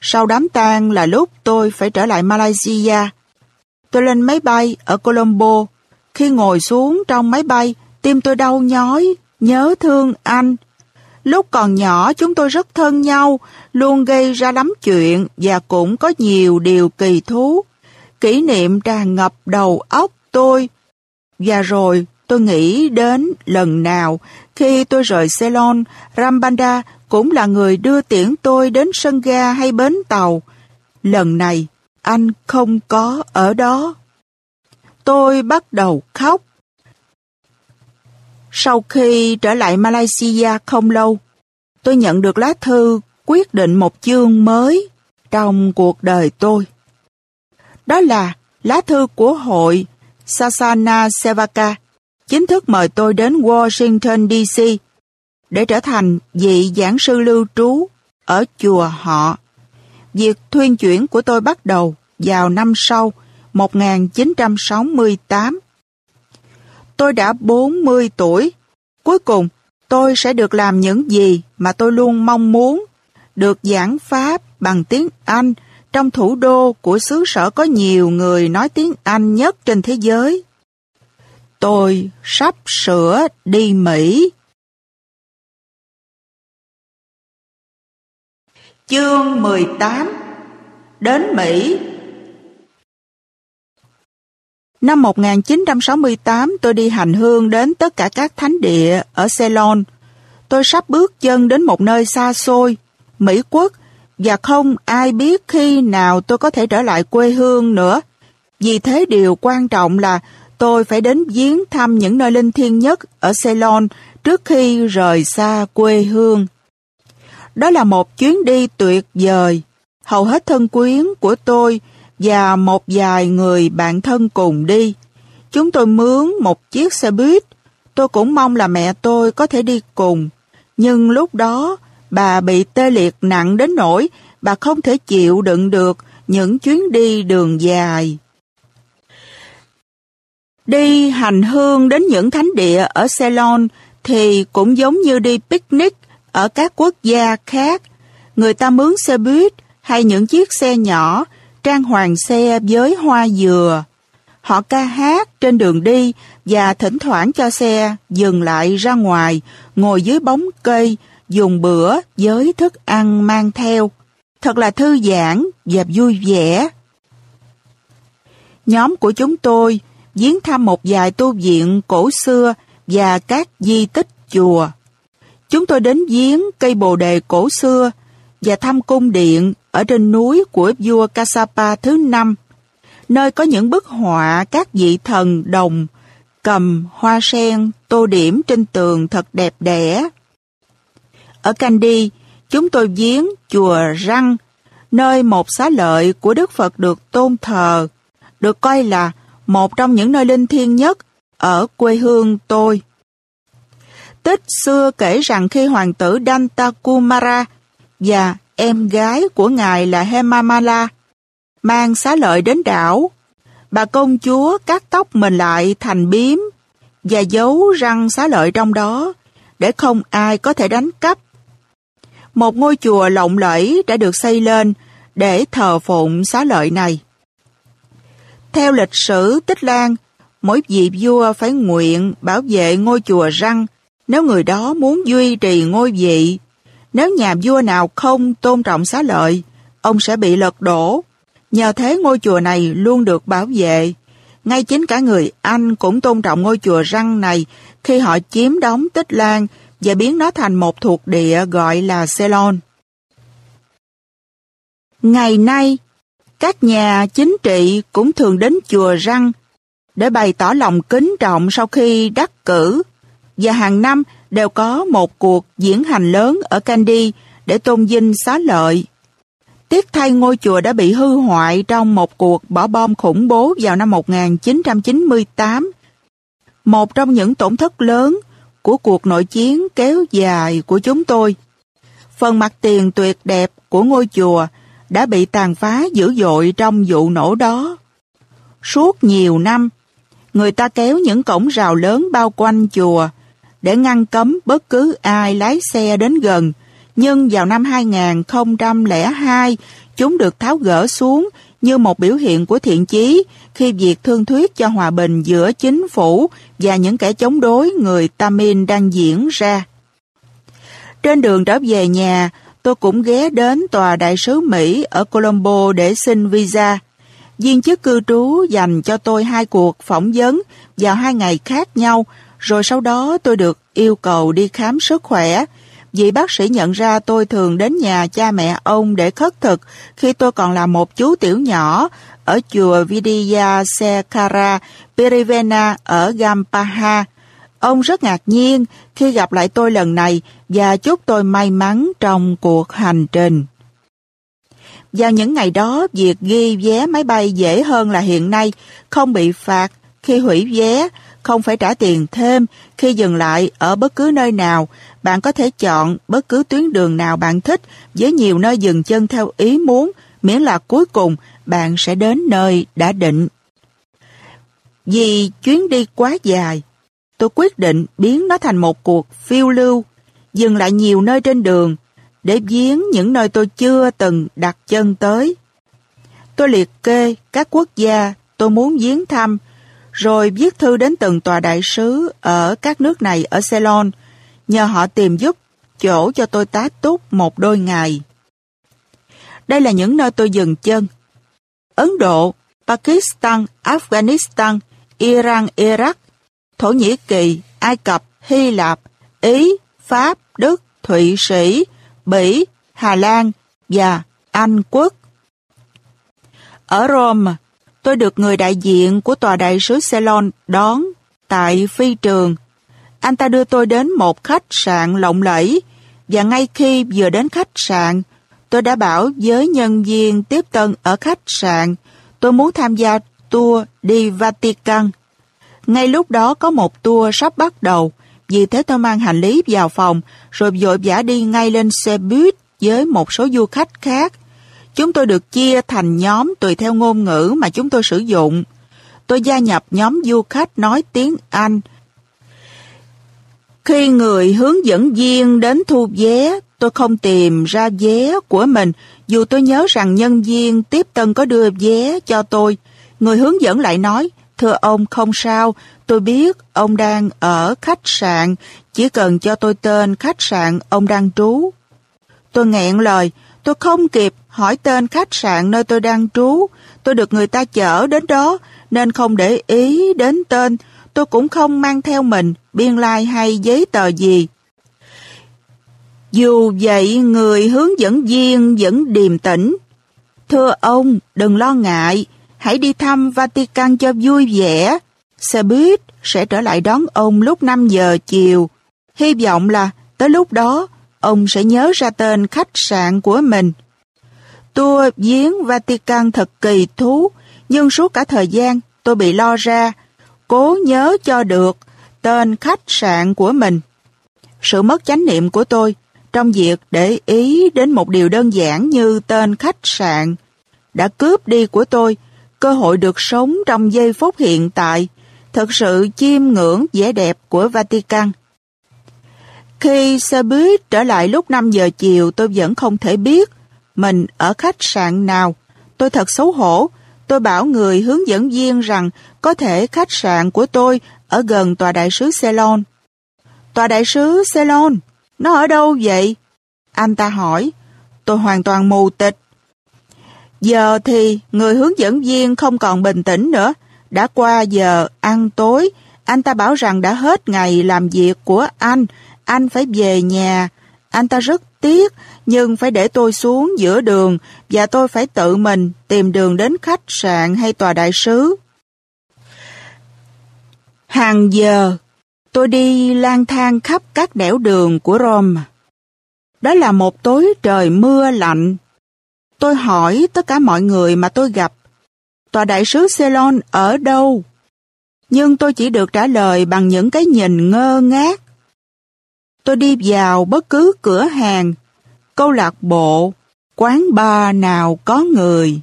Sau đám tang là lúc tôi phải trở lại Malaysia. Tôi lên máy bay ở Colombo. Khi ngồi xuống trong máy bay, tim tôi đau nhói, nhớ thương anh. Lúc còn nhỏ chúng tôi rất thân nhau, luôn gây ra lắm chuyện và cũng có nhiều điều kỳ thú. Kỷ niệm tràn ngập đầu óc tôi. Và rồi tôi nghĩ đến lần nào khi tôi rời Ceylon, Rambanda cũng là người đưa tiễn tôi đến sân ga hay bến tàu. Lần này, anh không có ở đó. Tôi bắt đầu khóc. Sau khi trở lại Malaysia không lâu, tôi nhận được lá thư quyết định một chương mới trong cuộc đời tôi. Đó là lá thư của hội Sasana Sevaka chính thức mời tôi đến Washington DC để trở thành vị giảng sư lưu trú ở chùa họ. Việc thuyên chuyển của tôi bắt đầu vào năm sau 1968. Tôi đã 40 tuổi. Cuối cùng, tôi sẽ được làm những gì mà tôi luôn mong muốn, được giảng Pháp bằng tiếng Anh trong thủ đô của xứ sở có nhiều người nói tiếng Anh nhất trên thế giới. Tôi sắp sửa đi Mỹ. Chương 18 Đến Mỹ Năm 1968 tôi đi hành hương đến tất cả các thánh địa ở Ceylon. Tôi sắp bước chân đến một nơi xa xôi, Mỹ Quốc, và không ai biết khi nào tôi có thể trở lại quê hương nữa. Vì thế điều quan trọng là tôi phải đến viếng thăm những nơi linh thiêng nhất ở Ceylon trước khi rời xa quê hương. Đó là một chuyến đi tuyệt vời. Hầu hết thân quyến của tôi và một vài người bạn thân cùng đi. Chúng tôi mướn một chiếc xe buýt. Tôi cũng mong là mẹ tôi có thể đi cùng. Nhưng lúc đó, bà bị tê liệt nặng đến nỗi bà không thể chịu đựng được những chuyến đi đường dài. Đi hành hương đến những thánh địa ở Ceylon thì cũng giống như đi picnic ở các quốc gia khác. Người ta mướn xe buýt hay những chiếc xe nhỏ trang hoàng xe với hoa dừa. Họ ca hát trên đường đi và thỉnh thoảng cho xe dừng lại ra ngoài, ngồi dưới bóng cây, dùng bữa với thức ăn mang theo. Thật là thư giãn và vui vẻ. Nhóm của chúng tôi viếng thăm một vài tu viện cổ xưa và các di tích chùa. Chúng tôi đến viếng cây bồ đề cổ xưa và thăm cung điện ở trên núi của vua kasapa thứ năm, nơi có những bức họa các vị thần đồng cầm hoa sen tô điểm trên tường thật đẹp đẽ. Ở Kandy, chúng tôi viếng chùa Răng, nơi một xá lợi của Đức Phật được tôn thờ, được coi là một trong những nơi linh thiêng nhất ở quê hương tôi. Tích xưa kể rằng khi hoàng tử Dantakumara và em gái của ngài là Hemamala mang xá lợi đến đảo, bà công chúa cắt tóc mình lại thành biếm và giấu răng xá lợi trong đó để không ai có thể đánh cắp. Một ngôi chùa lộng lẫy đã được xây lên để thờ phụng xá lợi này. Theo lịch sử Tích Lan, mỗi vị vua phải nguyện bảo vệ ngôi chùa răng nếu người đó muốn duy trì ngôi vị. Nếu nhà vua nào không tôn trọng xá lợi, ông sẽ bị lật đổ. Nhờ thế ngôi chùa này luôn được bảo vệ. Ngay chính cả người Anh cũng tôn trọng ngôi chùa răng này khi họ chiếm đóng Tích Lan và biến nó thành một thuộc địa gọi là Ceylon. Ngày nay, các nhà chính trị cũng thường đến chùa răng để bày tỏ lòng kính trọng sau khi đắc cử và hàng năm đều có một cuộc diễn hành lớn ở Kandy để tôn vinh xá lợi. Tiếc thay ngôi chùa đã bị hư hoại trong một cuộc bỏ bom khủng bố vào năm 1998. Một trong những tổn thất lớn của cuộc nội chiến kéo dài của chúng tôi. Phần mặt tiền tuyệt đẹp của ngôi chùa đã bị tàn phá dữ dội trong vụ nổ đó. Suốt nhiều năm, người ta kéo những cổng rào lớn bao quanh chùa để ngăn cấm bất cứ ai lái xe đến gần. Nhưng vào năm 2002, chúng được tháo gỡ xuống như một biểu hiện của thiện chí khi việc thương thuyết cho hòa bình giữa chính phủ và những kẻ chống đối người Tamin đang diễn ra. Trên đường trở về nhà, tôi cũng ghé đến tòa đại sứ Mỹ ở Colombo để xin visa. Viên chức cư trú dành cho tôi hai cuộc phỏng vấn vào hai ngày khác nhau, rồi sau đó tôi được yêu cầu đi khám sức khỏe. Vị bác sĩ nhận ra tôi thường đến nhà cha mẹ ông để khất thực khi tôi còn là một chú tiểu nhỏ ở chùa Vidya Sekara Pirivena ở Gampaha. Ông rất ngạc nhiên khi gặp lại tôi lần này và chúc tôi may mắn trong cuộc hành trình. Vào những ngày đó, việc ghi vé máy bay dễ hơn là hiện nay, không bị phạt khi hủy vé, không phải trả tiền thêm khi dừng lại ở bất cứ nơi nào. Bạn có thể chọn bất cứ tuyến đường nào bạn thích với nhiều nơi dừng chân theo ý muốn, miễn là cuối cùng bạn sẽ đến nơi đã định. Vì chuyến đi quá dài, tôi quyết định biến nó thành một cuộc phiêu lưu, dừng lại nhiều nơi trên đường để viếng những nơi tôi chưa từng đặt chân tới. Tôi liệt kê các quốc gia tôi muốn viếng thăm, rồi viết thư đến từng tòa đại sứ ở các nước này ở Ceylon, nhờ họ tìm giúp chỗ cho tôi tá túc một đôi ngày. Đây là những nơi tôi dừng chân. Ấn Độ, Pakistan, Afghanistan, Iran, Iraq, Thổ Nhĩ Kỳ, Ai Cập, Hy Lạp, Ý, Pháp, Đức, Thụy Sĩ, Bỉ, Hà Lan và Anh Quốc. Ở Rome, tôi được người đại diện của tòa đại sứ Ceylon đón tại phi trường. Anh ta đưa tôi đến một khách sạn lộng lẫy và ngay khi vừa đến khách sạn, tôi đã bảo với nhân viên tiếp tân ở khách sạn tôi muốn tham gia tour đi Vatican. Ngay lúc đó có một tour sắp bắt đầu, vì thế tôi mang hành lý vào phòng rồi vội vã đi ngay lên xe buýt với một số du khách khác. Chúng tôi được chia thành nhóm tùy theo ngôn ngữ mà chúng tôi sử dụng. Tôi gia nhập nhóm du khách nói tiếng Anh. Khi người hướng dẫn viên đến thu vé, tôi không tìm ra vé của mình, dù tôi nhớ rằng nhân viên tiếp tân có đưa vé cho tôi. Người hướng dẫn lại nói, thưa ông không sao, tôi biết ông đang ở khách sạn, chỉ cần cho tôi tên khách sạn ông đang trú. Tôi nghẹn lời, tôi không kịp hỏi tên khách sạn nơi tôi đang trú. Tôi được người ta chở đến đó, nên không để ý đến tên. Tôi cũng không mang theo mình biên lai like hay giấy tờ gì. Dù vậy, người hướng dẫn viên vẫn điềm tĩnh. Thưa ông, đừng lo ngại, hãy đi thăm Vatican cho vui vẻ. Xe buýt sẽ trở lại đón ông lúc 5 giờ chiều. Hy vọng là tới lúc đó, ông sẽ nhớ ra tên khách sạn của mình. Tour viếng Vatican thật kỳ thú, nhưng suốt cả thời gian tôi bị lo ra, cố nhớ cho được tên khách sạn của mình. Sự mất chánh niệm của tôi trong việc để ý đến một điều đơn giản như tên khách sạn đã cướp đi của tôi cơ hội được sống trong giây phút hiện tại, Thật sự chiêm ngưỡng vẻ đẹp của Vatican. Khi xe buýt trở lại lúc 5 giờ chiều, tôi vẫn không thể biết mình ở khách sạn nào. Tôi thật xấu hổ. Tôi bảo người hướng dẫn viên rằng có thể khách sạn của tôi ở gần tòa đại sứ Ceylon. Tòa đại sứ Ceylon? Nó ở đâu vậy? Anh ta hỏi. Tôi hoàn toàn mù tịch. Giờ thì người hướng dẫn viên không còn bình tĩnh nữa. Đã qua giờ ăn tối, anh ta bảo rằng đã hết ngày làm việc của anh, anh phải về nhà. Anh ta rất tiếc, nhưng phải để tôi xuống giữa đường và tôi phải tự mình tìm đường đến khách sạn hay tòa đại sứ. Hàng giờ, tôi đi lang thang khắp các đẻo đường của Rome. Đó là một tối trời mưa lạnh. Tôi hỏi tất cả mọi người mà tôi gặp, tòa đại sứ Ceylon ở đâu? Nhưng tôi chỉ được trả lời bằng những cái nhìn ngơ ngác. Tôi đi vào bất cứ cửa hàng, câu lạc bộ, quán bar nào có người.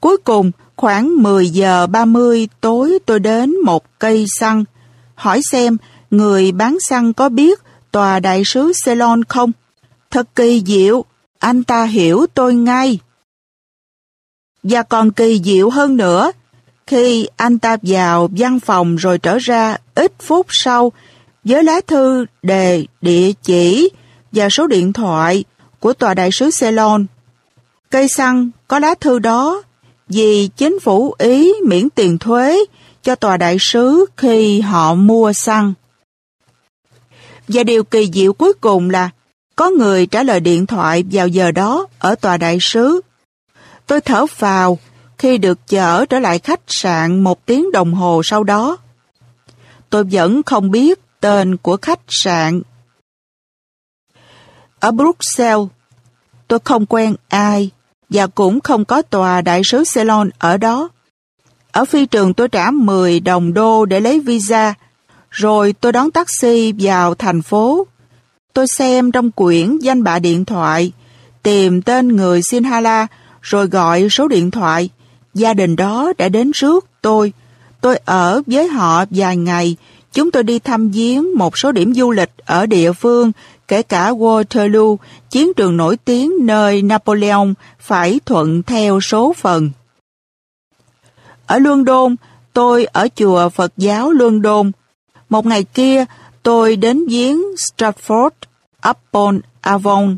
Cuối cùng, khoảng 10 giờ 30 tối tôi đến một cây xăng, hỏi xem người bán xăng có biết tòa đại sứ Ceylon không? Thật kỳ diệu, anh ta hiểu tôi ngay. Và còn kỳ diệu hơn nữa, khi anh ta vào văn phòng rồi trở ra ít phút sau với lá thư đề địa chỉ và số điện thoại của tòa đại sứ Ceylon. Cây xăng có lá thư đó vì chính phủ Ý miễn tiền thuế cho tòa đại sứ khi họ mua xăng. Và điều kỳ diệu cuối cùng là có người trả lời điện thoại vào giờ đó ở tòa đại sứ. Tôi thở vào khi được chở trở lại khách sạn một tiếng đồng hồ sau đó. Tôi vẫn không biết tên của khách sạn. Ở Bruxelles, tôi không quen ai và cũng không có tòa đại sứ Ceylon ở đó. Ở phi trường tôi trả 10 đồng đô để lấy visa, rồi tôi đón taxi vào thành phố. Tôi xem trong quyển danh bạ điện thoại, tìm tên người Sinhala, rồi gọi số điện thoại. Gia đình đó đã đến trước tôi. Tôi ở với họ vài ngày. Chúng tôi đi thăm viếng một số điểm du lịch ở địa phương, kể cả Waterloo, chiến trường nổi tiếng nơi Napoleon phải thuận theo số phần. Ở London, tôi ở chùa Phật giáo London. Một ngày kia, tôi đến giếng Stratford upon Avon,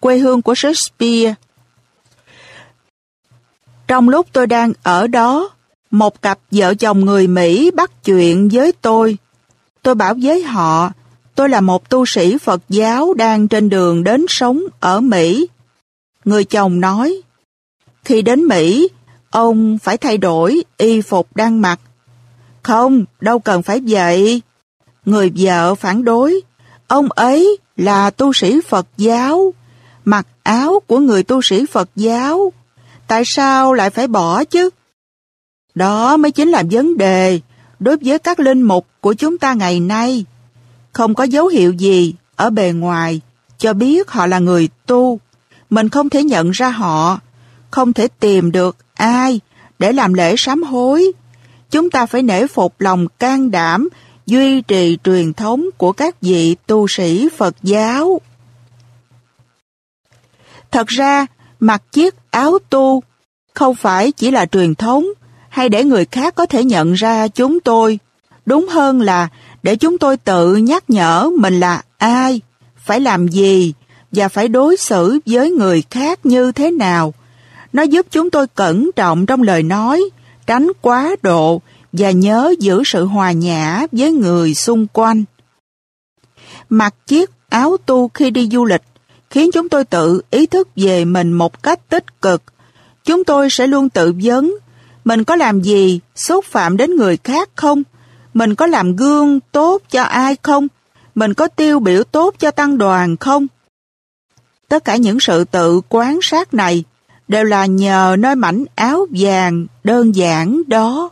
quê hương của Shakespeare. Trong lúc tôi đang ở đó, một cặp vợ chồng người Mỹ bắt chuyện với tôi. Tôi bảo với họ, tôi là một tu sĩ Phật giáo đang trên đường đến sống ở Mỹ. Người chồng nói, khi đến Mỹ, ông phải thay đổi y phục đang mặc. Không, đâu cần phải vậy. Người vợ phản đối, ông ấy là tu sĩ Phật giáo, mặc áo của người tu sĩ Phật giáo. Tại sao lại phải bỏ chứ? Đó mới chính là vấn đề đối với các linh mục của chúng ta ngày nay. Không có dấu hiệu gì ở bề ngoài cho biết họ là người tu. Mình không thể nhận ra họ, không thể tìm được ai để làm lễ sám hối. Chúng ta phải nể phục lòng can đảm duy trì truyền thống của các vị tu sĩ Phật giáo. Thật ra, mặc chiếc áo tu không phải chỉ là truyền thống hay để người khác có thể nhận ra chúng tôi. Đúng hơn là để chúng tôi tự nhắc nhở mình là ai, phải làm gì và phải đối xử với người khác như thế nào. Nó giúp chúng tôi cẩn trọng trong lời nói, tránh quá độ và nhớ giữ sự hòa nhã với người xung quanh. Mặc chiếc áo tu khi đi du lịch khiến chúng tôi tự ý thức về mình một cách tích cực. Chúng tôi sẽ luôn tự vấn, mình có làm gì xúc phạm đến người khác không? Mình có làm gương tốt cho ai không? Mình có tiêu biểu tốt cho tăng đoàn không? Tất cả những sự tự quán sát này đều là nhờ nơi mảnh áo vàng đơn giản đó.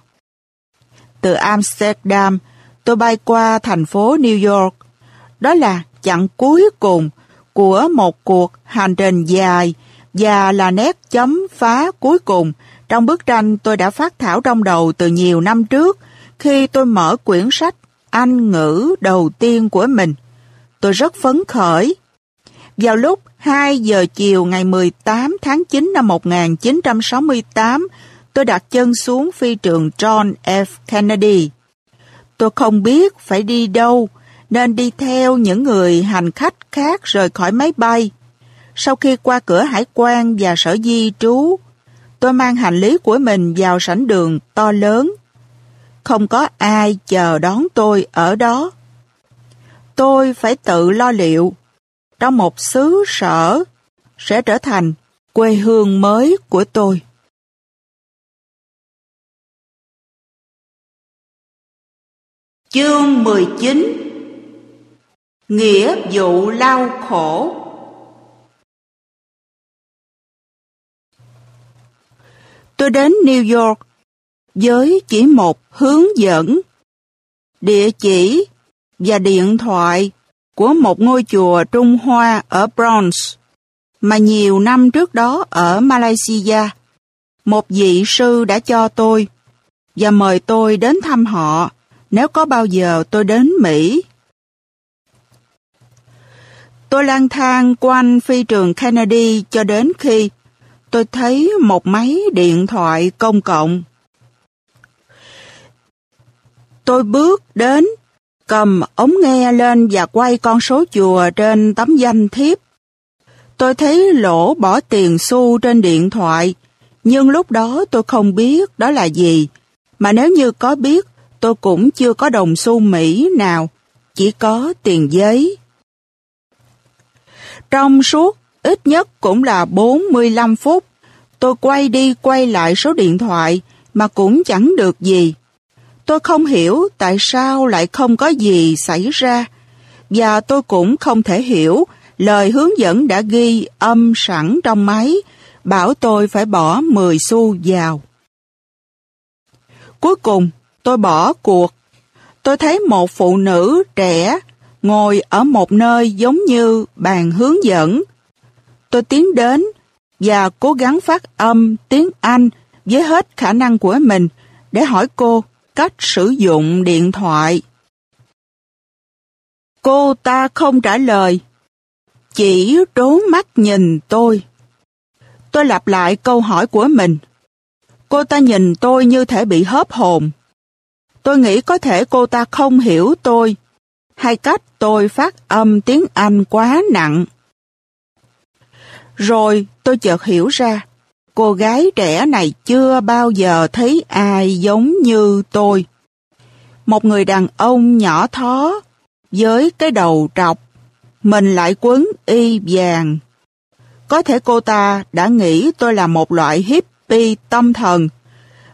Từ Amsterdam, tôi bay qua thành phố New York. Đó là chặng cuối cùng của một cuộc hành trình dài và là nét chấm phá cuối cùng trong bức tranh tôi đã phát thảo trong đầu từ nhiều năm trước Khi tôi mở quyển sách Anh ngữ đầu tiên của mình, tôi rất phấn khởi. Vào lúc 2 giờ chiều ngày 18 tháng 9 năm 1968, tôi đặt chân xuống phi trường John F. Kennedy. Tôi không biết phải đi đâu, nên đi theo những người hành khách khác rời khỏi máy bay. Sau khi qua cửa hải quan và sở di trú, tôi mang hành lý của mình vào sảnh đường to lớn. Không có ai chờ đón tôi ở đó. Tôi phải tự lo liệu trong một xứ sở sẽ trở thành quê hương mới của tôi. Chương 19 Nghĩa vụ lao khổ. Tôi đến New York với chỉ một hướng dẫn, địa chỉ và điện thoại của một ngôi chùa Trung Hoa ở Bronx mà nhiều năm trước đó ở Malaysia. Một vị sư đã cho tôi và mời tôi đến thăm họ nếu có bao giờ tôi đến Mỹ. Tôi lang thang quanh phi trường Kennedy cho đến khi tôi thấy một máy điện thoại công cộng. Tôi bước đến, cầm ống nghe lên và quay con số chùa trên tấm danh thiếp. Tôi thấy lỗ bỏ tiền xu trên điện thoại, nhưng lúc đó tôi không biết đó là gì, mà nếu như có biết, tôi cũng chưa có đồng xu Mỹ nào, chỉ có tiền giấy. Trong suốt ít nhất cũng là 45 phút, tôi quay đi quay lại số điện thoại mà cũng chẳng được gì. Tôi không hiểu tại sao lại không có gì xảy ra, và tôi cũng không thể hiểu lời hướng dẫn đã ghi âm sẵn trong máy, bảo tôi phải bỏ 10 xu vào. Cuối cùng, tôi bỏ cuộc. Tôi thấy một phụ nữ trẻ ngồi ở một nơi giống như bàn hướng dẫn. Tôi tiến đến và cố gắng phát âm tiếng Anh với hết khả năng của mình để hỏi cô cách sử dụng điện thoại. Cô ta không trả lời, chỉ trốn mắt nhìn tôi. Tôi lặp lại câu hỏi của mình. Cô ta nhìn tôi như thể bị hớp hồn. Tôi nghĩ có thể cô ta không hiểu tôi, hay cách tôi phát âm tiếng Anh quá nặng. Rồi tôi chợt hiểu ra, cô gái trẻ này chưa bao giờ thấy ai giống như tôi. Một người đàn ông nhỏ thó, với cái đầu trọc, mình lại quấn y vàng. Có thể cô ta đã nghĩ tôi là một loại hippie tâm thần,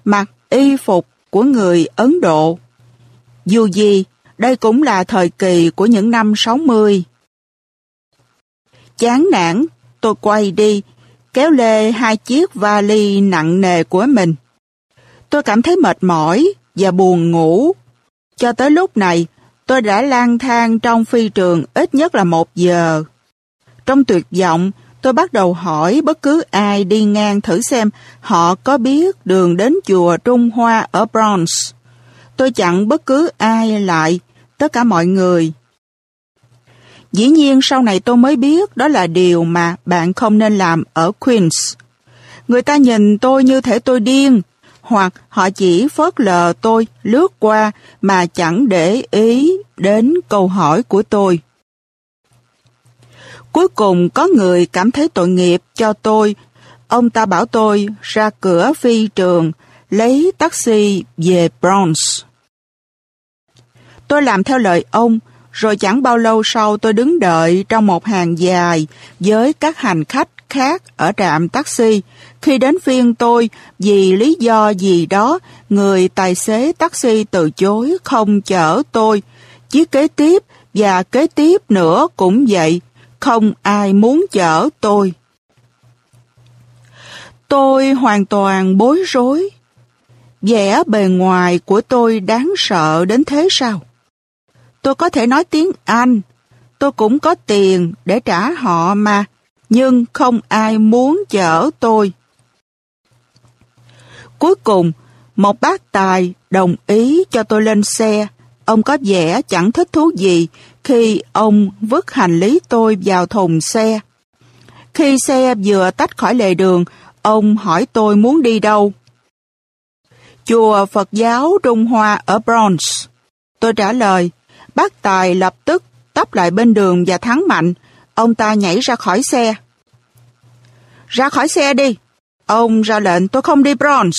mặc y phục của người Ấn Độ. Dù gì, đây cũng là thời kỳ của những năm 60. Chán nản, tôi quay đi, kéo lê hai chiếc vali nặng nề của mình. Tôi cảm thấy mệt mỏi và buồn ngủ. Cho tới lúc này, tôi đã lang thang trong phi trường ít nhất là một giờ. Trong tuyệt vọng, tôi bắt đầu hỏi bất cứ ai đi ngang thử xem họ có biết đường đến chùa Trung Hoa ở Bronx. Tôi chặn bất cứ ai lại, tất cả mọi người. Dĩ nhiên sau này tôi mới biết đó là điều mà bạn không nên làm ở Queens. Người ta nhìn tôi như thể tôi điên, hoặc họ chỉ phớt lờ tôi lướt qua mà chẳng để ý đến câu hỏi của tôi. Cuối cùng có người cảm thấy tội nghiệp cho tôi. Ông ta bảo tôi ra cửa phi trường, lấy taxi về Bronx. Tôi làm theo lời ông, rồi chẳng bao lâu sau tôi đứng đợi trong một hàng dài với các hành khách khác ở trạm taxi. Khi đến phiên tôi, vì lý do gì đó, người tài xế taxi từ chối không chở tôi. Chiếc kế tiếp và kế tiếp nữa cũng vậy, không ai muốn chở tôi. Tôi hoàn toàn bối rối. Vẻ bề ngoài của tôi đáng sợ đến thế sao? Tôi có thể nói tiếng Anh, tôi cũng có tiền để trả họ mà, nhưng không ai muốn chở tôi. Cuối cùng, Một bác tài đồng ý cho tôi lên xe. Ông có vẻ chẳng thích thú gì khi ông vứt hành lý tôi vào thùng xe. Khi xe vừa tách khỏi lề đường, ông hỏi tôi muốn đi đâu. Chùa Phật giáo Trung Hoa ở Bronx. Tôi trả lời, bác Tài lập tức tấp lại bên đường và thắng mạnh. Ông ta nhảy ra khỏi xe. Ra khỏi xe đi. Ông ra lệnh tôi không đi Bronx.